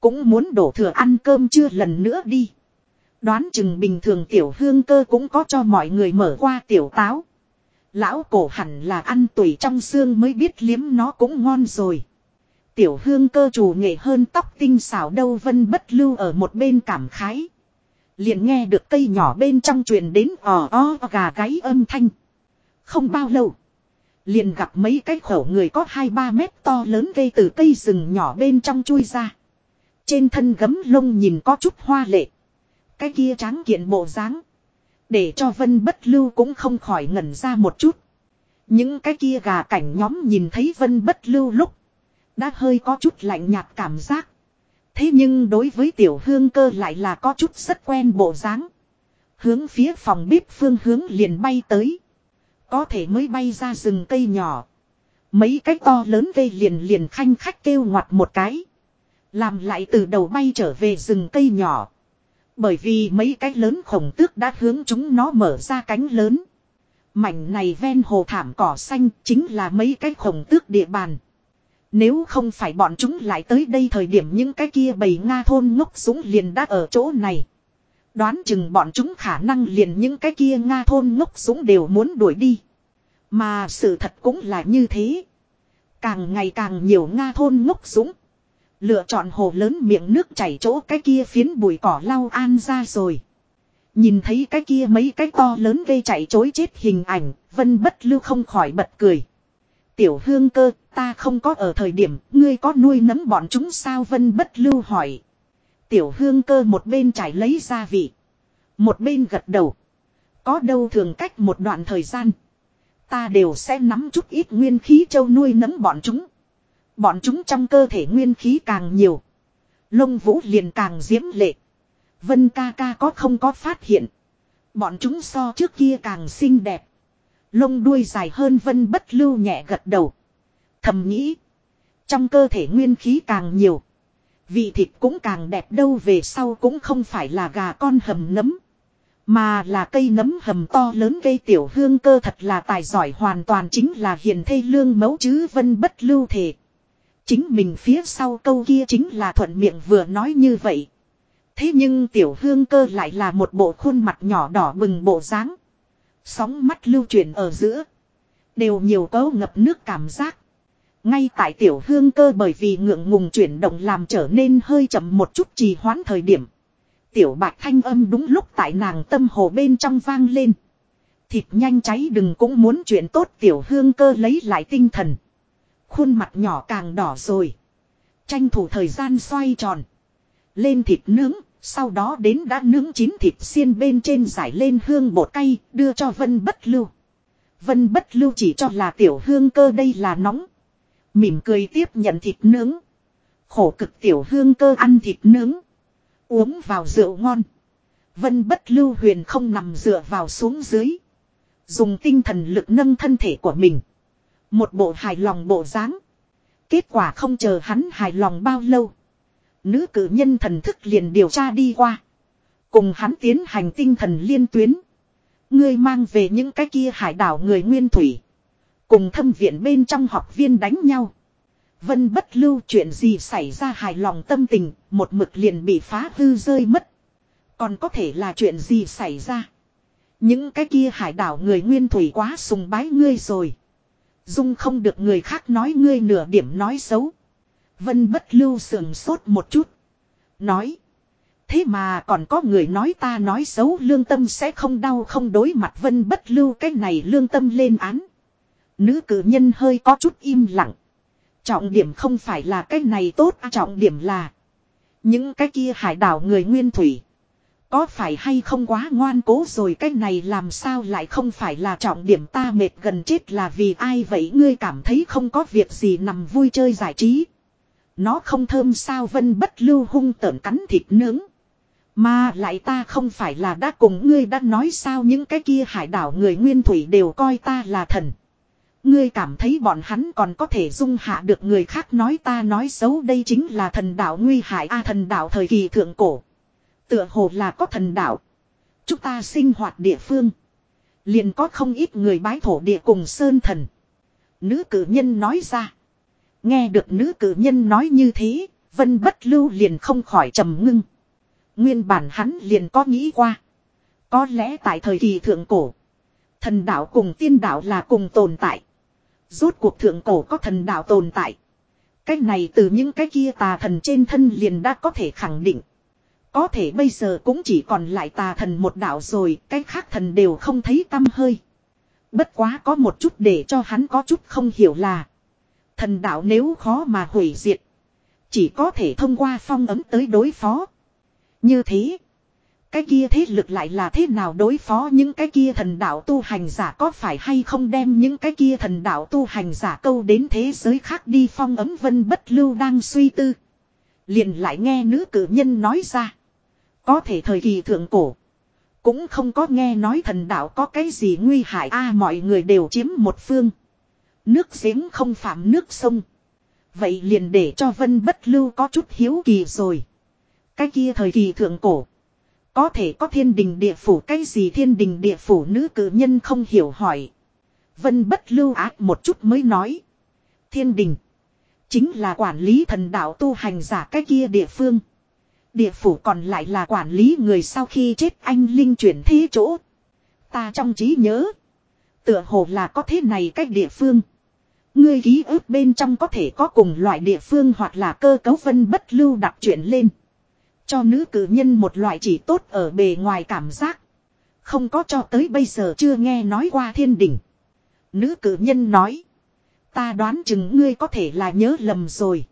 Cũng muốn đổ thừa ăn cơm chưa lần nữa đi. Đoán chừng bình thường tiểu hương cơ cũng có cho mọi người mở qua tiểu táo. Lão cổ hẳn là ăn tuổi trong xương mới biết liếm nó cũng ngon rồi. Tiểu hương cơ chủ nghệ hơn tóc tinh xảo đâu vân bất lưu ở một bên cảm khái. Liền nghe được cây nhỏ bên trong truyền đến ò o gà gáy âm thanh. Không bao lâu. Liền gặp mấy cái khẩu người có hai ba mét to lớn gây từ cây rừng nhỏ bên trong chui ra. Trên thân gấm lông nhìn có chút hoa lệ. Cái kia tráng kiện bộ dáng để cho vân bất lưu cũng không khỏi ngẩn ra một chút. Những cái kia gà cảnh nhóm nhìn thấy vân bất lưu lúc. Đã hơi có chút lạnh nhạt cảm giác. Thế nhưng đối với tiểu hương cơ lại là có chút rất quen bộ dáng. Hướng phía phòng bếp phương hướng liền bay tới. Có thể mới bay ra rừng cây nhỏ. Mấy cái to lớn cây liền liền khanh khách kêu ngoặt một cái. Làm lại từ đầu bay trở về rừng cây nhỏ. Bởi vì mấy cái lớn khổng tước đã hướng chúng nó mở ra cánh lớn. Mảnh này ven hồ thảm cỏ xanh chính là mấy cái khổng tước địa bàn. Nếu không phải bọn chúng lại tới đây thời điểm những cái kia bầy Nga thôn ngốc súng liền đã ở chỗ này. Đoán chừng bọn chúng khả năng liền những cái kia Nga thôn ngốc súng đều muốn đuổi đi. Mà sự thật cũng là như thế. Càng ngày càng nhiều Nga thôn ngốc súng. Lựa chọn hồ lớn miệng nước chảy chỗ cái kia phiến bụi cỏ lau an ra rồi. Nhìn thấy cái kia mấy cái to lớn gây chạy chối chết hình ảnh, vân bất lưu không khỏi bật cười. Tiểu hương cơ, ta không có ở thời điểm, ngươi có nuôi nấm bọn chúng sao vân bất lưu hỏi. Tiểu hương cơ một bên trải lấy gia vị. Một bên gật đầu. Có đâu thường cách một đoạn thời gian. Ta đều sẽ nắm chút ít nguyên khí châu nuôi nấm bọn chúng. Bọn chúng trong cơ thể nguyên khí càng nhiều. Lông vũ liền càng diễm lệ. Vân ca ca có không có phát hiện. Bọn chúng so trước kia càng xinh đẹp. Lông đuôi dài hơn vân bất lưu nhẹ gật đầu. Thầm nghĩ. Trong cơ thể nguyên khí càng nhiều. Vị thịt cũng càng đẹp đâu về sau cũng không phải là gà con hầm nấm. Mà là cây nấm hầm to lớn gây tiểu hương cơ thật là tài giỏi hoàn toàn chính là hiền thê lương mẫu chứ vân bất lưu thể. Chính mình phía sau câu kia chính là thuận miệng vừa nói như vậy. Thế nhưng tiểu hương cơ lại là một bộ khuôn mặt nhỏ đỏ bừng bộ dáng Sóng mắt lưu chuyển ở giữa. Đều nhiều cấu ngập nước cảm giác. Ngay tại tiểu hương cơ bởi vì ngượng ngùng chuyển động làm trở nên hơi chậm một chút trì hoãn thời điểm. Tiểu bạc thanh âm đúng lúc tại nàng tâm hồ bên trong vang lên. Thịt nhanh cháy đừng cũng muốn chuyện tốt tiểu hương cơ lấy lại tinh thần. Khuôn mặt nhỏ càng đỏ rồi. Tranh thủ thời gian xoay tròn. Lên thịt nướng, sau đó đến đã nướng chín thịt xiên bên trên giải lên hương bột cay, đưa cho Vân Bất Lưu. Vân Bất Lưu chỉ cho là tiểu hương cơ đây là nóng. Mỉm cười tiếp nhận thịt nướng. Khổ cực tiểu hương cơ ăn thịt nướng. Uống vào rượu ngon. Vân Bất Lưu huyền không nằm dựa vào xuống dưới. Dùng tinh thần lực nâng thân thể của mình. Một bộ hài lòng bộ dáng. Kết quả không chờ hắn hài lòng bao lâu. Nữ cử nhân thần thức liền điều tra đi qua. Cùng hắn tiến hành tinh thần liên tuyến. Ngươi mang về những cái kia hải đảo người nguyên thủy. Cùng thâm viện bên trong học viên đánh nhau. Vân bất lưu chuyện gì xảy ra hài lòng tâm tình, một mực liền bị phá hư rơi mất. Còn có thể là chuyện gì xảy ra. Những cái kia hải đảo người nguyên thủy quá sùng bái ngươi rồi. Dung không được người khác nói ngươi nửa điểm nói xấu. Vân bất lưu sườn sốt một chút. Nói. Thế mà còn có người nói ta nói xấu, lương tâm sẽ không đau, không đối mặt vân bất lưu, cái này lương tâm lên án. Nữ cử nhân hơi có chút im lặng. Trọng điểm không phải là cái này tốt, trọng điểm là. Những cái kia hải đảo người nguyên thủy. Có phải hay không quá ngoan cố rồi cái này làm sao lại không phải là trọng điểm ta mệt gần chết là vì ai vậy ngươi cảm thấy không có việc gì nằm vui chơi giải trí. Nó không thơm sao vân bất lưu hung tợn cắn thịt nướng. Mà lại ta không phải là đã cùng ngươi đã nói sao những cái kia hải đảo người nguyên thủy đều coi ta là thần. Ngươi cảm thấy bọn hắn còn có thể dung hạ được người khác nói ta nói xấu đây chính là thần đạo nguy hại a thần đạo thời kỳ thượng cổ. Tựa hồ là có thần đạo. Chúng ta sinh hoạt địa phương. Liền có không ít người bái thổ địa cùng sơn thần. Nữ cử nhân nói ra. Nghe được nữ cử nhân nói như thế, vân bất lưu liền không khỏi trầm ngưng. Nguyên bản hắn liền có nghĩ qua. Có lẽ tại thời kỳ thượng cổ, thần đạo cùng tiên đạo là cùng tồn tại. Rốt cuộc thượng cổ có thần đạo tồn tại. Cái này từ những cái kia tà thần trên thân liền đã có thể khẳng định. Có thể bây giờ cũng chỉ còn lại tà thần một đạo rồi, cái khác thần đều không thấy tâm hơi. Bất quá có một chút để cho hắn có chút không hiểu là. Thần đạo nếu khó mà hủy diệt. Chỉ có thể thông qua phong ấm tới đối phó. Như thế. Cái kia thế lực lại là thế nào đối phó những cái kia thần đạo tu hành giả có phải hay không đem những cái kia thần đạo tu hành giả câu đến thế giới khác đi phong ấm vân bất lưu đang suy tư. Liền lại nghe nữ cử nhân nói ra. Có thể thời kỳ thượng cổ. Cũng không có nghe nói thần đạo có cái gì nguy hại a, mọi người đều chiếm một phương. Nước giếng không phạm nước sông. Vậy liền để cho vân bất lưu có chút hiếu kỳ rồi. Cái kia thời kỳ thượng cổ. Có thể có thiên đình địa phủ cái gì thiên đình địa phủ nữ cử nhân không hiểu hỏi. Vân bất lưu ác một chút mới nói. Thiên đình. Chính là quản lý thần đạo tu hành giả cái kia địa phương. Địa phủ còn lại là quản lý người sau khi chết anh linh chuyển thế chỗ. Ta trong trí nhớ. Tựa hồ là có thế này cách địa phương. Ngươi ký ức bên trong có thể có cùng loại địa phương hoặc là cơ cấu vân bất lưu đặc chuyện lên. Cho nữ cử nhân một loại chỉ tốt ở bề ngoài cảm giác. Không có cho tới bây giờ chưa nghe nói qua thiên đỉnh Nữ cử nhân nói. Ta đoán chừng ngươi có thể là nhớ lầm rồi.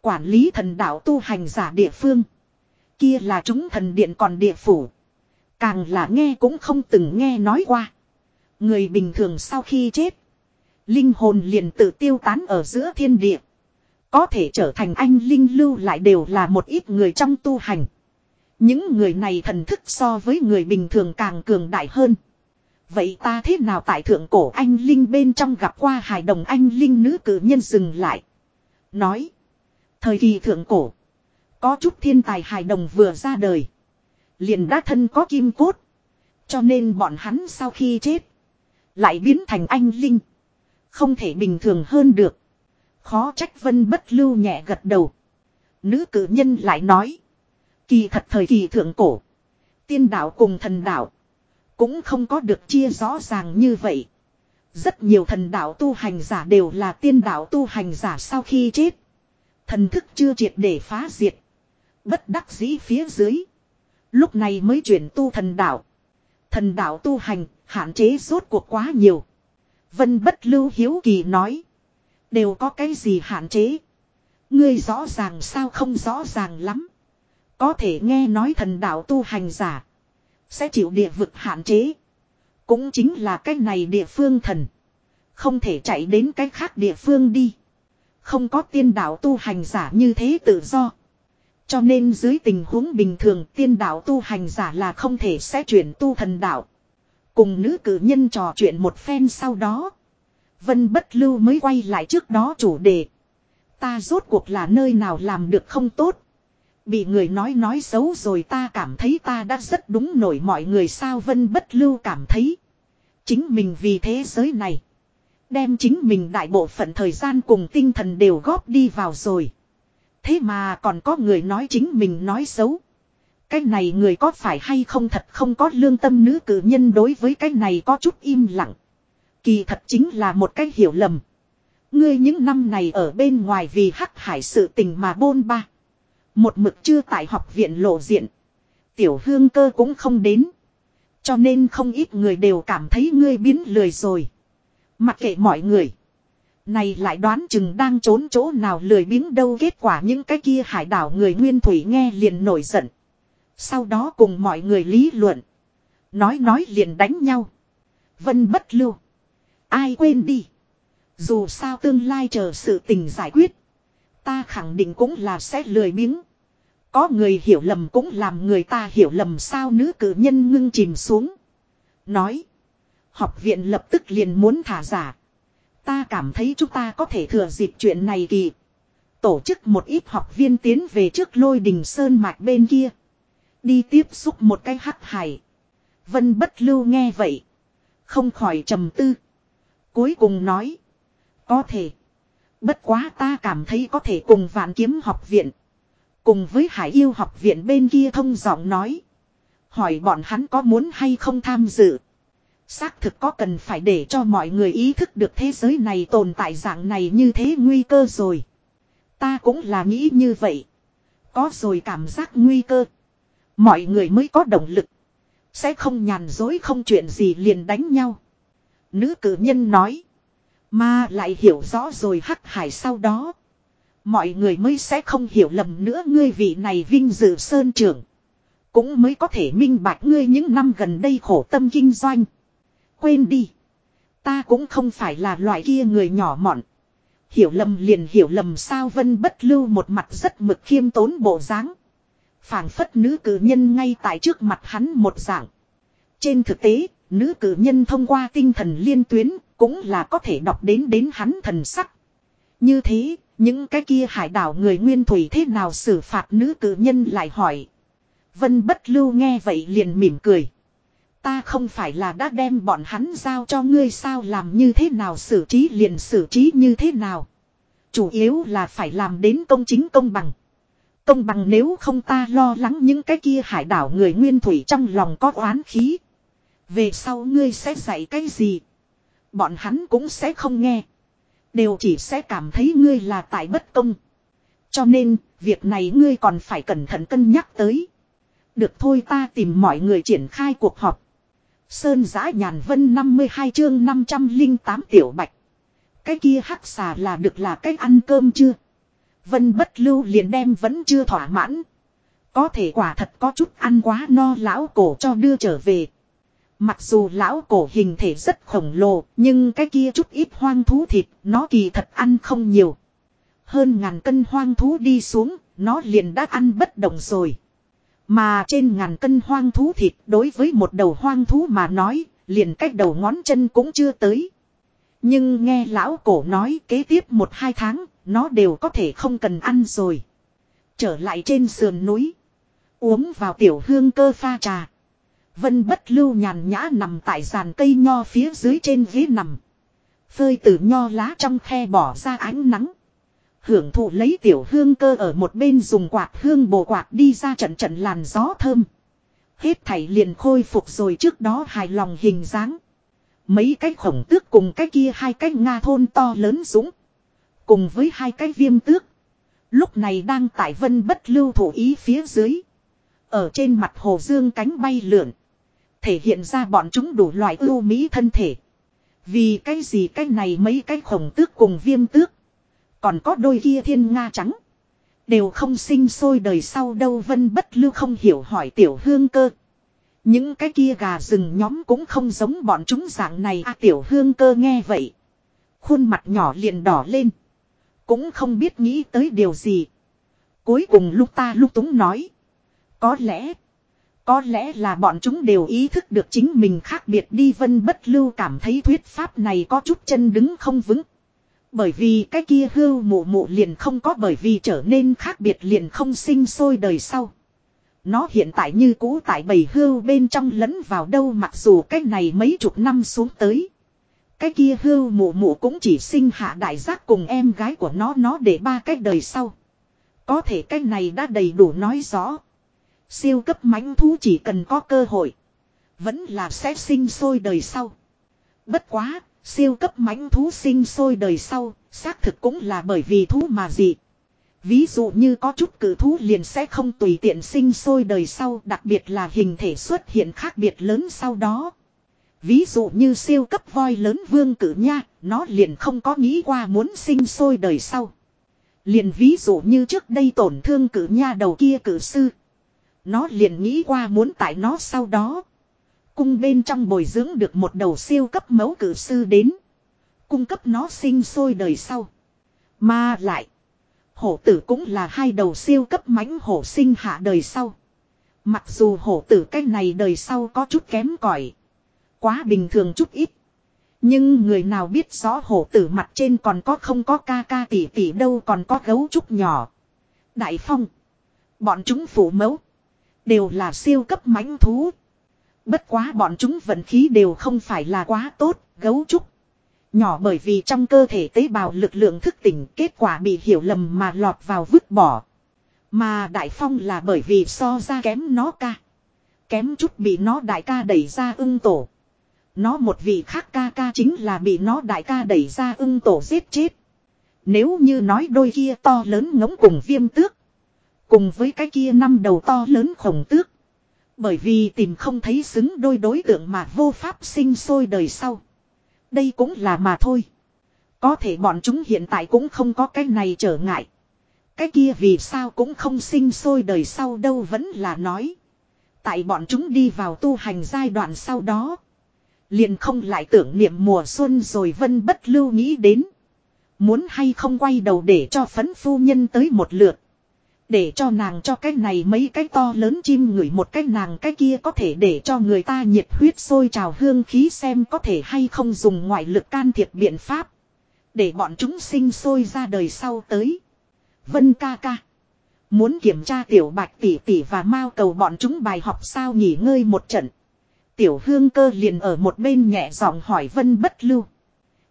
Quản lý thần đạo tu hành giả địa phương. Kia là chúng thần điện còn địa phủ. Càng là nghe cũng không từng nghe nói qua. Người bình thường sau khi chết. Linh hồn liền tự tiêu tán ở giữa thiên địa. Có thể trở thành anh linh lưu lại đều là một ít người trong tu hành. Những người này thần thức so với người bình thường càng cường đại hơn. Vậy ta thế nào tại thượng cổ anh linh bên trong gặp qua hài đồng anh linh nữ cử nhân dừng lại. Nói. Thời kỳ thượng cổ. Có chút thiên tài hài đồng vừa ra đời. Liền đã thân có kim cốt. Cho nên bọn hắn sau khi chết. Lại biến thành anh linh. Không thể bình thường hơn được. Khó trách vân bất lưu nhẹ gật đầu. Nữ cử nhân lại nói. Kỳ thật thời kỳ thượng cổ. Tiên đạo cùng thần đạo. Cũng không có được chia rõ ràng như vậy. Rất nhiều thần đạo tu hành giả đều là tiên đạo tu hành giả sau khi chết. Thần thức chưa triệt để phá diệt. Bất đắc dĩ phía dưới. Lúc này mới chuyển tu thần đạo. Thần đạo tu hành, hạn chế rốt cuộc quá nhiều. Vân bất lưu hiếu kỳ nói. Đều có cái gì hạn chế. Ngươi rõ ràng sao không rõ ràng lắm. Có thể nghe nói thần đạo tu hành giả. Sẽ chịu địa vực hạn chế. Cũng chính là cái này địa phương thần. Không thể chạy đến cái khác địa phương đi. Không có tiên đạo tu hành giả như thế tự do. Cho nên dưới tình huống bình thường tiên đạo tu hành giả là không thể sẽ chuyển tu thần đạo. Cùng nữ cử nhân trò chuyện một phen sau đó. Vân bất lưu mới quay lại trước đó chủ đề. Ta rốt cuộc là nơi nào làm được không tốt. Bị người nói nói xấu rồi ta cảm thấy ta đã rất đúng nổi mọi người sao vân bất lưu cảm thấy. Chính mình vì thế giới này. Đem chính mình đại bộ phận thời gian cùng tinh thần đều góp đi vào rồi. Thế mà còn có người nói chính mình nói xấu. Cái này người có phải hay không thật không có lương tâm nữ cử nhân đối với cái này có chút im lặng. Kỳ thật chính là một cái hiểu lầm. Ngươi những năm này ở bên ngoài vì hắc hải sự tình mà bôn ba. Một mực chưa tại học viện lộ diện. Tiểu hương cơ cũng không đến. Cho nên không ít người đều cảm thấy ngươi biến lười rồi. Mặc kệ mọi người. Này lại đoán chừng đang trốn chỗ nào lười biếng đâu kết quả những cái kia hải đảo người nguyên thủy nghe liền nổi giận. Sau đó cùng mọi người lý luận. Nói nói liền đánh nhau. Vân bất lưu. Ai quên đi. Dù sao tương lai chờ sự tình giải quyết. Ta khẳng định cũng là sẽ lười biếng. Có người hiểu lầm cũng làm người ta hiểu lầm sao nữ cử nhân ngưng chìm xuống. Nói. Học viện lập tức liền muốn thả giả. Ta cảm thấy chúng ta có thể thừa dịp chuyện này kỳ. Tổ chức một ít học viên tiến về trước lôi đình sơn mạch bên kia. Đi tiếp xúc một cái hắc hải. Vân bất lưu nghe vậy. Không khỏi trầm tư. Cuối cùng nói. Có thể. Bất quá ta cảm thấy có thể cùng vạn kiếm học viện. Cùng với hải yêu học viện bên kia thông giọng nói. Hỏi bọn hắn có muốn hay không tham dự. Xác thực có cần phải để cho mọi người ý thức được thế giới này tồn tại dạng này như thế nguy cơ rồi. Ta cũng là nghĩ như vậy. Có rồi cảm giác nguy cơ. Mọi người mới có động lực. Sẽ không nhàn dối không chuyện gì liền đánh nhau. Nữ cử nhân nói. Mà lại hiểu rõ rồi hắc hải sau đó. Mọi người mới sẽ không hiểu lầm nữa ngươi vị này vinh dự sơn trưởng. Cũng mới có thể minh bạch ngươi những năm gần đây khổ tâm kinh doanh. Quên đi. Ta cũng không phải là loại kia người nhỏ mọn. Hiểu lầm liền hiểu lầm sao vân bất lưu một mặt rất mực khiêm tốn bộ dáng phảng phất nữ cử nhân ngay tại trước mặt hắn một dạng. Trên thực tế, nữ cử nhân thông qua tinh thần liên tuyến, cũng là có thể đọc đến đến hắn thần sắc. Như thế, những cái kia hải đảo người nguyên thủy thế nào xử phạt nữ cử nhân lại hỏi. Vân bất lưu nghe vậy liền mỉm cười. Ta không phải là đã đem bọn hắn giao cho ngươi sao làm như thế nào xử trí liền xử trí như thế nào. Chủ yếu là phải làm đến công chính công bằng. Công bằng nếu không ta lo lắng những cái kia hải đảo người nguyên thủy trong lòng có oán khí. Về sau ngươi sẽ dạy cái gì? Bọn hắn cũng sẽ không nghe. Đều chỉ sẽ cảm thấy ngươi là tại bất công. Cho nên, việc này ngươi còn phải cẩn thận cân nhắc tới. Được thôi ta tìm mọi người triển khai cuộc họp. Sơn giã nhàn vân 52 chương 508 tiểu bạch. Cái kia hắc xà là được là cách ăn cơm chưa? Vân bất lưu liền đem vẫn chưa thỏa mãn. Có thể quả thật có chút ăn quá no lão cổ cho đưa trở về. Mặc dù lão cổ hình thể rất khổng lồ, nhưng cái kia chút ít hoang thú thịt, nó kỳ thật ăn không nhiều. Hơn ngàn cân hoang thú đi xuống, nó liền đã ăn bất động rồi. Mà trên ngàn cân hoang thú thịt đối với một đầu hoang thú mà nói, liền cách đầu ngón chân cũng chưa tới. Nhưng nghe lão cổ nói kế tiếp một hai tháng, nó đều có thể không cần ăn rồi. Trở lại trên sườn núi. Uống vào tiểu hương cơ pha trà. Vân bất lưu nhàn nhã nằm tại giàn cây nho phía dưới trên ghế nằm. Phơi từ nho lá trong khe bỏ ra ánh nắng. Hưởng thụ lấy tiểu hương cơ ở một bên dùng quạt hương bồ quạt đi ra trận trận làn gió thơm. Hết thảy liền khôi phục rồi trước đó hài lòng hình dáng. Mấy cái khổng tước cùng cái kia hai cái Nga thôn to lớn dũng. Cùng với hai cái viêm tước. Lúc này đang tại vân bất lưu thủ ý phía dưới. Ở trên mặt hồ dương cánh bay lượn. Thể hiện ra bọn chúng đủ loại ưu mỹ thân thể. Vì cái gì cái này mấy cái khổng tước cùng viêm tước. Còn có đôi kia thiên nga trắng. Đều không sinh sôi đời sau đâu vân bất lưu không hiểu hỏi tiểu hương cơ. Những cái kia gà rừng nhóm cũng không giống bọn chúng dạng này à tiểu hương cơ nghe vậy. Khuôn mặt nhỏ liền đỏ lên. Cũng không biết nghĩ tới điều gì. Cuối cùng lúc ta lúc túng nói. Có lẽ. Có lẽ là bọn chúng đều ý thức được chính mình khác biệt đi vân bất lưu cảm thấy thuyết pháp này có chút chân đứng không vững. Bởi vì cái kia hưu mụ mụ liền không có bởi vì trở nên khác biệt liền không sinh sôi đời sau. Nó hiện tại như cũ tại bầy hưu bên trong lẫn vào đâu mặc dù cái này mấy chục năm xuống tới. Cái kia hưu mụ mụ cũng chỉ sinh hạ đại giác cùng em gái của nó nó để ba cái đời sau. Có thể cái này đã đầy đủ nói rõ. Siêu cấp mãnh thú chỉ cần có cơ hội. Vẫn là sẽ sinh sôi đời sau. Bất quá, siêu cấp mãnh thú sinh sôi đời sau, xác thực cũng là bởi vì thú mà gì. Ví dụ như có chút cử thú liền sẽ không tùy tiện sinh sôi đời sau, đặc biệt là hình thể xuất hiện khác biệt lớn sau đó. Ví dụ như siêu cấp voi lớn vương cử nha, nó liền không có nghĩ qua muốn sinh sôi đời sau. Liền ví dụ như trước đây tổn thương cử nha đầu kia cử sư. Nó liền nghĩ qua muốn tại nó sau đó. Cung bên trong bồi dưỡng được một đầu siêu cấp mẫu cử sư đến. Cung cấp nó sinh sôi đời sau. Mà lại. Hổ tử cũng là hai đầu siêu cấp mãnh hổ sinh hạ đời sau. Mặc dù hổ tử cái này đời sau có chút kém cỏi, Quá bình thường chút ít. Nhưng người nào biết rõ hổ tử mặt trên còn có không có ca ca tỷ tỷ đâu còn có gấu trúc nhỏ. Đại phong. Bọn chúng phủ mẫu. Đều là siêu cấp mãnh thú. Bất quá bọn chúng vận khí đều không phải là quá tốt, gấu trúc. Nhỏ bởi vì trong cơ thể tế bào lực lượng thức tỉnh kết quả bị hiểu lầm mà lọt vào vứt bỏ. Mà đại phong là bởi vì so ra kém nó ca. Kém chút bị nó đại ca đẩy ra ưng tổ. Nó một vị khác ca ca chính là bị nó đại ca đẩy ra ưng tổ giết chết. Nếu như nói đôi kia to lớn ngỗng cùng viêm tước. Cùng với cái kia năm đầu to lớn khổng tước. Bởi vì tìm không thấy xứng đôi đối tượng mà vô pháp sinh sôi đời sau. Đây cũng là mà thôi. Có thể bọn chúng hiện tại cũng không có cái này trở ngại. Cái kia vì sao cũng không sinh sôi đời sau đâu vẫn là nói. Tại bọn chúng đi vào tu hành giai đoạn sau đó. Liền không lại tưởng niệm mùa xuân rồi vân bất lưu nghĩ đến. Muốn hay không quay đầu để cho phấn phu nhân tới một lượt. Để cho nàng cho cái này mấy cái to lớn chim ngửi một cái nàng cái kia có thể để cho người ta nhiệt huyết sôi trào hương khí xem có thể hay không dùng ngoại lực can thiệp biện pháp. Để bọn chúng sinh sôi ra đời sau tới. Vân ca ca. Muốn kiểm tra tiểu bạch tỷ tỷ và mau cầu bọn chúng bài học sao nghỉ ngơi một trận. Tiểu hương cơ liền ở một bên nhẹ giọng hỏi vân bất lưu.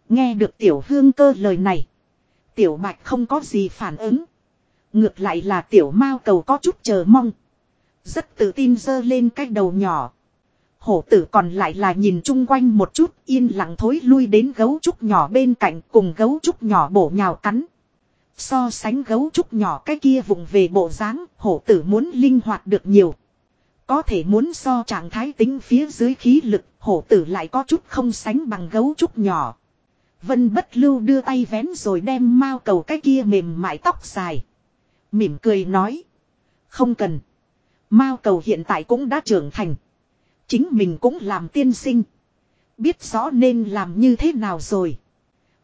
Nghe được tiểu hương cơ lời này. Tiểu bạch không có gì phản ứng. Ngược lại là tiểu mao cầu có chút chờ mong. Rất tự tin dơ lên cái đầu nhỏ. Hổ tử còn lại là nhìn chung quanh một chút, yên lặng thối lui đến gấu trúc nhỏ bên cạnh cùng gấu trúc nhỏ bổ nhào cắn. So sánh gấu trúc nhỏ cái kia vùng về bộ dáng, hổ tử muốn linh hoạt được nhiều. Có thể muốn so trạng thái tính phía dưới khí lực, hổ tử lại có chút không sánh bằng gấu trúc nhỏ. Vân bất lưu đưa tay vén rồi đem mao cầu cái kia mềm mại tóc dài. Mỉm cười nói. Không cần. Mao cầu hiện tại cũng đã trưởng thành. Chính mình cũng làm tiên sinh. Biết rõ nên làm như thế nào rồi.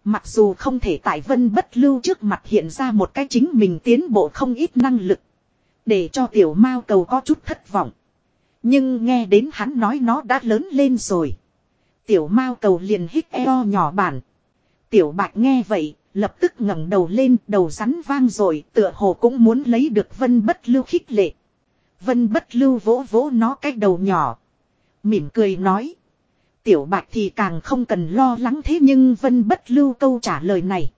Mặc dù không thể tại vân bất lưu trước mặt hiện ra một cái chính mình tiến bộ không ít năng lực. Để cho tiểu mao cầu có chút thất vọng. Nhưng nghe đến hắn nói nó đã lớn lên rồi. Tiểu mao cầu liền hít eo nhỏ bản. Tiểu bạch nghe vậy, lập tức ngẩng đầu lên, đầu rắn vang rồi, tựa hồ cũng muốn lấy được vân bất lưu khích lệ. Vân bất lưu vỗ vỗ nó cái đầu nhỏ. Mỉm cười nói. Tiểu bạch thì càng không cần lo lắng thế nhưng vân bất lưu câu trả lời này.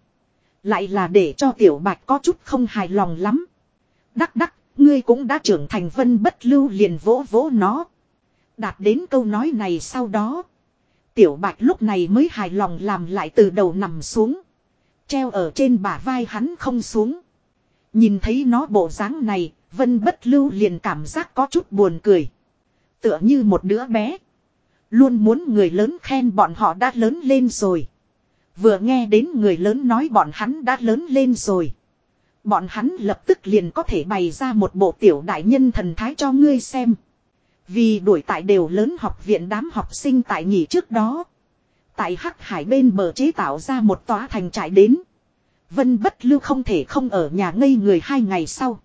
Lại là để cho tiểu bạch có chút không hài lòng lắm. Đắc đắc, ngươi cũng đã trưởng thành vân bất lưu liền vỗ vỗ nó. Đạt đến câu nói này sau đó. Tiểu bạch lúc này mới hài lòng làm lại từ đầu nằm xuống. Treo ở trên bả vai hắn không xuống. Nhìn thấy nó bộ dáng này, vân bất lưu liền cảm giác có chút buồn cười. Tựa như một đứa bé. Luôn muốn người lớn khen bọn họ đã lớn lên rồi. Vừa nghe đến người lớn nói bọn hắn đã lớn lên rồi. Bọn hắn lập tức liền có thể bày ra một bộ tiểu đại nhân thần thái cho ngươi xem. Vì đuổi tại đều lớn học viện đám học sinh tại nghỉ trước đó. Tại Hắc Hải bên bờ chế tạo ra một tòa thành trại đến. Vân bất lưu không thể không ở nhà ngây người hai ngày sau.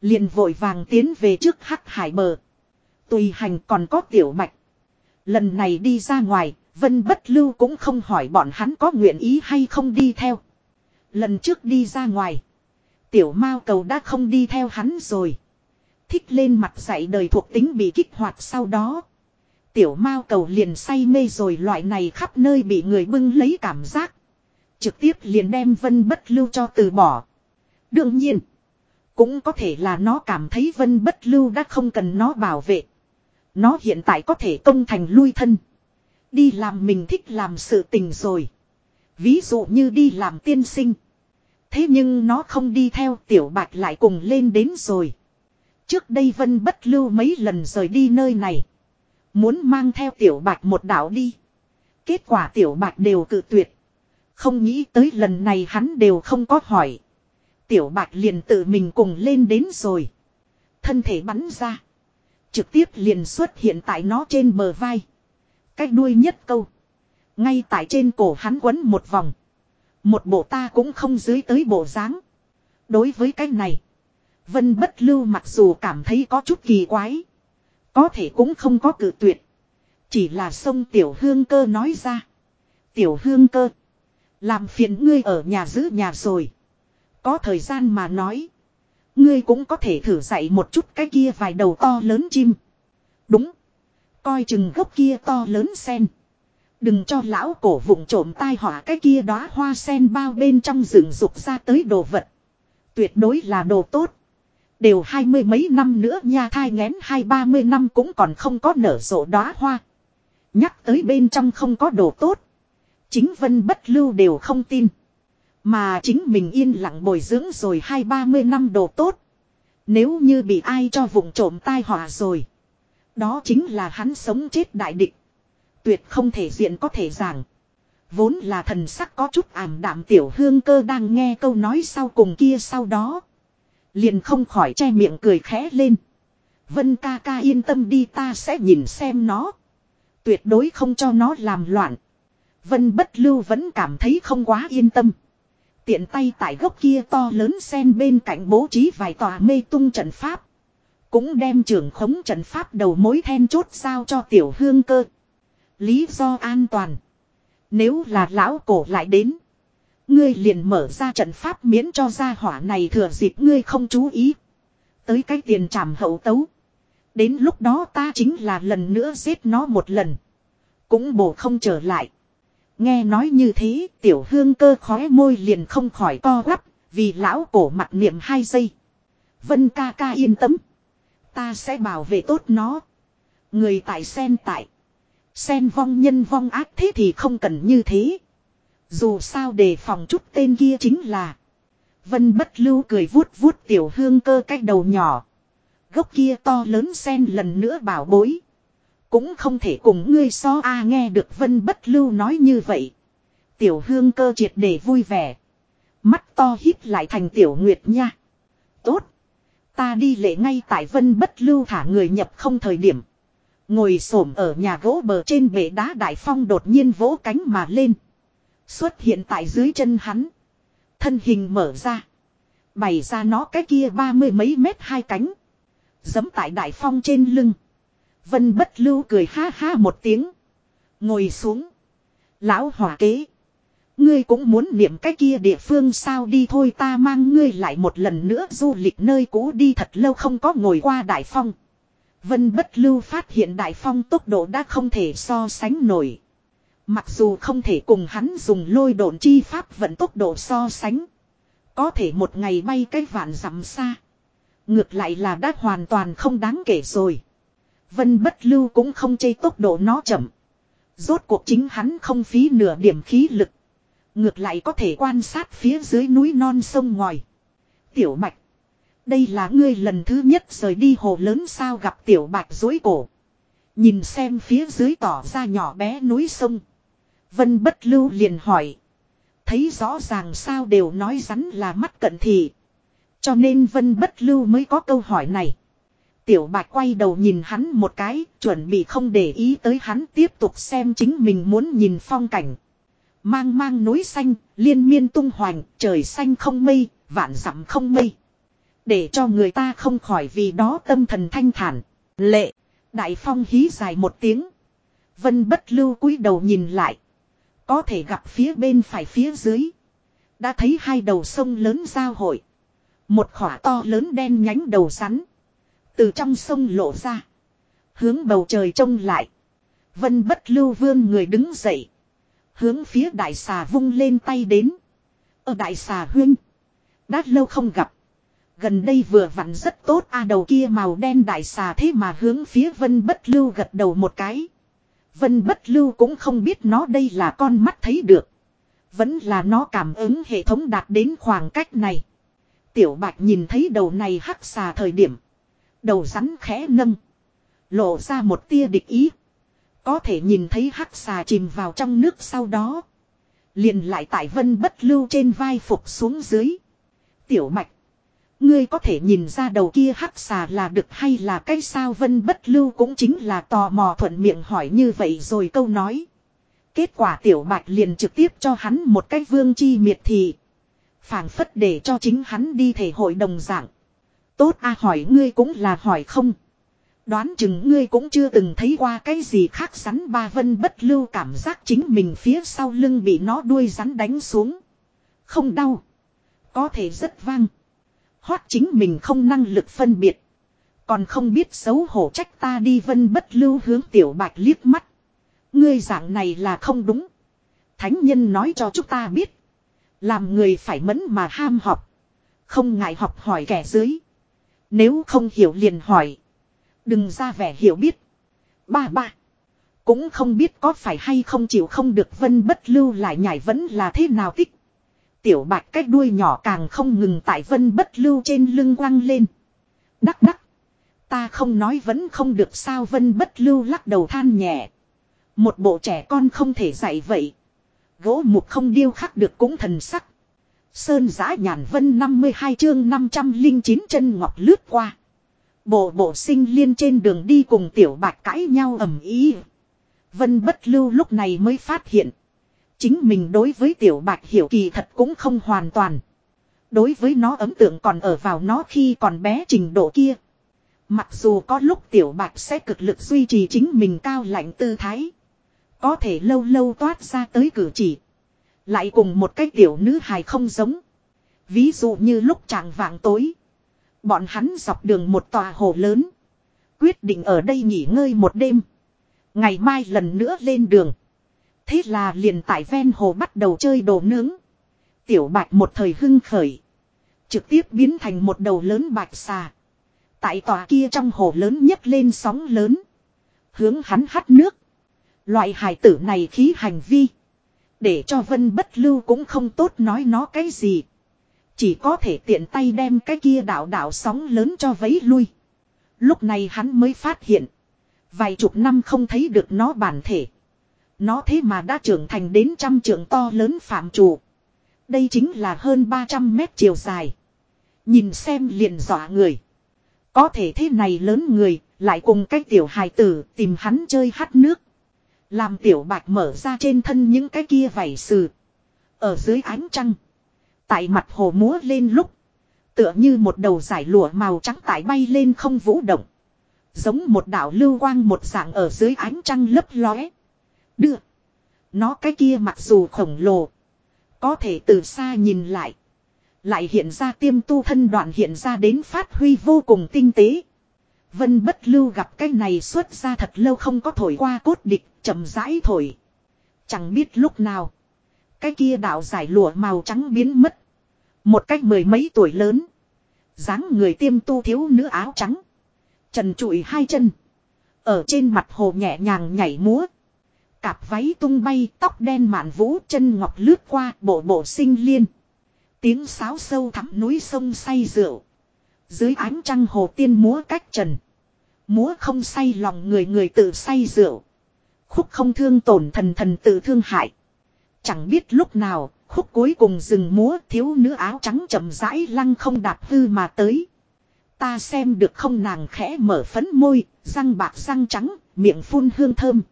Liền vội vàng tiến về trước Hắc Hải bờ. Tùy hành còn có tiểu mạch. Lần này đi ra ngoài, Vân bất lưu cũng không hỏi bọn hắn có nguyện ý hay không đi theo. Lần trước đi ra ngoài. Tiểu mao cầu đã không đi theo hắn rồi. Thích lên mặt dạy đời thuộc tính bị kích hoạt sau đó. Tiểu mao cầu liền say mê rồi loại này khắp nơi bị người bưng lấy cảm giác. Trực tiếp liền đem vân bất lưu cho từ bỏ. Đương nhiên. Cũng có thể là nó cảm thấy vân bất lưu đã không cần nó bảo vệ. Nó hiện tại có thể công thành lui thân. Đi làm mình thích làm sự tình rồi. Ví dụ như đi làm tiên sinh. Thế nhưng nó không đi theo tiểu bạch lại cùng lên đến rồi. Trước đây vân bất lưu mấy lần rời đi nơi này. Muốn mang theo tiểu bạch một đảo đi. Kết quả tiểu bạch đều cự tuyệt. Không nghĩ tới lần này hắn đều không có hỏi. Tiểu bạch liền tự mình cùng lên đến rồi. Thân thể bắn ra. Trực tiếp liền xuất hiện tại nó trên bờ vai. Cách đuôi nhất câu. Ngay tại trên cổ hắn quấn một vòng. Một bộ ta cũng không dưới tới bộ dáng. Đối với cái này. Vân bất lưu mặc dù cảm thấy có chút kỳ quái. Có thể cũng không có cử tuyệt. Chỉ là sông tiểu hương cơ nói ra. Tiểu hương cơ. Làm phiền ngươi ở nhà giữ nhà rồi. Có thời gian mà nói. Ngươi cũng có thể thử dạy một chút cái kia vài đầu to lớn chim. Đúng. Coi chừng gốc kia to lớn sen. Đừng cho lão cổ vụng trộm tai họa cái kia đóa hoa sen bao bên trong rừng rục ra tới đồ vật. Tuyệt đối là đồ tốt. Đều hai mươi mấy năm nữa nha, thai ngén hai ba mươi năm cũng còn không có nở rộ đóa hoa. Nhắc tới bên trong không có đồ tốt. Chính vân bất lưu đều không tin. Mà chính mình yên lặng bồi dưỡng rồi hai ba mươi năm đồ tốt. Nếu như bị ai cho vùng trộm tai họa rồi. Đó chính là hắn sống chết đại địch. Tuyệt không thể diện có thể giảng. Vốn là thần sắc có chút ảm đạm tiểu hương cơ đang nghe câu nói sau cùng kia sau đó. Liền không khỏi che miệng cười khẽ lên. Vân ca ca yên tâm đi ta sẽ nhìn xem nó. Tuyệt đối không cho nó làm loạn. Vân bất lưu vẫn cảm thấy không quá yên tâm. Tiện tay tại gốc kia to lớn sen bên cạnh bố trí vài tòa mê tung trận pháp. Cũng đem trưởng khống trận pháp đầu mối then chốt sao cho tiểu hương cơ. Lý do an toàn. Nếu là lão cổ lại đến. Ngươi liền mở ra trận pháp miễn cho gia hỏa này thừa dịp ngươi không chú ý. Tới cái tiền trảm hậu tấu. Đến lúc đó ta chính là lần nữa giết nó một lần. Cũng bổ không trở lại. Nghe nói như thế, tiểu hương cơ khóe môi liền không khỏi co quắp. Vì lão cổ mặt niệm hai giây. Vân ca ca yên tâm. Ta sẽ bảo vệ tốt nó. Người tại sen tại. Sen vong nhân vong ác thế thì không cần như thế. Dù sao đề phòng chút tên kia chính là. Vân bất lưu cười vuốt vuốt tiểu hương cơ cách đầu nhỏ. Gốc kia to lớn sen lần nữa bảo bối. Cũng không thể cùng ngươi so a nghe được vân bất lưu nói như vậy. Tiểu hương cơ triệt để vui vẻ. Mắt to hít lại thành tiểu nguyệt nha. Tốt. Ta đi lệ ngay tại vân bất lưu thả người nhập không thời điểm. Ngồi xổm ở nhà gỗ bờ trên bể đá đại phong đột nhiên vỗ cánh mà lên. Xuất hiện tại dưới chân hắn. Thân hình mở ra. Bày ra nó cái kia ba mươi mấy mét hai cánh. Dấm tại đại phong trên lưng. Vân bất lưu cười ha ha một tiếng. Ngồi xuống. Lão hỏa kế. Ngươi cũng muốn niệm cái kia địa phương sao đi thôi ta mang ngươi lại một lần nữa du lịch nơi cũ đi thật lâu không có ngồi qua đại phong. Vân bất lưu phát hiện đại phong tốc độ đã không thể so sánh nổi. Mặc dù không thể cùng hắn dùng lôi độn chi pháp vận tốc độ so sánh. Có thể một ngày bay cái vạn dặm xa. Ngược lại là đã hoàn toàn không đáng kể rồi. Vân bất lưu cũng không chê tốc độ nó chậm. Rốt cuộc chính hắn không phí nửa điểm khí lực. Ngược lại có thể quan sát phía dưới núi non sông ngòi. Tiểu Bạch. Đây là ngươi lần thứ nhất rời đi hồ lớn sao gặp Tiểu Bạch dối cổ. Nhìn xem phía dưới tỏ ra nhỏ bé núi sông. Vân bất lưu liền hỏi. Thấy rõ ràng sao đều nói rắn là mắt cận thị. Cho nên vân bất lưu mới có câu hỏi này. Tiểu bạch quay đầu nhìn hắn một cái, chuẩn bị không để ý tới hắn tiếp tục xem chính mình muốn nhìn phong cảnh. Mang mang núi xanh, liên miên tung hoành, trời xanh không mây, vạn dặm không mây. Để cho người ta không khỏi vì đó tâm thần thanh thản. Lệ, đại phong hí dài một tiếng. Vân bất lưu cúi đầu nhìn lại. Có thể gặp phía bên phải phía dưới. Đã thấy hai đầu sông lớn giao hội. Một khỏa to lớn đen nhánh đầu rắn. Từ trong sông lộ ra. Hướng bầu trời trông lại. Vân bất lưu vương người đứng dậy. Hướng phía đại xà vung lên tay đến. Ở đại xà huyên. Đã lâu không gặp. Gần đây vừa vặn rất tốt, a đầu kia màu đen đại xà thế mà hướng phía vân bất lưu gật đầu một cái. Vân bất lưu cũng không biết nó đây là con mắt thấy được. Vẫn là nó cảm ứng hệ thống đạt đến khoảng cách này. Tiểu bạch nhìn thấy đầu này hắc xà thời điểm. Đầu rắn khẽ nâng. Lộ ra một tia địch ý. Có thể nhìn thấy hắc xà chìm vào trong nước sau đó. Liền lại tại vân bất lưu trên vai phục xuống dưới. Tiểu bạch. Ngươi có thể nhìn ra đầu kia hắc xà là được hay là cái sao vân bất lưu cũng chính là tò mò thuận miệng hỏi như vậy rồi câu nói. Kết quả tiểu bạch liền trực tiếp cho hắn một cái vương chi miệt thị. phảng phất để cho chính hắn đi thể hội đồng dạng. Tốt a, hỏi ngươi cũng là hỏi không. Đoán chừng ngươi cũng chưa từng thấy qua cái gì khác rắn ba vân bất lưu cảm giác chính mình phía sau lưng bị nó đuôi rắn đánh xuống. Không đau. Có thể rất vang. Hoát chính mình không năng lực phân biệt. Còn không biết xấu hổ trách ta đi vân bất lưu hướng tiểu bạch liếc mắt. Ngươi dạng này là không đúng. Thánh nhân nói cho chúng ta biết. Làm người phải mẫn mà ham học. Không ngại học hỏi kẻ dưới. Nếu không hiểu liền hỏi. Đừng ra vẻ hiểu biết. Ba ba. Cũng không biết có phải hay không chịu không được vân bất lưu lại nhảy vẫn là thế nào tích. Tiểu bạch cái đuôi nhỏ càng không ngừng tại vân bất lưu trên lưng quăng lên. Đắc đắc. Ta không nói vẫn không được sao vân bất lưu lắc đầu than nhẹ. Một bộ trẻ con không thể dạy vậy. Gỗ mục không điêu khắc được cũng thần sắc. Sơn giã nhàn vân 52 chương 509 chân ngọc lướt qua. Bộ bộ sinh liên trên đường đi cùng tiểu bạch cãi nhau ầm ý. Vân bất lưu lúc này mới phát hiện. Chính mình đối với tiểu bạch hiểu kỳ thật cũng không hoàn toàn. Đối với nó ấn tượng còn ở vào nó khi còn bé trình độ kia. Mặc dù có lúc tiểu bạch sẽ cực lực duy trì chính mình cao lạnh tư thái. Có thể lâu lâu toát ra tới cử chỉ. Lại cùng một cái tiểu nữ hài không giống. Ví dụ như lúc chàng vàng tối. Bọn hắn dọc đường một tòa hồ lớn. Quyết định ở đây nghỉ ngơi một đêm. Ngày mai lần nữa lên đường. Thế là liền tại ven hồ bắt đầu chơi đồ nướng. Tiểu bạch một thời hưng khởi. Trực tiếp biến thành một đầu lớn bạch xà. Tại tòa kia trong hồ lớn nhất lên sóng lớn. Hướng hắn hắt nước. Loại hài tử này khí hành vi. Để cho vân bất lưu cũng không tốt nói nó cái gì. Chỉ có thể tiện tay đem cái kia đảo đảo sóng lớn cho vấy lui. Lúc này hắn mới phát hiện. Vài chục năm không thấy được nó bản thể. Nó thế mà đã trưởng thành đến trăm trưởng to lớn phạm chủ. Đây chính là hơn 300 mét chiều dài. Nhìn xem liền dọa người. Có thể thế này lớn người, lại cùng cái tiểu hài tử tìm hắn chơi hắt nước. Làm tiểu bạch mở ra trên thân những cái kia vảy sừ. Ở dưới ánh trăng. Tại mặt hồ múa lên lúc. Tựa như một đầu giải lụa màu trắng tải bay lên không vũ động. Giống một đảo lưu quang một dạng ở dưới ánh trăng lấp lóe. Đưa. Nó cái kia mặc dù khổng lồ. Có thể từ xa nhìn lại. Lại hiện ra tiêm tu thân đoạn hiện ra đến phát huy vô cùng tinh tế. Vân bất lưu gặp cái này xuất ra thật lâu không có thổi qua cốt địch, chậm rãi thổi. Chẳng biết lúc nào. Cái kia đạo giải lụa màu trắng biến mất. Một cách mười mấy tuổi lớn. dáng người tiêm tu thiếu nữ áo trắng. Trần trụi hai chân. Ở trên mặt hồ nhẹ nhàng nhảy múa. Cạp váy tung bay, tóc đen mạn vũ, chân ngọc lướt qua, bộ bộ sinh liên. Tiếng sáo sâu thẳm núi sông say rượu. Dưới ánh trăng hồ tiên múa cách trần. Múa không say lòng người người tự say rượu. Khúc không thương tổn thần thần tự thương hại. Chẳng biết lúc nào, khúc cuối cùng dừng múa thiếu nữ áo trắng chậm rãi lăng không đạp hư mà tới. Ta xem được không nàng khẽ mở phấn môi, răng bạc răng trắng, miệng phun hương thơm.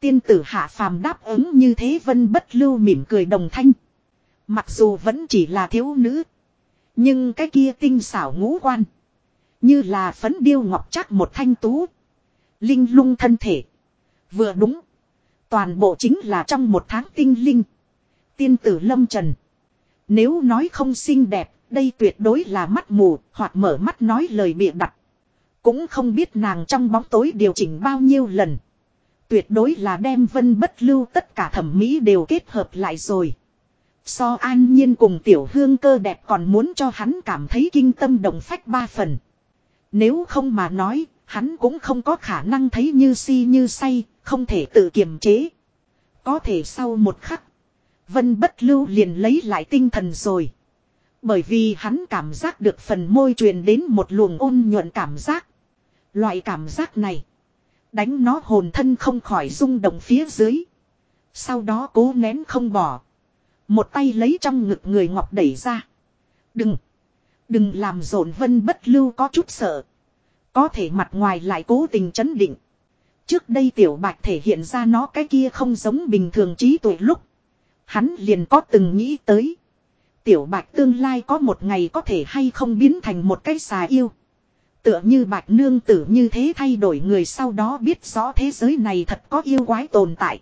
Tiên tử hạ phàm đáp ứng như thế vân bất lưu mỉm cười đồng thanh. Mặc dù vẫn chỉ là thiếu nữ. Nhưng cái kia tinh xảo ngũ quan. Như là phấn điêu ngọc chắc một thanh tú. Linh lung thân thể. Vừa đúng. Toàn bộ chính là trong một tháng tinh linh. Tiên tử lâm trần. Nếu nói không xinh đẹp, đây tuyệt đối là mắt mù, hoặc mở mắt nói lời bịa đặt. Cũng không biết nàng trong bóng tối điều chỉnh bao nhiêu lần. Tuyệt đối là đem vân bất lưu tất cả thẩm mỹ đều kết hợp lại rồi. So an nhiên cùng tiểu hương cơ đẹp còn muốn cho hắn cảm thấy kinh tâm động phách ba phần. Nếu không mà nói, hắn cũng không có khả năng thấy như si như say, không thể tự kiềm chế. Có thể sau một khắc, Vân bất lưu liền lấy lại tinh thần rồi. Bởi vì hắn cảm giác được phần môi truyền đến một luồng ôn nhuận cảm giác. Loại cảm giác này, đánh nó hồn thân không khỏi rung động phía dưới. Sau đó cố nén không bỏ. Một tay lấy trong ngực người ngọc đẩy ra. Đừng! Đừng làm rộn vân bất lưu có chút sợ. Có thể mặt ngoài lại cố tình chấn định. Trước đây tiểu bạch thể hiện ra nó cái kia không giống bình thường trí tuệ lúc. Hắn liền có từng nghĩ tới. Tiểu bạch tương lai có một ngày có thể hay không biến thành một cái xà yêu. Tựa như bạch nương tử như thế thay đổi người sau đó biết rõ thế giới này thật có yêu quái tồn tại.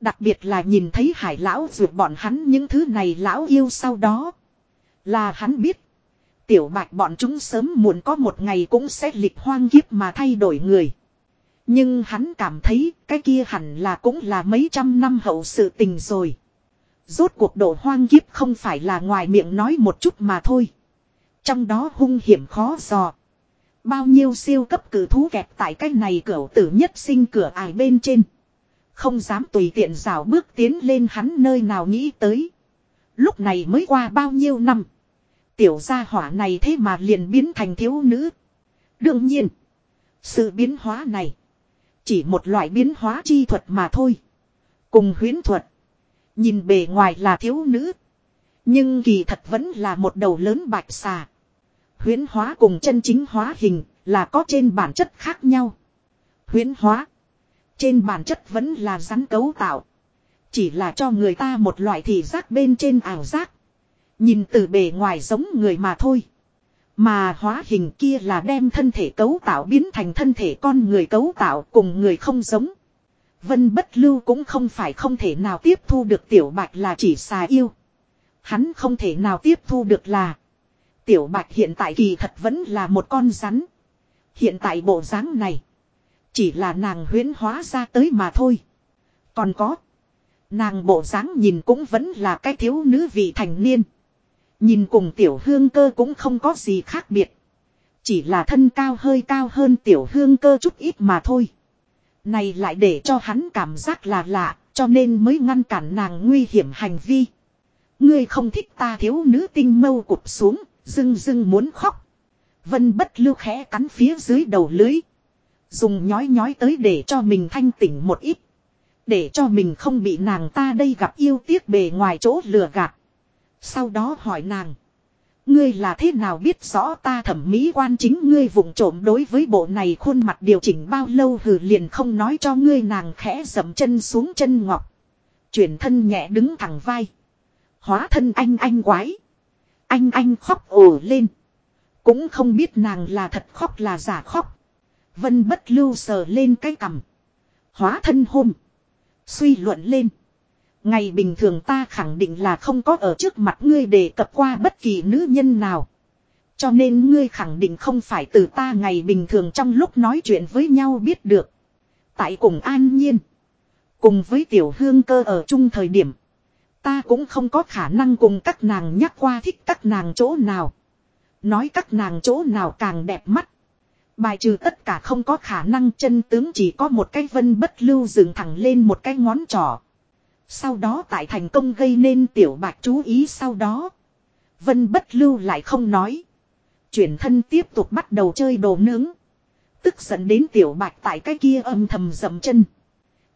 Đặc biệt là nhìn thấy hải lão ruột bọn hắn những thứ này lão yêu sau đó. Là hắn biết. Tiểu bạch bọn chúng sớm muộn có một ngày cũng sẽ lịch hoang kiếp mà thay đổi người. Nhưng hắn cảm thấy cái kia hẳn là cũng là mấy trăm năm hậu sự tình rồi. Rốt cuộc độ hoang kiếp không phải là ngoài miệng nói một chút mà thôi. Trong đó hung hiểm khó dò. Bao nhiêu siêu cấp cử thú kẹp tại cái này cửa tử nhất sinh cửa ải bên trên. Không dám tùy tiện rào bước tiến lên hắn nơi nào nghĩ tới. Lúc này mới qua bao nhiêu năm. Tiểu gia hỏa này thế mà liền biến thành thiếu nữ. Đương nhiên. Sự biến hóa này. Chỉ một loại biến hóa chi thuật mà thôi. Cùng huyến thuật. Nhìn bề ngoài là thiếu nữ. Nhưng kỳ thật vẫn là một đầu lớn bạch xà. Huyến hóa cùng chân chính hóa hình là có trên bản chất khác nhau. Huyến hóa. Trên bản chất vẫn là rắn cấu tạo. Chỉ là cho người ta một loại thị giác bên trên ảo giác. Nhìn từ bề ngoài giống người mà thôi. Mà hóa hình kia là đem thân thể cấu tạo biến thành thân thể con người cấu tạo cùng người không giống. Vân bất lưu cũng không phải không thể nào tiếp thu được tiểu bạch là chỉ xà yêu. Hắn không thể nào tiếp thu được là. Tiểu bạch hiện tại kỳ thật vẫn là một con rắn. Hiện tại bộ dáng này. Chỉ là nàng huyễn hóa ra tới mà thôi. Còn có. Nàng bộ dáng nhìn cũng vẫn là cái thiếu nữ vị thành niên. Nhìn cùng tiểu hương cơ cũng không có gì khác biệt. Chỉ là thân cao hơi cao hơn tiểu hương cơ chút ít mà thôi. Này lại để cho hắn cảm giác là lạ, cho nên mới ngăn cản nàng nguy hiểm hành vi. Ngươi không thích ta thiếu nữ tinh mâu cụp xuống, dưng dưng muốn khóc. Vân bất lưu khẽ cắn phía dưới đầu lưới. Dùng nhói nhói tới để cho mình thanh tỉnh một ít. Để cho mình không bị nàng ta đây gặp yêu tiếc bề ngoài chỗ lừa gạt. Sau đó hỏi nàng. Ngươi là thế nào biết rõ ta thẩm mỹ quan chính ngươi vụng trộm đối với bộ này khuôn mặt điều chỉnh bao lâu hừ liền không nói cho ngươi nàng khẽ dậm chân xuống chân ngọc. Chuyển thân nhẹ đứng thẳng vai. Hóa thân anh anh quái. Anh anh khóc ồ lên. Cũng không biết nàng là thật khóc là giả khóc. Vân bất lưu sờ lên cái cằm. Hóa thân hôm. Suy luận lên. Ngày bình thường ta khẳng định là không có ở trước mặt ngươi để cập qua bất kỳ nữ nhân nào. Cho nên ngươi khẳng định không phải từ ta ngày bình thường trong lúc nói chuyện với nhau biết được. Tại cùng an nhiên. Cùng với tiểu hương cơ ở chung thời điểm. Ta cũng không có khả năng cùng các nàng nhắc qua thích các nàng chỗ nào. Nói các nàng chỗ nào càng đẹp mắt. Bài trừ tất cả không có khả năng chân tướng chỉ có một cái vân bất lưu dừng thẳng lên một cái ngón trỏ. Sau đó tại thành công gây nên tiểu bạch chú ý sau đó. Vân bất lưu lại không nói. Chuyển thân tiếp tục bắt đầu chơi đồ nướng. Tức giận đến tiểu bạch tại cái kia âm thầm dầm chân.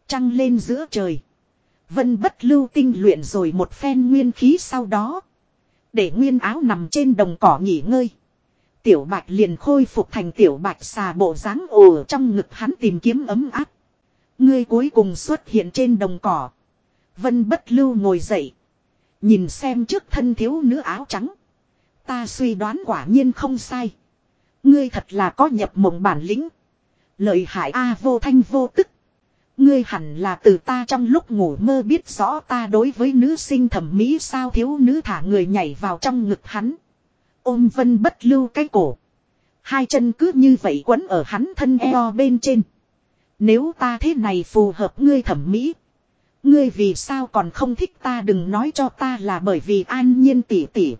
Trăng lên giữa trời. Vân bất lưu tinh luyện rồi một phen nguyên khí sau đó. Để nguyên áo nằm trên đồng cỏ nghỉ ngơi. Tiểu bạch liền khôi phục thành tiểu bạch xà bộ dáng ồ trong ngực hắn tìm kiếm ấm áp. Ngươi cuối cùng xuất hiện trên đồng cỏ. Vân bất lưu ngồi dậy. Nhìn xem trước thân thiếu nữ áo trắng. Ta suy đoán quả nhiên không sai. Ngươi thật là có nhập mộng bản lĩnh. Lợi hại A vô thanh vô tức. Ngươi hẳn là từ ta trong lúc ngủ mơ biết rõ ta đối với nữ sinh thẩm mỹ sao thiếu nữ thả người nhảy vào trong ngực hắn. Ôm vân bất lưu cái cổ. Hai chân cứ như vậy quấn ở hắn thân eo bên trên. Nếu ta thế này phù hợp ngươi thẩm mỹ. Ngươi vì sao còn không thích ta đừng nói cho ta là bởi vì an nhiên tỉ tỉ.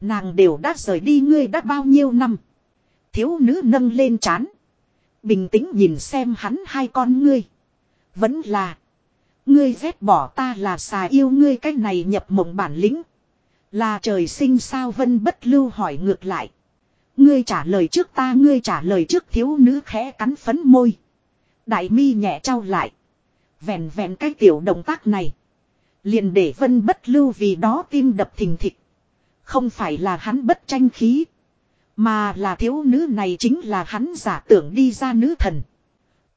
Nàng đều đã rời đi ngươi đã bao nhiêu năm. Thiếu nữ nâng lên chán. Bình tĩnh nhìn xem hắn hai con ngươi. Vẫn là. Ngươi ghét bỏ ta là xà yêu ngươi cách này nhập mộng bản lĩnh. Là trời sinh sao vân bất lưu hỏi ngược lại. Ngươi trả lời trước ta, ngươi trả lời trước thiếu nữ khẽ cắn phấn môi. Đại mi nhẹ trao lại. Vẹn vẹn cái tiểu động tác này. Liền để vân bất lưu vì đó tim đập thình thịch. Không phải là hắn bất tranh khí. Mà là thiếu nữ này chính là hắn giả tưởng đi ra nữ thần.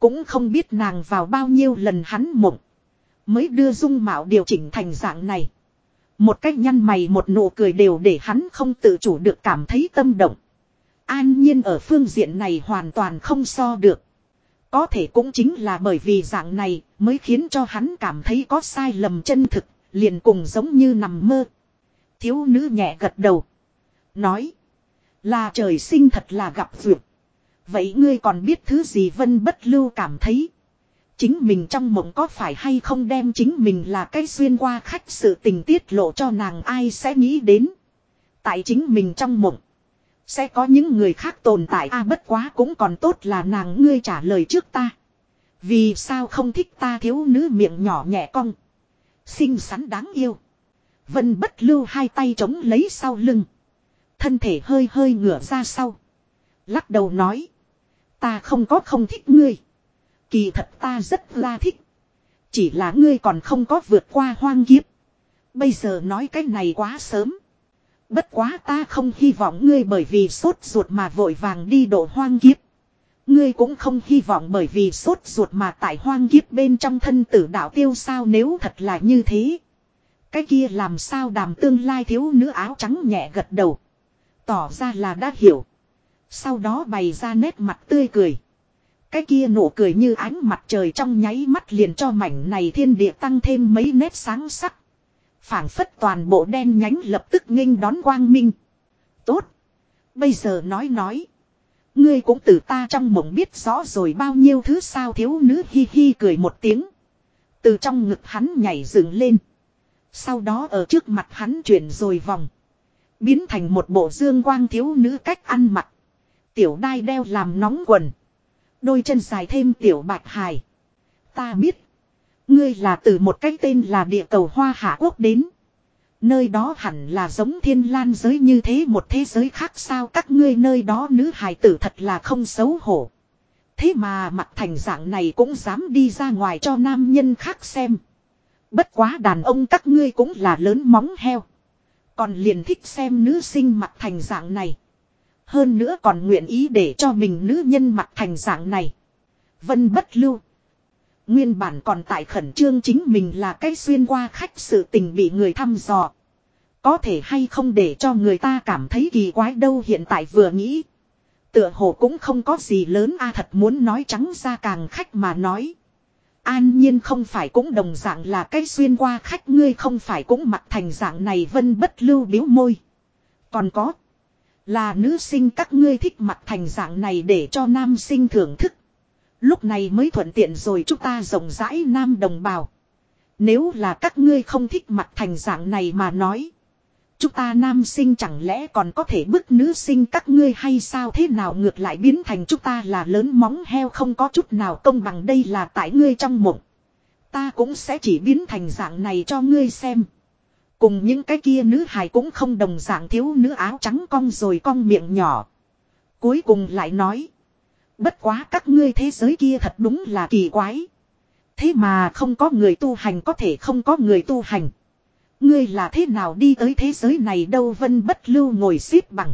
Cũng không biết nàng vào bao nhiêu lần hắn mộng. Mới đưa dung mạo điều chỉnh thành dạng này. Một cách nhăn mày một nụ cười đều để hắn không tự chủ được cảm thấy tâm động. An nhiên ở phương diện này hoàn toàn không so được. Có thể cũng chính là bởi vì dạng này mới khiến cho hắn cảm thấy có sai lầm chân thực, liền cùng giống như nằm mơ. Thiếu nữ nhẹ gật đầu. Nói. Là trời sinh thật là gặp vượt. Vậy ngươi còn biết thứ gì vân bất lưu cảm thấy. Chính mình trong mộng có phải hay không đem chính mình là cái xuyên qua khách sự tình tiết lộ cho nàng ai sẽ nghĩ đến. Tại chính mình trong mộng. Sẽ có những người khác tồn tại a bất quá cũng còn tốt là nàng ngươi trả lời trước ta. Vì sao không thích ta thiếu nữ miệng nhỏ nhẹ cong. Xinh xắn đáng yêu. Vân bất lưu hai tay chống lấy sau lưng. Thân thể hơi hơi ngửa ra sau. Lắc đầu nói. Ta không có không thích ngươi. Kỳ thật ta rất là thích. Chỉ là ngươi còn không có vượt qua hoang kiếp. Bây giờ nói cái này quá sớm. Bất quá ta không hy vọng ngươi bởi vì sốt ruột mà vội vàng đi độ hoang kiếp. Ngươi cũng không hy vọng bởi vì sốt ruột mà tại hoang kiếp bên trong thân tử đạo tiêu sao nếu thật là như thế. Cái kia làm sao đàm tương lai thiếu nữ áo trắng nhẹ gật đầu. Tỏ ra là đã hiểu. Sau đó bày ra nét mặt tươi cười. Cái kia nụ cười như ánh mặt trời trong nháy mắt liền cho mảnh này thiên địa tăng thêm mấy nét sáng sắc phảng phất toàn bộ đen nhánh lập tức nghênh đón quang minh. Tốt. Bây giờ nói nói. Ngươi cũng từ ta trong mộng biết rõ rồi bao nhiêu thứ sao thiếu nữ hi hi cười một tiếng. Từ trong ngực hắn nhảy dựng lên. Sau đó ở trước mặt hắn chuyển rồi vòng. Biến thành một bộ dương quang thiếu nữ cách ăn mặc. Tiểu đai đeo làm nóng quần. Đôi chân dài thêm tiểu bạch hài. Ta biết. Ngươi là từ một cái tên là địa cầu hoa hạ quốc đến. Nơi đó hẳn là giống thiên lan giới như thế một thế giới khác sao các ngươi nơi đó nữ hài tử thật là không xấu hổ. Thế mà mặt thành dạng này cũng dám đi ra ngoài cho nam nhân khác xem. Bất quá đàn ông các ngươi cũng là lớn móng heo. Còn liền thích xem nữ sinh mặt thành dạng này. Hơn nữa còn nguyện ý để cho mình nữ nhân mặt thành dạng này. Vân bất lưu. Nguyên bản còn tại khẩn trương chính mình là cái xuyên qua khách sự tình bị người thăm dò. Có thể hay không để cho người ta cảm thấy kỳ quái đâu hiện tại vừa nghĩ. Tựa hồ cũng không có gì lớn a à, thật muốn nói trắng ra càng khách mà nói. An nhiên không phải cũng đồng dạng là cái xuyên qua khách, ngươi không phải cũng mặc thành dạng này, vân bất lưu biếu môi. Còn có. Là nữ sinh các ngươi thích mặt thành dạng này để cho nam sinh thưởng thức. Lúc này mới thuận tiện rồi chúng ta rộng rãi nam đồng bào. Nếu là các ngươi không thích mặt thành dạng này mà nói. Chúng ta nam sinh chẳng lẽ còn có thể bức nữ sinh các ngươi hay sao thế nào ngược lại biến thành chúng ta là lớn móng heo không có chút nào công bằng đây là tại ngươi trong mộng. Ta cũng sẽ chỉ biến thành dạng này cho ngươi xem. Cùng những cái kia nữ hài cũng không đồng dạng thiếu nữ áo trắng cong rồi cong miệng nhỏ. Cuối cùng lại nói. Bất quá các ngươi thế giới kia thật đúng là kỳ quái. Thế mà không có người tu hành có thể không có người tu hành. Ngươi là thế nào đi tới thế giới này đâu vân bất lưu ngồi xếp bằng.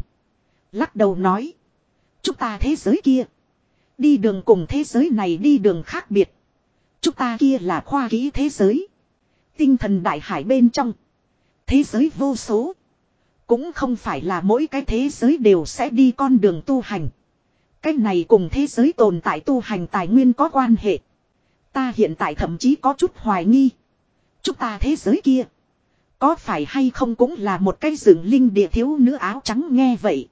Lắc đầu nói. Chúng ta thế giới kia. Đi đường cùng thế giới này đi đường khác biệt. Chúng ta kia là khoa kỹ thế giới. Tinh thần đại hải bên trong. Thế giới vô số. Cũng không phải là mỗi cái thế giới đều sẽ đi con đường tu hành. Cái này cùng thế giới tồn tại tu hành tài nguyên có quan hệ. Ta hiện tại thậm chí có chút hoài nghi. Chúng ta thế giới kia. Có phải hay không cũng là một cái rừng linh địa thiếu nữ áo trắng nghe vậy.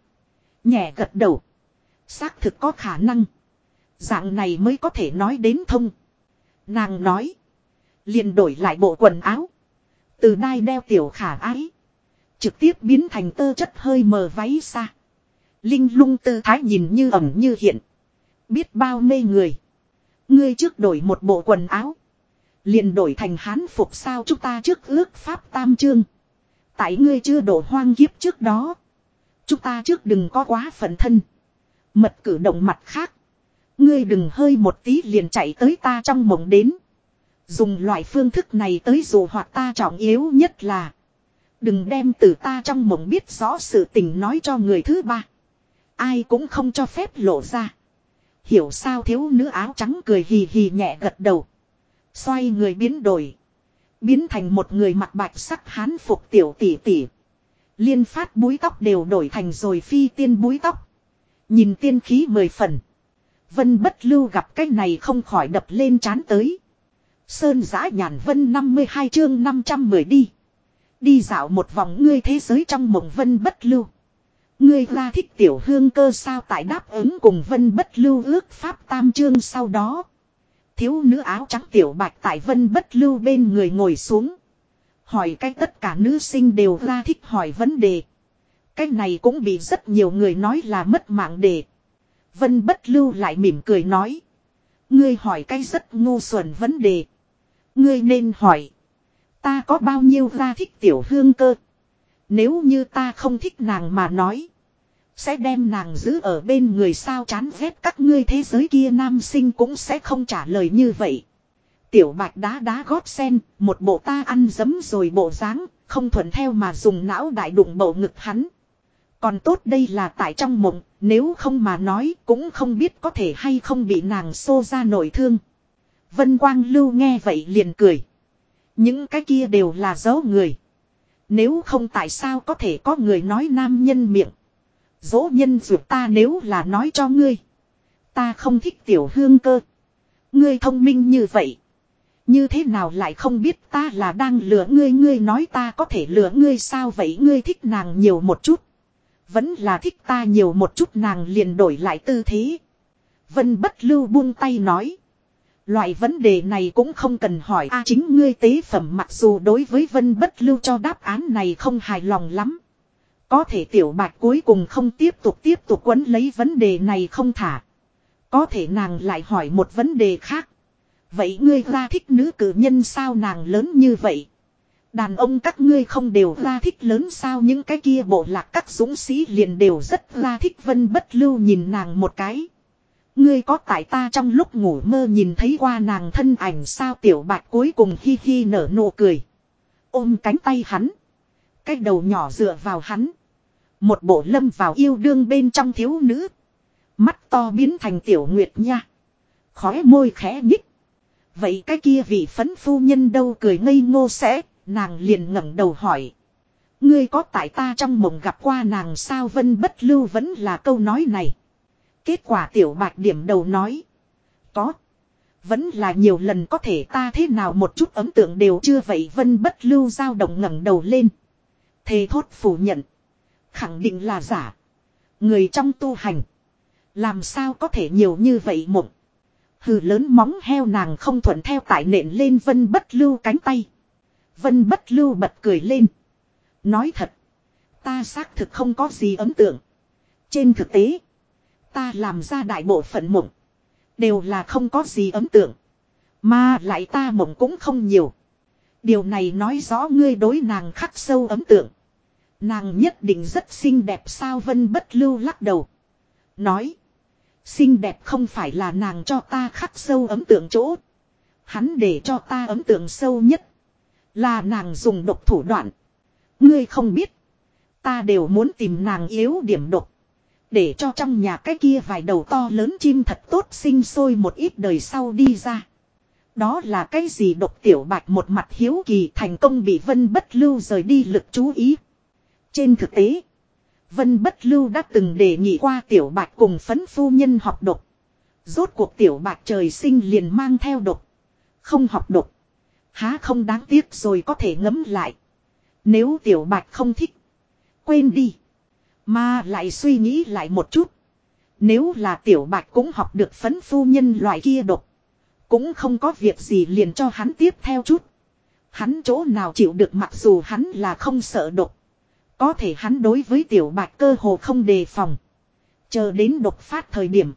Nhẹ gật đầu. Xác thực có khả năng. Dạng này mới có thể nói đến thông. Nàng nói. liền đổi lại bộ quần áo. Từ đai đeo tiểu khả ái. Trực tiếp biến thành tơ chất hơi mờ váy xa. Linh lung tư thái nhìn như ẩm như hiện. Biết bao mê người. Ngươi trước đổi một bộ quần áo. Liền đổi thành hán phục sao chúng ta trước ước pháp tam chương. Tại ngươi chưa đổ hoang kiếp trước đó. Chúng ta trước đừng có quá phận thân. Mật cử động mặt khác. Ngươi đừng hơi một tí liền chạy tới ta trong mộng đến. Dùng loại phương thức này tới dù hoặc ta trọng yếu nhất là. Đừng đem từ ta trong mộng biết rõ sự tình nói cho người thứ ba. Ai cũng không cho phép lộ ra. Hiểu sao thiếu nữ áo trắng cười hì hì nhẹ gật đầu. Xoay người biến đổi. Biến thành một người mặt bạch sắc hán phục tiểu tỷ tỷ. Liên phát búi tóc đều đổi thành rồi phi tiên búi tóc. Nhìn tiên khí mười phần. Vân bất lưu gặp cái này không khỏi đập lên chán tới. Sơn giã nhàn vân 52 chương 510 đi. Đi dạo một vòng ngươi thế giới trong mộng vân bất lưu. Ngươi ra thích tiểu hương cơ sao tại đáp ứng cùng vân bất lưu ước pháp tam chương sau đó. Thiếu nữ áo trắng tiểu bạch tại vân bất lưu bên người ngồi xuống. Hỏi cách tất cả nữ sinh đều ra thích hỏi vấn đề. Cái này cũng bị rất nhiều người nói là mất mạng đề. Vân bất lưu lại mỉm cười nói. Ngươi hỏi cái rất ngu xuẩn vấn đề. Ngươi nên hỏi. Ta có bao nhiêu ra thích tiểu hương cơ. Nếu như ta không thích nàng mà nói. Sẽ đem nàng giữ ở bên người sao chán ghét các ngươi thế giới kia nam sinh cũng sẽ không trả lời như vậy. Tiểu bạch đá đá gót sen, một bộ ta ăn dấm rồi bộ dáng, không thuận theo mà dùng não đại đụng bầu ngực hắn. Còn tốt đây là tại trong mộng, nếu không mà nói cũng không biết có thể hay không bị nàng xô ra nổi thương. Vân Quang Lưu nghe vậy liền cười. Những cái kia đều là dấu người. Nếu không tại sao có thể có người nói nam nhân miệng. Dỗ nhân dược ta nếu là nói cho ngươi. Ta không thích tiểu hương cơ. Ngươi thông minh như vậy. Như thế nào lại không biết ta là đang lừa ngươi ngươi nói ta có thể lừa ngươi sao vậy ngươi thích nàng nhiều một chút. Vẫn là thích ta nhiều một chút, nàng liền đổi lại tư thế. Vân bất lưu buông tay nói. Loại vấn đề này cũng không cần hỏi a, chính ngươi tế phẩm mặc dù đối với vân bất lưu cho đáp án này không hài lòng lắm. Có thể tiểu bạch cuối cùng không tiếp tục tiếp tục quấn lấy vấn đề này không thả. Có thể nàng lại hỏi một vấn đề khác. Vậy ngươi ra thích nữ cử nhân sao nàng lớn như vậy? Đàn ông các ngươi không đều ra thích lớn sao những cái kia bộ lạc các dũng sĩ liền đều rất ra thích vân bất lưu nhìn nàng một cái. Ngươi có tại ta trong lúc ngủ mơ nhìn thấy qua nàng thân ảnh sao tiểu bạch cuối cùng hi hi nở nụ cười. Ôm cánh tay hắn. Cái đầu nhỏ dựa vào hắn. Một bộ lâm vào yêu đương bên trong thiếu nữ. Mắt to biến thành tiểu nguyệt nha. Khóe môi khẽ nhích. Vậy cái kia vị phấn phu nhân đâu cười ngây ngô sẽ, nàng liền ngẩng đầu hỏi. Ngươi có tại ta trong mộng gặp qua nàng sao vân bất lưu vẫn là câu nói này. Kết quả tiểu bạch điểm đầu nói. Có. Vẫn là nhiều lần có thể ta thế nào một chút ấn tượng đều chưa vậy vân bất lưu dao động ngẩng đầu lên. Thề thốt phủ nhận. Khẳng định là giả. Người trong tu hành. Làm sao có thể nhiều như vậy mộng. Hừ lớn móng heo nàng không thuận theo tại nện lên vân bất lưu cánh tay. Vân bất lưu bật cười lên. Nói thật. Ta xác thực không có gì ấn tượng. Trên thực tế. Ta làm ra đại bộ phận mộng. Đều là không có gì ấn tượng. Mà lại ta mộng cũng không nhiều. Điều này nói rõ ngươi đối nàng khắc sâu ấn tượng. Nàng nhất định rất xinh đẹp sao vân bất lưu lắc đầu. Nói. Xinh đẹp không phải là nàng cho ta khắc sâu ấn tượng chỗ. Hắn để cho ta ấn tượng sâu nhất. Là nàng dùng độc thủ đoạn. Ngươi không biết. Ta đều muốn tìm nàng yếu điểm độc. Để cho trong nhà cái kia vài đầu to lớn chim thật tốt sinh sôi một ít đời sau đi ra. Đó là cái gì độc tiểu bạch một mặt hiếu kỳ thành công bị vân bất lưu rời đi lực chú ý. Trên thực tế, Vân Bất Lưu đã từng đề nghị qua tiểu bạch cùng phấn phu nhân học độc. Rốt cuộc tiểu bạch trời sinh liền mang theo độc. Không học độc. Há không đáng tiếc rồi có thể ngấm lại. Nếu tiểu bạch không thích. Quên đi. Mà lại suy nghĩ lại một chút. Nếu là tiểu bạch cũng học được phấn phu nhân loại kia độc. Cũng không có việc gì liền cho hắn tiếp theo chút. Hắn chỗ nào chịu được mặc dù hắn là không sợ độc. Có thể hắn đối với tiểu bạch cơ hồ không đề phòng. Chờ đến đột phát thời điểm.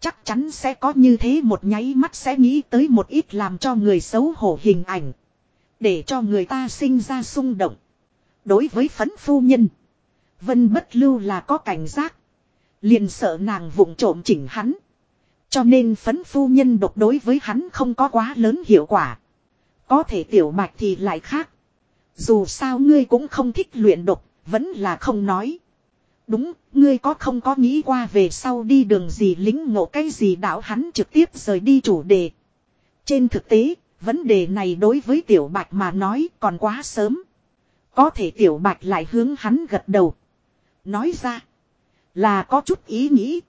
Chắc chắn sẽ có như thế một nháy mắt sẽ nghĩ tới một ít làm cho người xấu hổ hình ảnh. Để cho người ta sinh ra xung động. Đối với phấn phu nhân. Vân bất lưu là có cảnh giác. Liền sợ nàng vụng trộm chỉnh hắn. Cho nên phấn phu nhân độc đối với hắn không có quá lớn hiệu quả. Có thể tiểu bạch thì lại khác. Dù sao ngươi cũng không thích luyện độc, vẫn là không nói. Đúng, ngươi có không có nghĩ qua về sau đi đường gì lính ngộ cái gì đạo hắn trực tiếp rời đi chủ đề. Trên thực tế, vấn đề này đối với tiểu bạch mà nói còn quá sớm. Có thể tiểu bạch lại hướng hắn gật đầu. Nói ra, là có chút ý nghĩ.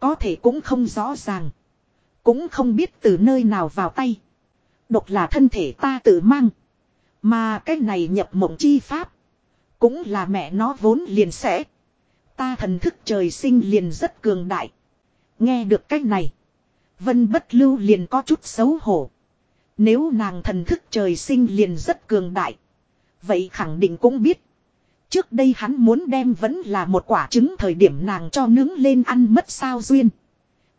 Có thể cũng không rõ ràng. Cũng không biết từ nơi nào vào tay. Độc là thân thể ta tự mang. Mà cái này nhập mộng chi pháp. Cũng là mẹ nó vốn liền sẽ. Ta thần thức trời sinh liền rất cường đại. Nghe được cách này. Vân bất lưu liền có chút xấu hổ. Nếu nàng thần thức trời sinh liền rất cường đại. Vậy khẳng định cũng biết. Trước đây hắn muốn đem vẫn là một quả trứng thời điểm nàng cho nướng lên ăn mất sao duyên.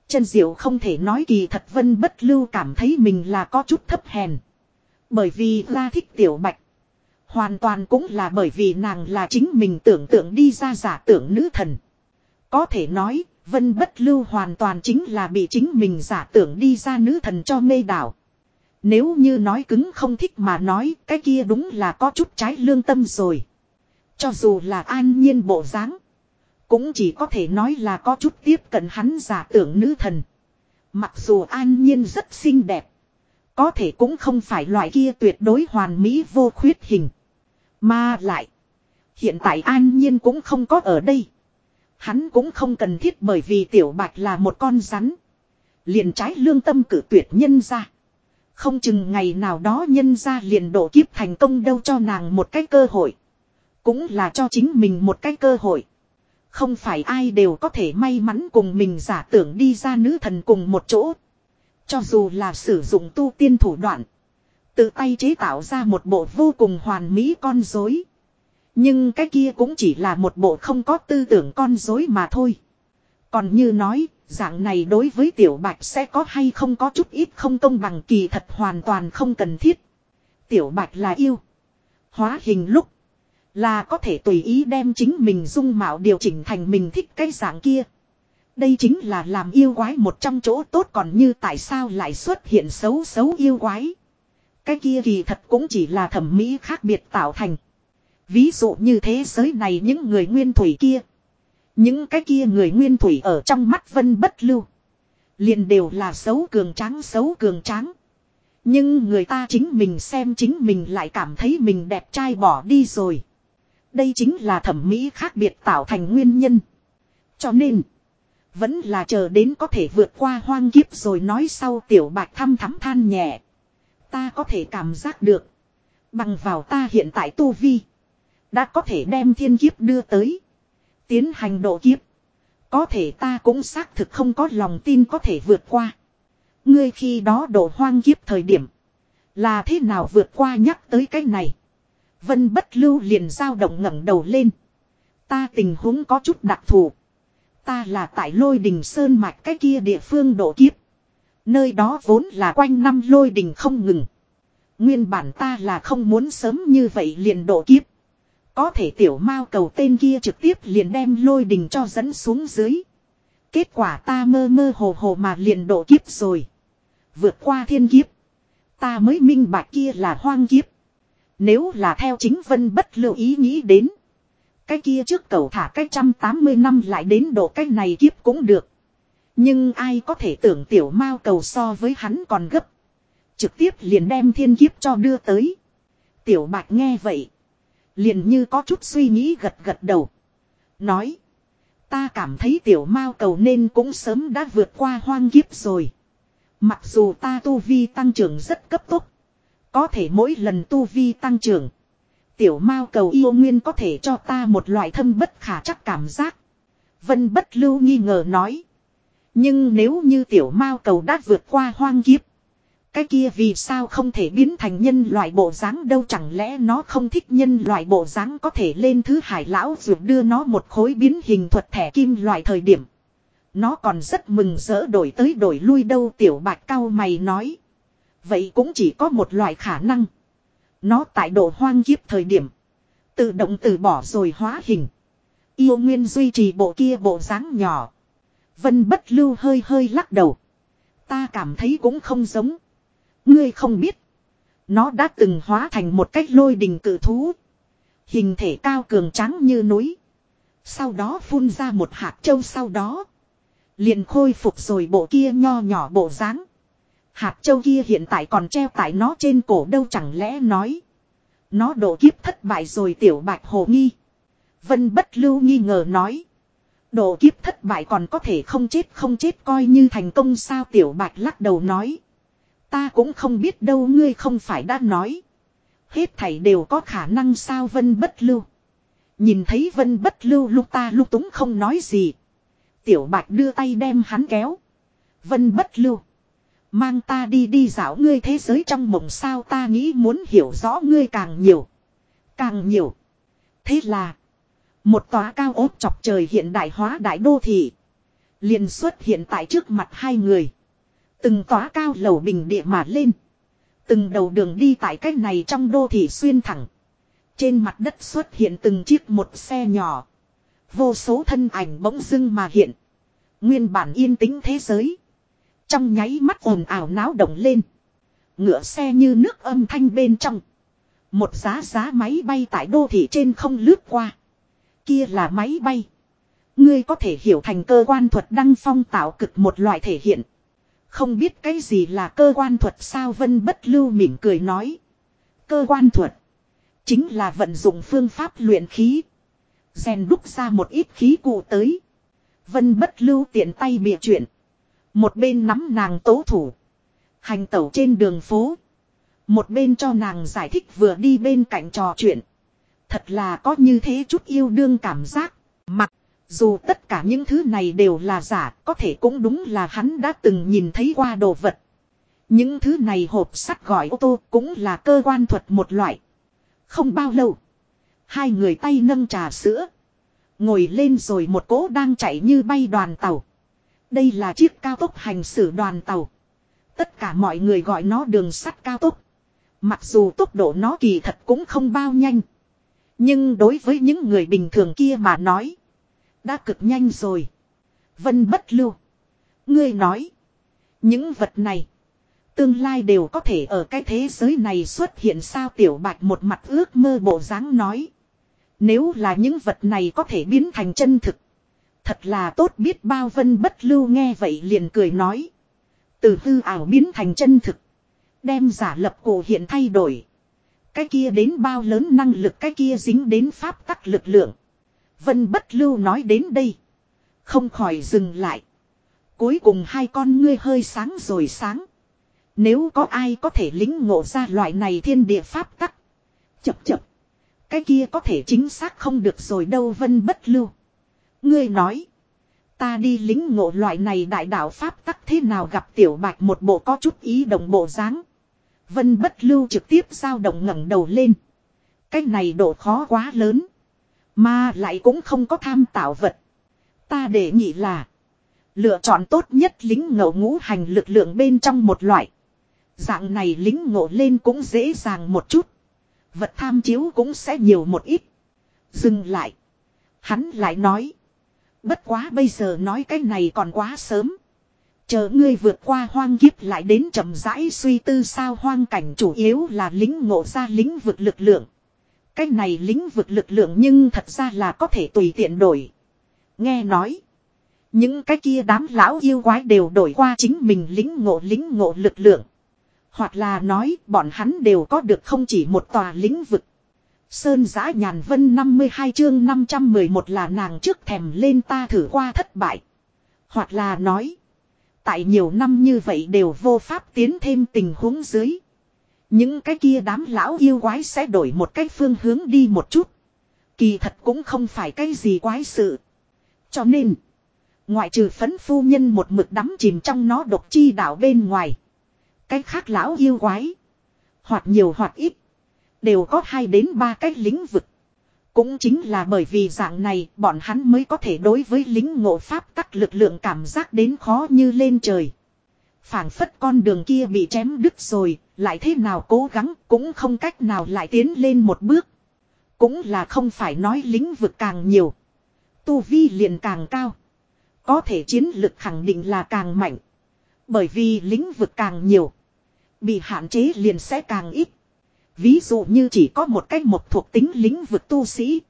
Chân diệu không thể nói kỳ thật vân bất lưu cảm thấy mình là có chút thấp hèn. Bởi vì la thích tiểu bạch. Hoàn toàn cũng là bởi vì nàng là chính mình tưởng tượng đi ra giả tưởng nữ thần. Có thể nói, vân bất lưu hoàn toàn chính là bị chính mình giả tưởng đi ra nữ thần cho mê đảo. Nếu như nói cứng không thích mà nói, cái kia đúng là có chút trái lương tâm rồi. Cho dù là an nhiên bộ dáng, Cũng chỉ có thể nói là có chút tiếp cận hắn giả tưởng nữ thần. Mặc dù an nhiên rất xinh đẹp. Có thể cũng không phải loại kia tuyệt đối hoàn mỹ vô khuyết hình. Mà lại. Hiện tại an nhiên cũng không có ở đây. Hắn cũng không cần thiết bởi vì tiểu bạch là một con rắn. Liền trái lương tâm cử tuyệt nhân ra. Không chừng ngày nào đó nhân ra liền độ kiếp thành công đâu cho nàng một cái cơ hội. Cũng là cho chính mình một cái cơ hội. Không phải ai đều có thể may mắn cùng mình giả tưởng đi ra nữ thần cùng một chỗ. Cho dù là sử dụng tu tiên thủ đoạn. Tự tay chế tạo ra một bộ vô cùng hoàn mỹ con dối. Nhưng cái kia cũng chỉ là một bộ không có tư tưởng con dối mà thôi. Còn như nói, dạng này đối với tiểu bạch sẽ có hay không có chút ít không công bằng kỳ thật hoàn toàn không cần thiết. Tiểu bạch là yêu. Hóa hình lúc. Là có thể tùy ý đem chính mình dung mạo điều chỉnh thành mình thích cái dạng kia. Đây chính là làm yêu quái một trong chỗ tốt còn như tại sao lại xuất hiện xấu xấu yêu quái. Cái kia kỳ thật cũng chỉ là thẩm mỹ khác biệt tạo thành. Ví dụ như thế giới này những người nguyên thủy kia. Những cái kia người nguyên thủy ở trong mắt vân bất lưu. Liền đều là xấu cường tráng, xấu cường tráng. Nhưng người ta chính mình xem chính mình lại cảm thấy mình đẹp trai bỏ đi rồi. Đây chính là thẩm mỹ khác biệt tạo thành nguyên nhân. Cho nên, vẫn là chờ đến có thể vượt qua hoang kiếp rồi nói sau tiểu bạch thăm thắm than nhẹ. Ta có thể cảm giác được. Bằng vào ta hiện tại tu vi. Đã có thể đem thiên kiếp đưa tới. Tiến hành độ kiếp. Có thể ta cũng xác thực không có lòng tin có thể vượt qua. Ngươi khi đó độ hoang kiếp thời điểm. Là thế nào vượt qua nhắc tới cái này. Vân bất lưu liền dao động ngẩng đầu lên. Ta tình huống có chút đặc thù. Ta là tại lôi đình sơn mạch cái kia địa phương độ kiếp. Nơi đó vốn là quanh năm lôi đình không ngừng. Nguyên bản ta là không muốn sớm như vậy liền độ kiếp. Có thể tiểu mao cầu tên kia trực tiếp liền đem lôi đình cho dẫn xuống dưới. Kết quả ta mơ mơ hồ hồ mà liền độ kiếp rồi. Vượt qua thiên kiếp. Ta mới minh bạch kia là hoang kiếp. Nếu là theo chính vân bất lưu ý nghĩ đến. Cái kia trước cầu thả cái trăm tám mươi năm lại đến độ cái này kiếp cũng được. Nhưng ai có thể tưởng tiểu mao cầu so với hắn còn gấp. Trực tiếp liền đem thiên kiếp cho đưa tới. Tiểu bạch nghe vậy. Liền như có chút suy nghĩ gật gật đầu. Nói. Ta cảm thấy tiểu mao cầu nên cũng sớm đã vượt qua hoang kiếp rồi. Mặc dù ta tu vi tăng trưởng rất cấp tốc. Có thể mỗi lần tu vi tăng trưởng. Tiểu mao cầu yêu nguyên có thể cho ta một loại thâm bất khả chắc cảm giác. Vân bất lưu nghi ngờ nói. Nhưng nếu như tiểu mao cầu đã vượt qua hoang kiếp. Cái kia vì sao không thể biến thành nhân loại bộ dáng đâu chẳng lẽ nó không thích nhân loại bộ dáng có thể lên thứ hải lão dược đưa nó một khối biến hình thuật thẻ kim loại thời điểm. Nó còn rất mừng rỡ đổi tới đổi lui đâu tiểu bạch cao mày nói. Vậy cũng chỉ có một loại khả năng. Nó tại độ hoang kiếp thời điểm. Tự động từ bỏ rồi hóa hình. Yêu nguyên duy trì bộ kia bộ dáng nhỏ. Vân bất lưu hơi hơi lắc đầu. Ta cảm thấy cũng không giống. Ngươi không biết. Nó đã từng hóa thành một cách lôi đình cự thú. Hình thể cao cường trắng như núi. Sau đó phun ra một hạt châu sau đó. Liền khôi phục rồi bộ kia nho nhỏ bộ dáng. Hạt châu kia hiện tại còn treo tại nó trên cổ đâu chẳng lẽ nói. Nó độ kiếp thất bại rồi tiểu bạch hồ nghi. Vân bất lưu nghi ngờ nói. Độ kiếp thất bại còn có thể không chết không chết coi như thành công sao tiểu bạch lắc đầu nói. Ta cũng không biết đâu ngươi không phải đã nói. Hết thảy đều có khả năng sao vân bất lưu. Nhìn thấy vân bất lưu lúc ta lúc túng không nói gì. Tiểu bạch đưa tay đem hắn kéo. Vân bất lưu. Mang ta đi đi dạo ngươi thế giới trong mộng sao ta nghĩ muốn hiểu rõ ngươi càng nhiều. Càng nhiều. Thế là. Một tòa cao ốt chọc trời hiện đại hóa đại đô thị. liền xuất hiện tại trước mặt hai người. Từng tòa cao lầu bình địa mà lên. Từng đầu đường đi tại cách này trong đô thị xuyên thẳng. Trên mặt đất xuất hiện từng chiếc một xe nhỏ. Vô số thân ảnh bỗng dưng mà hiện. Nguyên bản yên tĩnh thế giới. Trong nháy mắt ồn ào náo động lên. Ngựa xe như nước âm thanh bên trong. Một giá giá máy bay tại đô thị trên không lướt qua. Kia là máy bay. Ngươi có thể hiểu thành cơ quan thuật đăng phong tạo cực một loại thể hiện. Không biết cái gì là cơ quan thuật sao vân bất lưu mỉm cười nói. Cơ quan thuật. Chính là vận dụng phương pháp luyện khí. rèn đúc ra một ít khí cụ tới. Vân bất lưu tiện tay bịa chuyện. Một bên nắm nàng tố thủ. Hành tẩu trên đường phố. Một bên cho nàng giải thích vừa đi bên cạnh trò chuyện. Thật là có như thế chút yêu đương cảm giác. Mặc dù tất cả những thứ này đều là giả, có thể cũng đúng là hắn đã từng nhìn thấy qua đồ vật. Những thứ này hộp sắt gọi ô tô cũng là cơ quan thuật một loại. Không bao lâu, hai người tay nâng trà sữa. Ngồi lên rồi một cỗ đang chạy như bay đoàn tàu. Đây là chiếc cao tốc hành xử đoàn tàu. Tất cả mọi người gọi nó đường sắt cao tốc. Mặc dù tốc độ nó kỳ thật cũng không bao nhanh. Nhưng đối với những người bình thường kia mà nói. Đã cực nhanh rồi. Vân bất lưu. Ngươi nói. Những vật này. Tương lai đều có thể ở cái thế giới này xuất hiện sao tiểu bạch một mặt ước mơ bộ dáng nói. Nếu là những vật này có thể biến thành chân thực. Thật là tốt biết bao vân bất lưu nghe vậy liền cười nói. Từ hư ảo biến thành chân thực. Đem giả lập cổ hiện thay đổi. Cái kia đến bao lớn năng lực, cái kia dính đến pháp tắc lực lượng. Vân bất lưu nói đến đây. Không khỏi dừng lại. Cuối cùng hai con ngươi hơi sáng rồi sáng. Nếu có ai có thể lính ngộ ra loại này thiên địa pháp tắc. Chập chập. Cái kia có thể chính xác không được rồi đâu vân bất lưu. Ngươi nói. Ta đi lính ngộ loại này đại đạo Pháp tắc thế nào gặp tiểu bạch một bộ có chút ý đồng bộ dáng Vân bất lưu trực tiếp giao động ngẩng đầu lên. Cái này độ khó quá lớn. Mà lại cũng không có tham tạo vật. Ta để nhị là. Lựa chọn tốt nhất lính ngộ ngũ hành lực lượng bên trong một loại. Dạng này lính ngộ lên cũng dễ dàng một chút. Vật tham chiếu cũng sẽ nhiều một ít. Dừng lại. Hắn lại nói. Bất quá bây giờ nói cái này còn quá sớm. Chờ ngươi vượt qua hoang kiếp lại đến chậm rãi suy tư sao hoang cảnh chủ yếu là lính ngộ ra lính vực lực lượng. Cái này lính vực lực lượng nhưng thật ra là có thể tùy tiện đổi. Nghe nói. Những cái kia đám lão yêu quái đều đổi qua chính mình lính ngộ lính ngộ lực lượng. Hoặc là nói, bọn hắn đều có được không chỉ một tòa lĩnh vực. Sơn giã nhàn vân 52 chương 511 là nàng trước thèm lên ta thử qua thất bại. Hoặc là nói. Tại nhiều năm như vậy đều vô pháp tiến thêm tình huống dưới. Những cái kia đám lão yêu quái sẽ đổi một cách phương hướng đi một chút. Kỳ thật cũng không phải cái gì quái sự. Cho nên. Ngoại trừ phấn phu nhân một mực đắm chìm trong nó độc chi đảo bên ngoài. Cái khác lão yêu quái. Hoặc nhiều hoặc ít. Đều có hai đến ba cái lĩnh vực. Cũng chính là bởi vì dạng này bọn hắn mới có thể đối với lính ngộ pháp các lực lượng cảm giác đến khó như lên trời. phảng phất con đường kia bị chém đứt rồi, lại thế nào cố gắng cũng không cách nào lại tiến lên một bước. Cũng là không phải nói lĩnh vực càng nhiều. Tu vi liền càng cao. Có thể chiến lực khẳng định là càng mạnh. Bởi vì lĩnh vực càng nhiều. Bị hạn chế liền sẽ càng ít. Ví dụ như chỉ có một cái một thuộc tính lĩnh vực tu sĩ.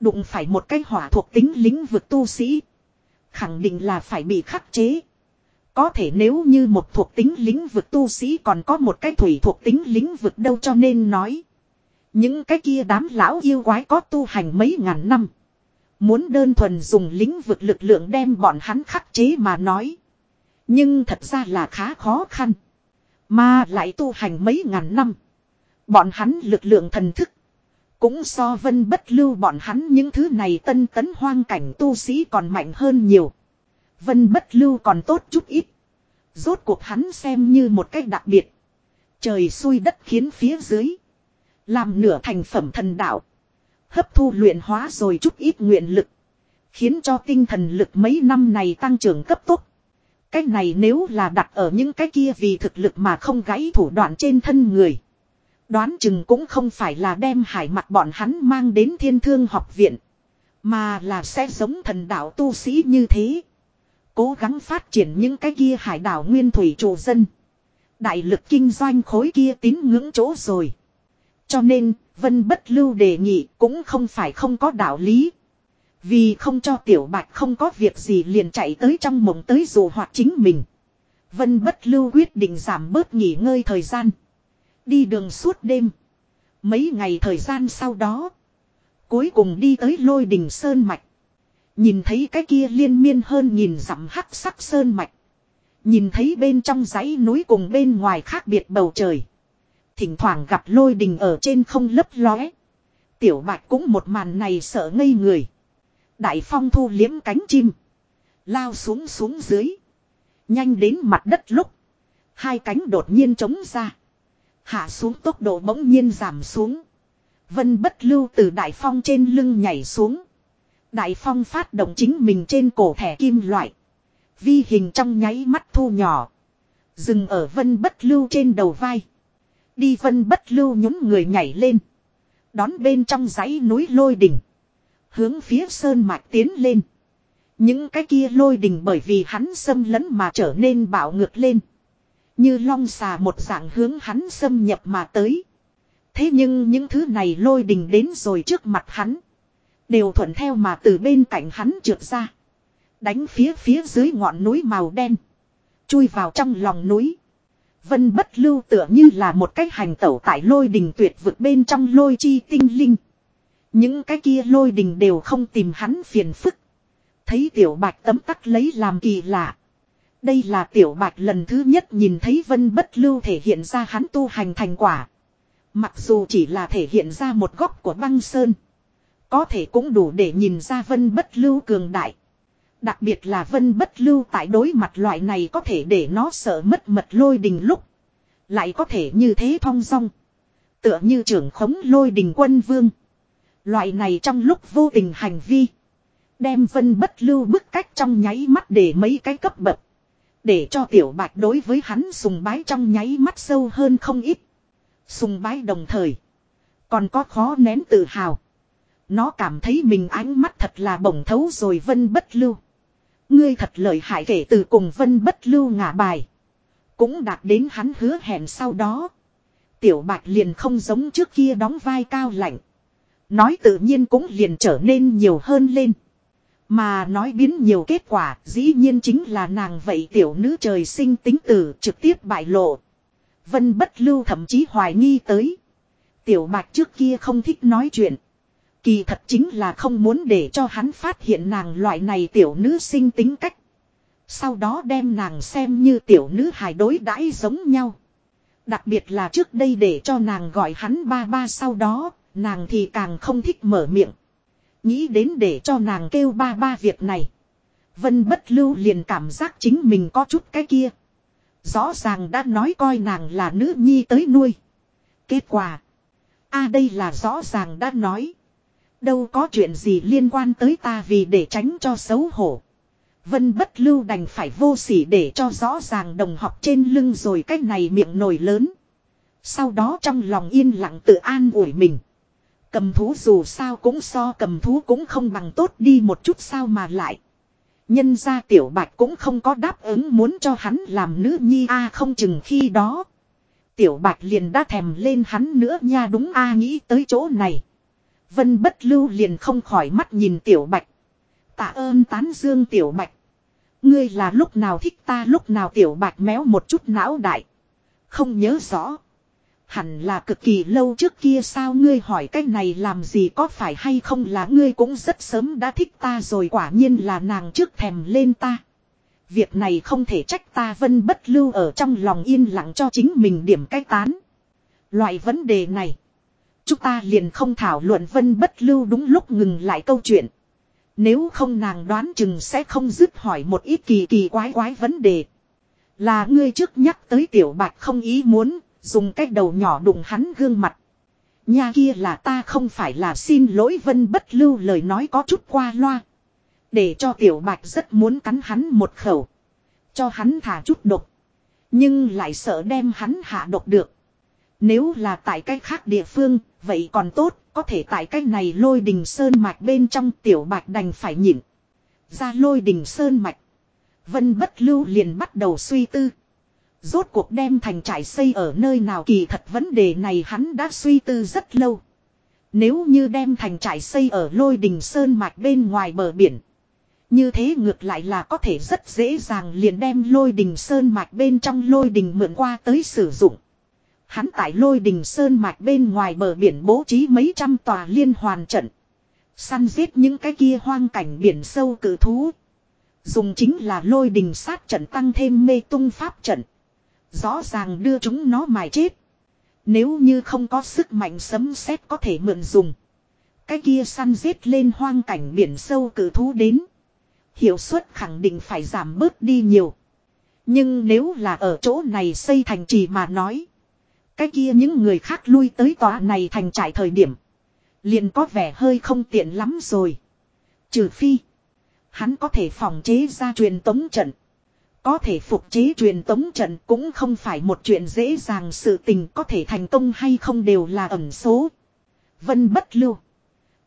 Đụng phải một cái hỏa thuộc tính lĩnh vực tu sĩ. Khẳng định là phải bị khắc chế. Có thể nếu như một thuộc tính lĩnh vực tu sĩ còn có một cái thủy thuộc tính lĩnh vực đâu cho nên nói. Những cái kia đám lão yêu quái có tu hành mấy ngàn năm. Muốn đơn thuần dùng lĩnh vực lực lượng đem bọn hắn khắc chế mà nói. Nhưng thật ra là khá khó khăn. Mà lại tu hành mấy ngàn năm. Bọn hắn lực lượng thần thức. Cũng so vân bất lưu bọn hắn những thứ này tân tấn hoang cảnh tu sĩ còn mạnh hơn nhiều. Vân bất lưu còn tốt chút ít. Rốt cuộc hắn xem như một cách đặc biệt. Trời xui đất khiến phía dưới. Làm nửa thành phẩm thần đạo. Hấp thu luyện hóa rồi chút ít nguyện lực. Khiến cho tinh thần lực mấy năm này tăng trưởng cấp tốc. Cái này nếu là đặt ở những cái kia vì thực lực mà không gãy thủ đoạn trên thân người. Đoán chừng cũng không phải là đem hải mặt bọn hắn mang đến thiên thương học viện. Mà là sẽ giống thần đạo tu sĩ như thế. Cố gắng phát triển những cái kia hải đảo nguyên thủy chủ dân. Đại lực kinh doanh khối kia tín ngưỡng chỗ rồi. Cho nên, Vân Bất Lưu đề nghị cũng không phải không có đạo lý. Vì không cho Tiểu Bạch không có việc gì liền chạy tới trong mộng tới dù hoạt chính mình. Vân Bất Lưu quyết định giảm bớt nghỉ ngơi thời gian. Đi đường suốt đêm. Mấy ngày thời gian sau đó. Cuối cùng đi tới lôi đình Sơn Mạch. Nhìn thấy cái kia liên miên hơn nhìn dặm hắc sắc Sơn Mạch. Nhìn thấy bên trong dãy núi cùng bên ngoài khác biệt bầu trời. Thỉnh thoảng gặp lôi đình ở trên không lấp lóe. Tiểu bạch cũng một màn này sợ ngây người. Đại phong thu liếm cánh chim. Lao xuống xuống dưới. Nhanh đến mặt đất lúc. Hai cánh đột nhiên trống ra. Hạ xuống tốc độ bỗng nhiên giảm xuống. Vân bất lưu từ đại phong trên lưng nhảy xuống. Đại phong phát động chính mình trên cổ thẻ kim loại. Vi hình trong nháy mắt thu nhỏ. Dừng ở vân bất lưu trên đầu vai. Đi vân bất lưu nhún người nhảy lên. Đón bên trong dãy núi lôi đỉnh. Hướng phía sơn mạch tiến lên. Những cái kia lôi đỉnh bởi vì hắn xâm lấn mà trở nên bạo ngược lên. Như long xà một dạng hướng hắn xâm nhập mà tới. Thế nhưng những thứ này lôi đình đến rồi trước mặt hắn. Đều thuận theo mà từ bên cạnh hắn trượt ra. Đánh phía phía dưới ngọn núi màu đen. Chui vào trong lòng núi. Vân bất lưu tựa như là một cái hành tẩu tại lôi đình tuyệt vực bên trong lôi chi tinh linh. Những cái kia lôi đình đều không tìm hắn phiền phức. Thấy tiểu bạch tấm tắc lấy làm kỳ lạ. Đây là tiểu bạch lần thứ nhất nhìn thấy vân bất lưu thể hiện ra hắn tu hành thành quả. Mặc dù chỉ là thể hiện ra một góc của băng sơn. Có thể cũng đủ để nhìn ra vân bất lưu cường đại. Đặc biệt là vân bất lưu tại đối mặt loại này có thể để nó sợ mất mật lôi đình lúc. Lại có thể như thế thong dong. Tựa như trưởng khống lôi đình quân vương. Loại này trong lúc vô tình hành vi. Đem vân bất lưu bức cách trong nháy mắt để mấy cái cấp bậc. Để cho tiểu bạch đối với hắn sùng bái trong nháy mắt sâu hơn không ít. Sùng bái đồng thời. Còn có khó nén tự hào. Nó cảm thấy mình ánh mắt thật là bổng thấu rồi vân bất lưu. Ngươi thật lợi hại kể từ cùng vân bất lưu ngả bài. Cũng đạt đến hắn hứa hẹn sau đó. Tiểu bạch liền không giống trước kia đóng vai cao lạnh. Nói tự nhiên cũng liền trở nên nhiều hơn lên. Mà nói biến nhiều kết quả dĩ nhiên chính là nàng vậy tiểu nữ trời sinh tính tử trực tiếp bại lộ. Vân bất lưu thậm chí hoài nghi tới. Tiểu bạch trước kia không thích nói chuyện. Kỳ thật chính là không muốn để cho hắn phát hiện nàng loại này tiểu nữ sinh tính cách. Sau đó đem nàng xem như tiểu nữ hài đối đãi giống nhau. Đặc biệt là trước đây để cho nàng gọi hắn ba ba sau đó, nàng thì càng không thích mở miệng. Nghĩ đến để cho nàng kêu ba ba việc này. Vân bất lưu liền cảm giác chính mình có chút cái kia. Rõ ràng đã nói coi nàng là nữ nhi tới nuôi. Kết quả. a đây là rõ ràng đã nói. Đâu có chuyện gì liên quan tới ta vì để tránh cho xấu hổ. Vân bất lưu đành phải vô sỉ để cho rõ ràng đồng học trên lưng rồi cái này miệng nổi lớn. Sau đó trong lòng yên lặng tự an ủi mình. Cầm thú dù sao cũng so cầm thú cũng không bằng tốt đi một chút sao mà lại. Nhân ra tiểu bạch cũng không có đáp ứng muốn cho hắn làm nữ nhi a à, không chừng khi đó. Tiểu bạch liền đã thèm lên hắn nữa nha đúng a à, nghĩ tới chỗ này. Vân bất lưu liền không khỏi mắt nhìn tiểu bạch. Tạ ơn tán dương tiểu bạch. Ngươi là lúc nào thích ta lúc nào tiểu bạch méo một chút não đại. Không nhớ rõ. Hẳn là cực kỳ lâu trước kia sao ngươi hỏi cái này làm gì có phải hay không là ngươi cũng rất sớm đã thích ta rồi quả nhiên là nàng trước thèm lên ta. Việc này không thể trách ta vân bất lưu ở trong lòng yên lặng cho chính mình điểm cái tán. Loại vấn đề này. Chúng ta liền không thảo luận vân bất lưu đúng lúc ngừng lại câu chuyện. Nếu không nàng đoán chừng sẽ không dứt hỏi một ít kỳ kỳ quái quái vấn đề. Là ngươi trước nhắc tới tiểu bạch không ý muốn, dùng cái đầu nhỏ đụng hắn gương mặt. Nhà kia là ta không phải là xin lỗi vân bất lưu lời nói có chút qua loa. Để cho tiểu bạch rất muốn cắn hắn một khẩu. Cho hắn thả chút độc. Nhưng lại sợ đem hắn hạ độc được. Nếu là tại cách khác địa phương, vậy còn tốt, có thể tại cách này lôi đình sơn mạch bên trong tiểu bạch đành phải nhịn. Ra lôi đình sơn mạch. Vân bất lưu liền bắt đầu suy tư. Rốt cuộc đem thành trải xây ở nơi nào kỳ thật vấn đề này hắn đã suy tư rất lâu. Nếu như đem thành trải xây ở lôi đình sơn mạch bên ngoài bờ biển. Như thế ngược lại là có thể rất dễ dàng liền đem lôi đình sơn mạch bên trong lôi đình mượn qua tới sử dụng. Hắn tại lôi đình sơn mạch bên ngoài bờ biển bố trí mấy trăm tòa liên hoàn trận. Săn giết những cái kia hoang cảnh biển sâu cử thú. Dùng chính là lôi đình sát trận tăng thêm mê tung pháp trận. Rõ ràng đưa chúng nó mài chết. Nếu như không có sức mạnh sấm sét có thể mượn dùng. Cái kia săn giết lên hoang cảnh biển sâu cử thú đến. Hiệu suất khẳng định phải giảm bớt đi nhiều. Nhưng nếu là ở chỗ này xây thành trì mà nói. Cái kia những người khác lui tới tòa này thành trại thời điểm. Liền có vẻ hơi không tiện lắm rồi. Trừ phi. Hắn có thể phòng chế ra truyền tống trận. Có thể phục chế truyền tống trận cũng không phải một chuyện dễ dàng sự tình có thể thành công hay không đều là ẩn số. Vân bất lưu.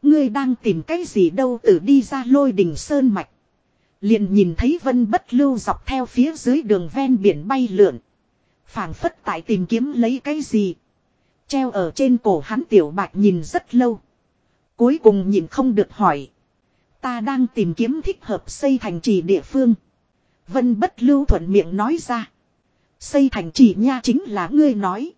Ngươi đang tìm cái gì đâu từ đi ra lôi đỉnh sơn mạch. Liền nhìn thấy vân bất lưu dọc theo phía dưới đường ven biển bay lượn. phảng phất tại tìm kiếm lấy cái gì. Treo ở trên cổ hắn tiểu bạch nhìn rất lâu. Cuối cùng nhìn không được hỏi. Ta đang tìm kiếm thích hợp xây thành trì địa phương. Vân bất lưu thuận miệng nói ra. Xây thành trì nha chính là ngươi nói.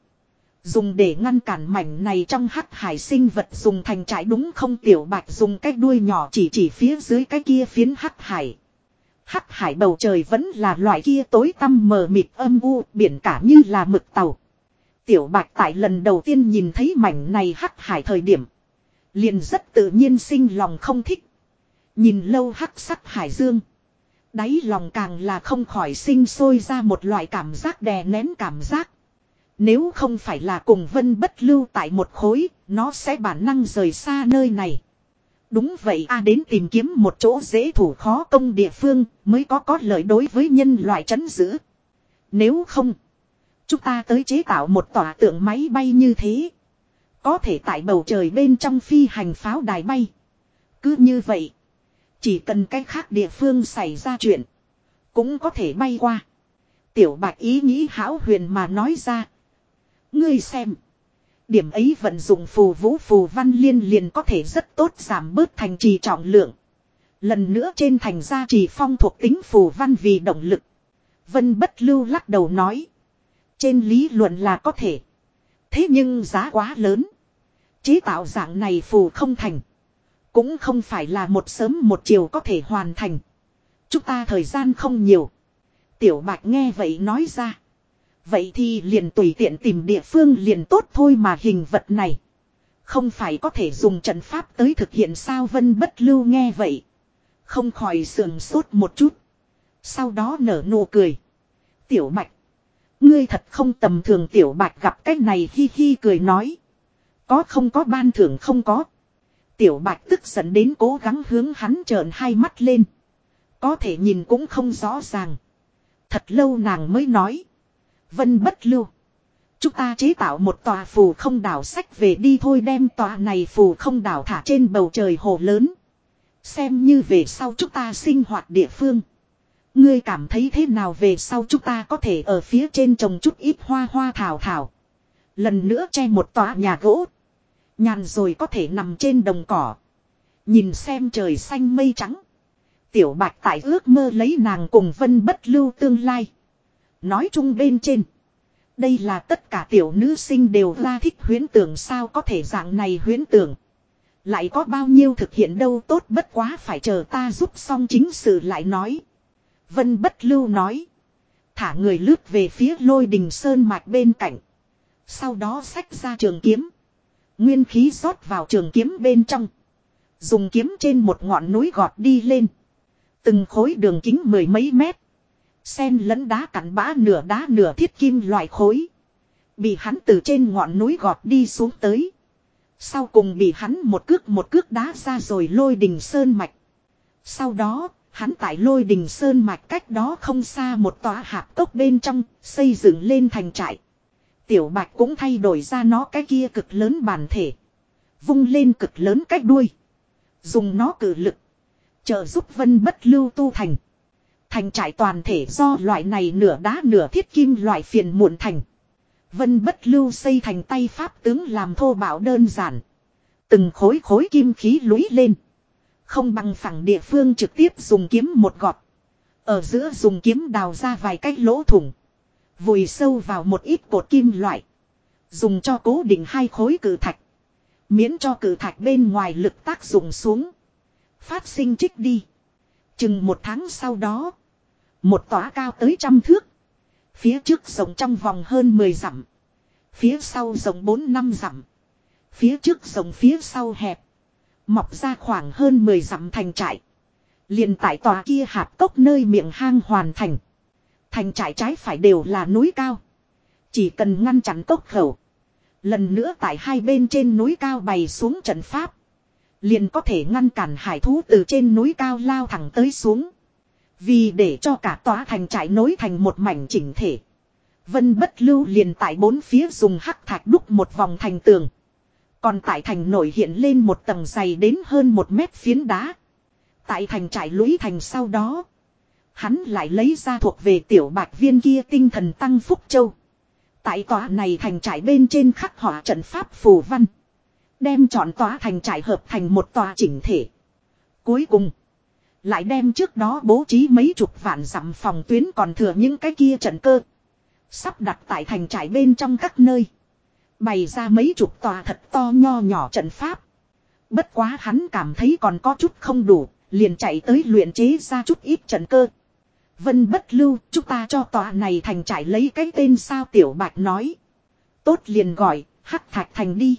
Dùng để ngăn cản mảnh này trong hắc hải sinh vật dùng thành trại đúng không tiểu bạch dùng cái đuôi nhỏ chỉ chỉ phía dưới cái kia phiến hắc hải. Hắc hải bầu trời vẫn là loại kia tối tăm mờ mịt âm u, biển cả như là mực tàu. Tiểu bạch tại lần đầu tiên nhìn thấy mảnh này hắc hải thời điểm. Liền rất tự nhiên sinh lòng không thích. Nhìn lâu hắc sắc hải dương. Đáy lòng càng là không khỏi sinh sôi ra một loại cảm giác đè nén cảm giác. Nếu không phải là cùng vân bất lưu tại một khối, nó sẽ bản năng rời xa nơi này. Đúng vậy a đến tìm kiếm một chỗ dễ thủ khó công địa phương mới có có lợi đối với nhân loại trấn giữ. Nếu không, chúng ta tới chế tạo một tòa tượng máy bay như thế. Có thể tại bầu trời bên trong phi hành pháo đài bay. Cứ như vậy, chỉ cần cách khác địa phương xảy ra chuyện, cũng có thể bay qua. Tiểu bạch ý nghĩ hão huyền mà nói ra. Ngươi xem. Điểm ấy vận dụng phù vũ phù văn liên liền có thể rất tốt giảm bớt thành trì trọng lượng. Lần nữa trên thành gia trì phong thuộc tính phù văn vì động lực. Vân bất lưu lắc đầu nói. Trên lý luận là có thể. Thế nhưng giá quá lớn. Chế tạo dạng này phù không thành. Cũng không phải là một sớm một chiều có thể hoàn thành. Chúng ta thời gian không nhiều. Tiểu bạch nghe vậy nói ra. Vậy thì liền tùy tiện tìm địa phương liền tốt thôi mà hình vật này. Không phải có thể dùng trận pháp tới thực hiện sao vân bất lưu nghe vậy. Không khỏi sườn sốt một chút. Sau đó nở nụ cười. Tiểu bạch. Ngươi thật không tầm thường tiểu bạch gặp cái này hi hi cười nói. Có không có ban thưởng không có. Tiểu bạch tức giận đến cố gắng hướng hắn trợn hai mắt lên. Có thể nhìn cũng không rõ ràng. Thật lâu nàng mới nói. Vân bất lưu. Chúng ta chế tạo một tòa phù không đảo sách về đi thôi đem tòa này phù không đảo thả trên bầu trời hồ lớn. Xem như về sau chúng ta sinh hoạt địa phương. Ngươi cảm thấy thế nào về sau chúng ta có thể ở phía trên trồng chút ít hoa hoa thảo thảo. Lần nữa che một tòa nhà gỗ. Nhàn rồi có thể nằm trên đồng cỏ. Nhìn xem trời xanh mây trắng. Tiểu bạch tại ước mơ lấy nàng cùng vân bất lưu tương lai. Nói chung bên trên. Đây là tất cả tiểu nữ sinh đều ra thích huyến tưởng sao có thể dạng này huyến tưởng. Lại có bao nhiêu thực hiện đâu tốt bất quá phải chờ ta giúp xong chính sự lại nói. Vân bất lưu nói. Thả người lướt về phía lôi đình sơn mạch bên cạnh. Sau đó xách ra trường kiếm. Nguyên khí rót vào trường kiếm bên trong. Dùng kiếm trên một ngọn núi gọt đi lên. Từng khối đường kính mười mấy mét. Sen lẫn đá cặn bã nửa đá nửa thiết kim loại khối. Bị hắn từ trên ngọn núi gọt đi xuống tới. Sau cùng bị hắn một cước một cước đá ra rồi lôi đình sơn mạch. Sau đó, hắn tại lôi đình sơn mạch cách đó không xa một tòa hạp cốc bên trong, xây dựng lên thành trại. Tiểu bạch cũng thay đổi ra nó cái kia cực lớn bản thể. Vung lên cực lớn cách đuôi. Dùng nó cử lực. Trợ giúp vân bất lưu tu thành. Thành trại toàn thể do loại này nửa đá nửa thiết kim loại phiền muộn thành. Vân bất lưu xây thành tay pháp tướng làm thô bạo đơn giản. Từng khối khối kim khí lũy lên. Không bằng phẳng địa phương trực tiếp dùng kiếm một gọt. Ở giữa dùng kiếm đào ra vài cái lỗ thủng. Vùi sâu vào một ít cột kim loại. Dùng cho cố định hai khối cử thạch. Miễn cho cử thạch bên ngoài lực tác dụng xuống. Phát sinh trích đi. Chừng một tháng sau đó. Một tòa cao tới trăm thước. Phía trước rộng trong vòng hơn 10 dặm. Phía sau rộng 4 năm dặm. Phía trước rộng phía sau hẹp. Mọc ra khoảng hơn 10 dặm thành trại. liền tại tòa kia hạp cốc nơi miệng hang hoàn thành. Thành trại trái phải đều là núi cao. Chỉ cần ngăn chặn cốc khẩu. Lần nữa tại hai bên trên núi cao bày xuống trận pháp. Liền có thể ngăn cản hải thú từ trên núi cao lao thẳng tới xuống. Vì để cho cả tòa thành trại nối thành một mảnh chỉnh thể. Vân bất lưu liền tại bốn phía dùng hắc thạch đúc một vòng thành tường. Còn tại thành nổi hiện lên một tầng dày đến hơn một mét phiến đá. Tại thành trại lũy thành sau đó. Hắn lại lấy ra thuộc về tiểu bạch viên kia tinh thần tăng phúc châu. Tại tòa này thành trại bên trên khắc họa trận pháp phù văn. Đem chọn tòa thành trại hợp thành một tòa chỉnh thể. Cuối cùng. Lại đem trước đó bố trí mấy chục vạn dặm phòng tuyến còn thừa những cái kia trận cơ. Sắp đặt tại thành trại bên trong các nơi. Bày ra mấy chục tòa thật to nho nhỏ trận pháp. Bất quá hắn cảm thấy còn có chút không đủ, liền chạy tới luyện chế ra chút ít trận cơ. Vân bất lưu, chúng ta cho tòa này thành trại lấy cái tên sao tiểu bạch nói. Tốt liền gọi, hắc thạch thành đi.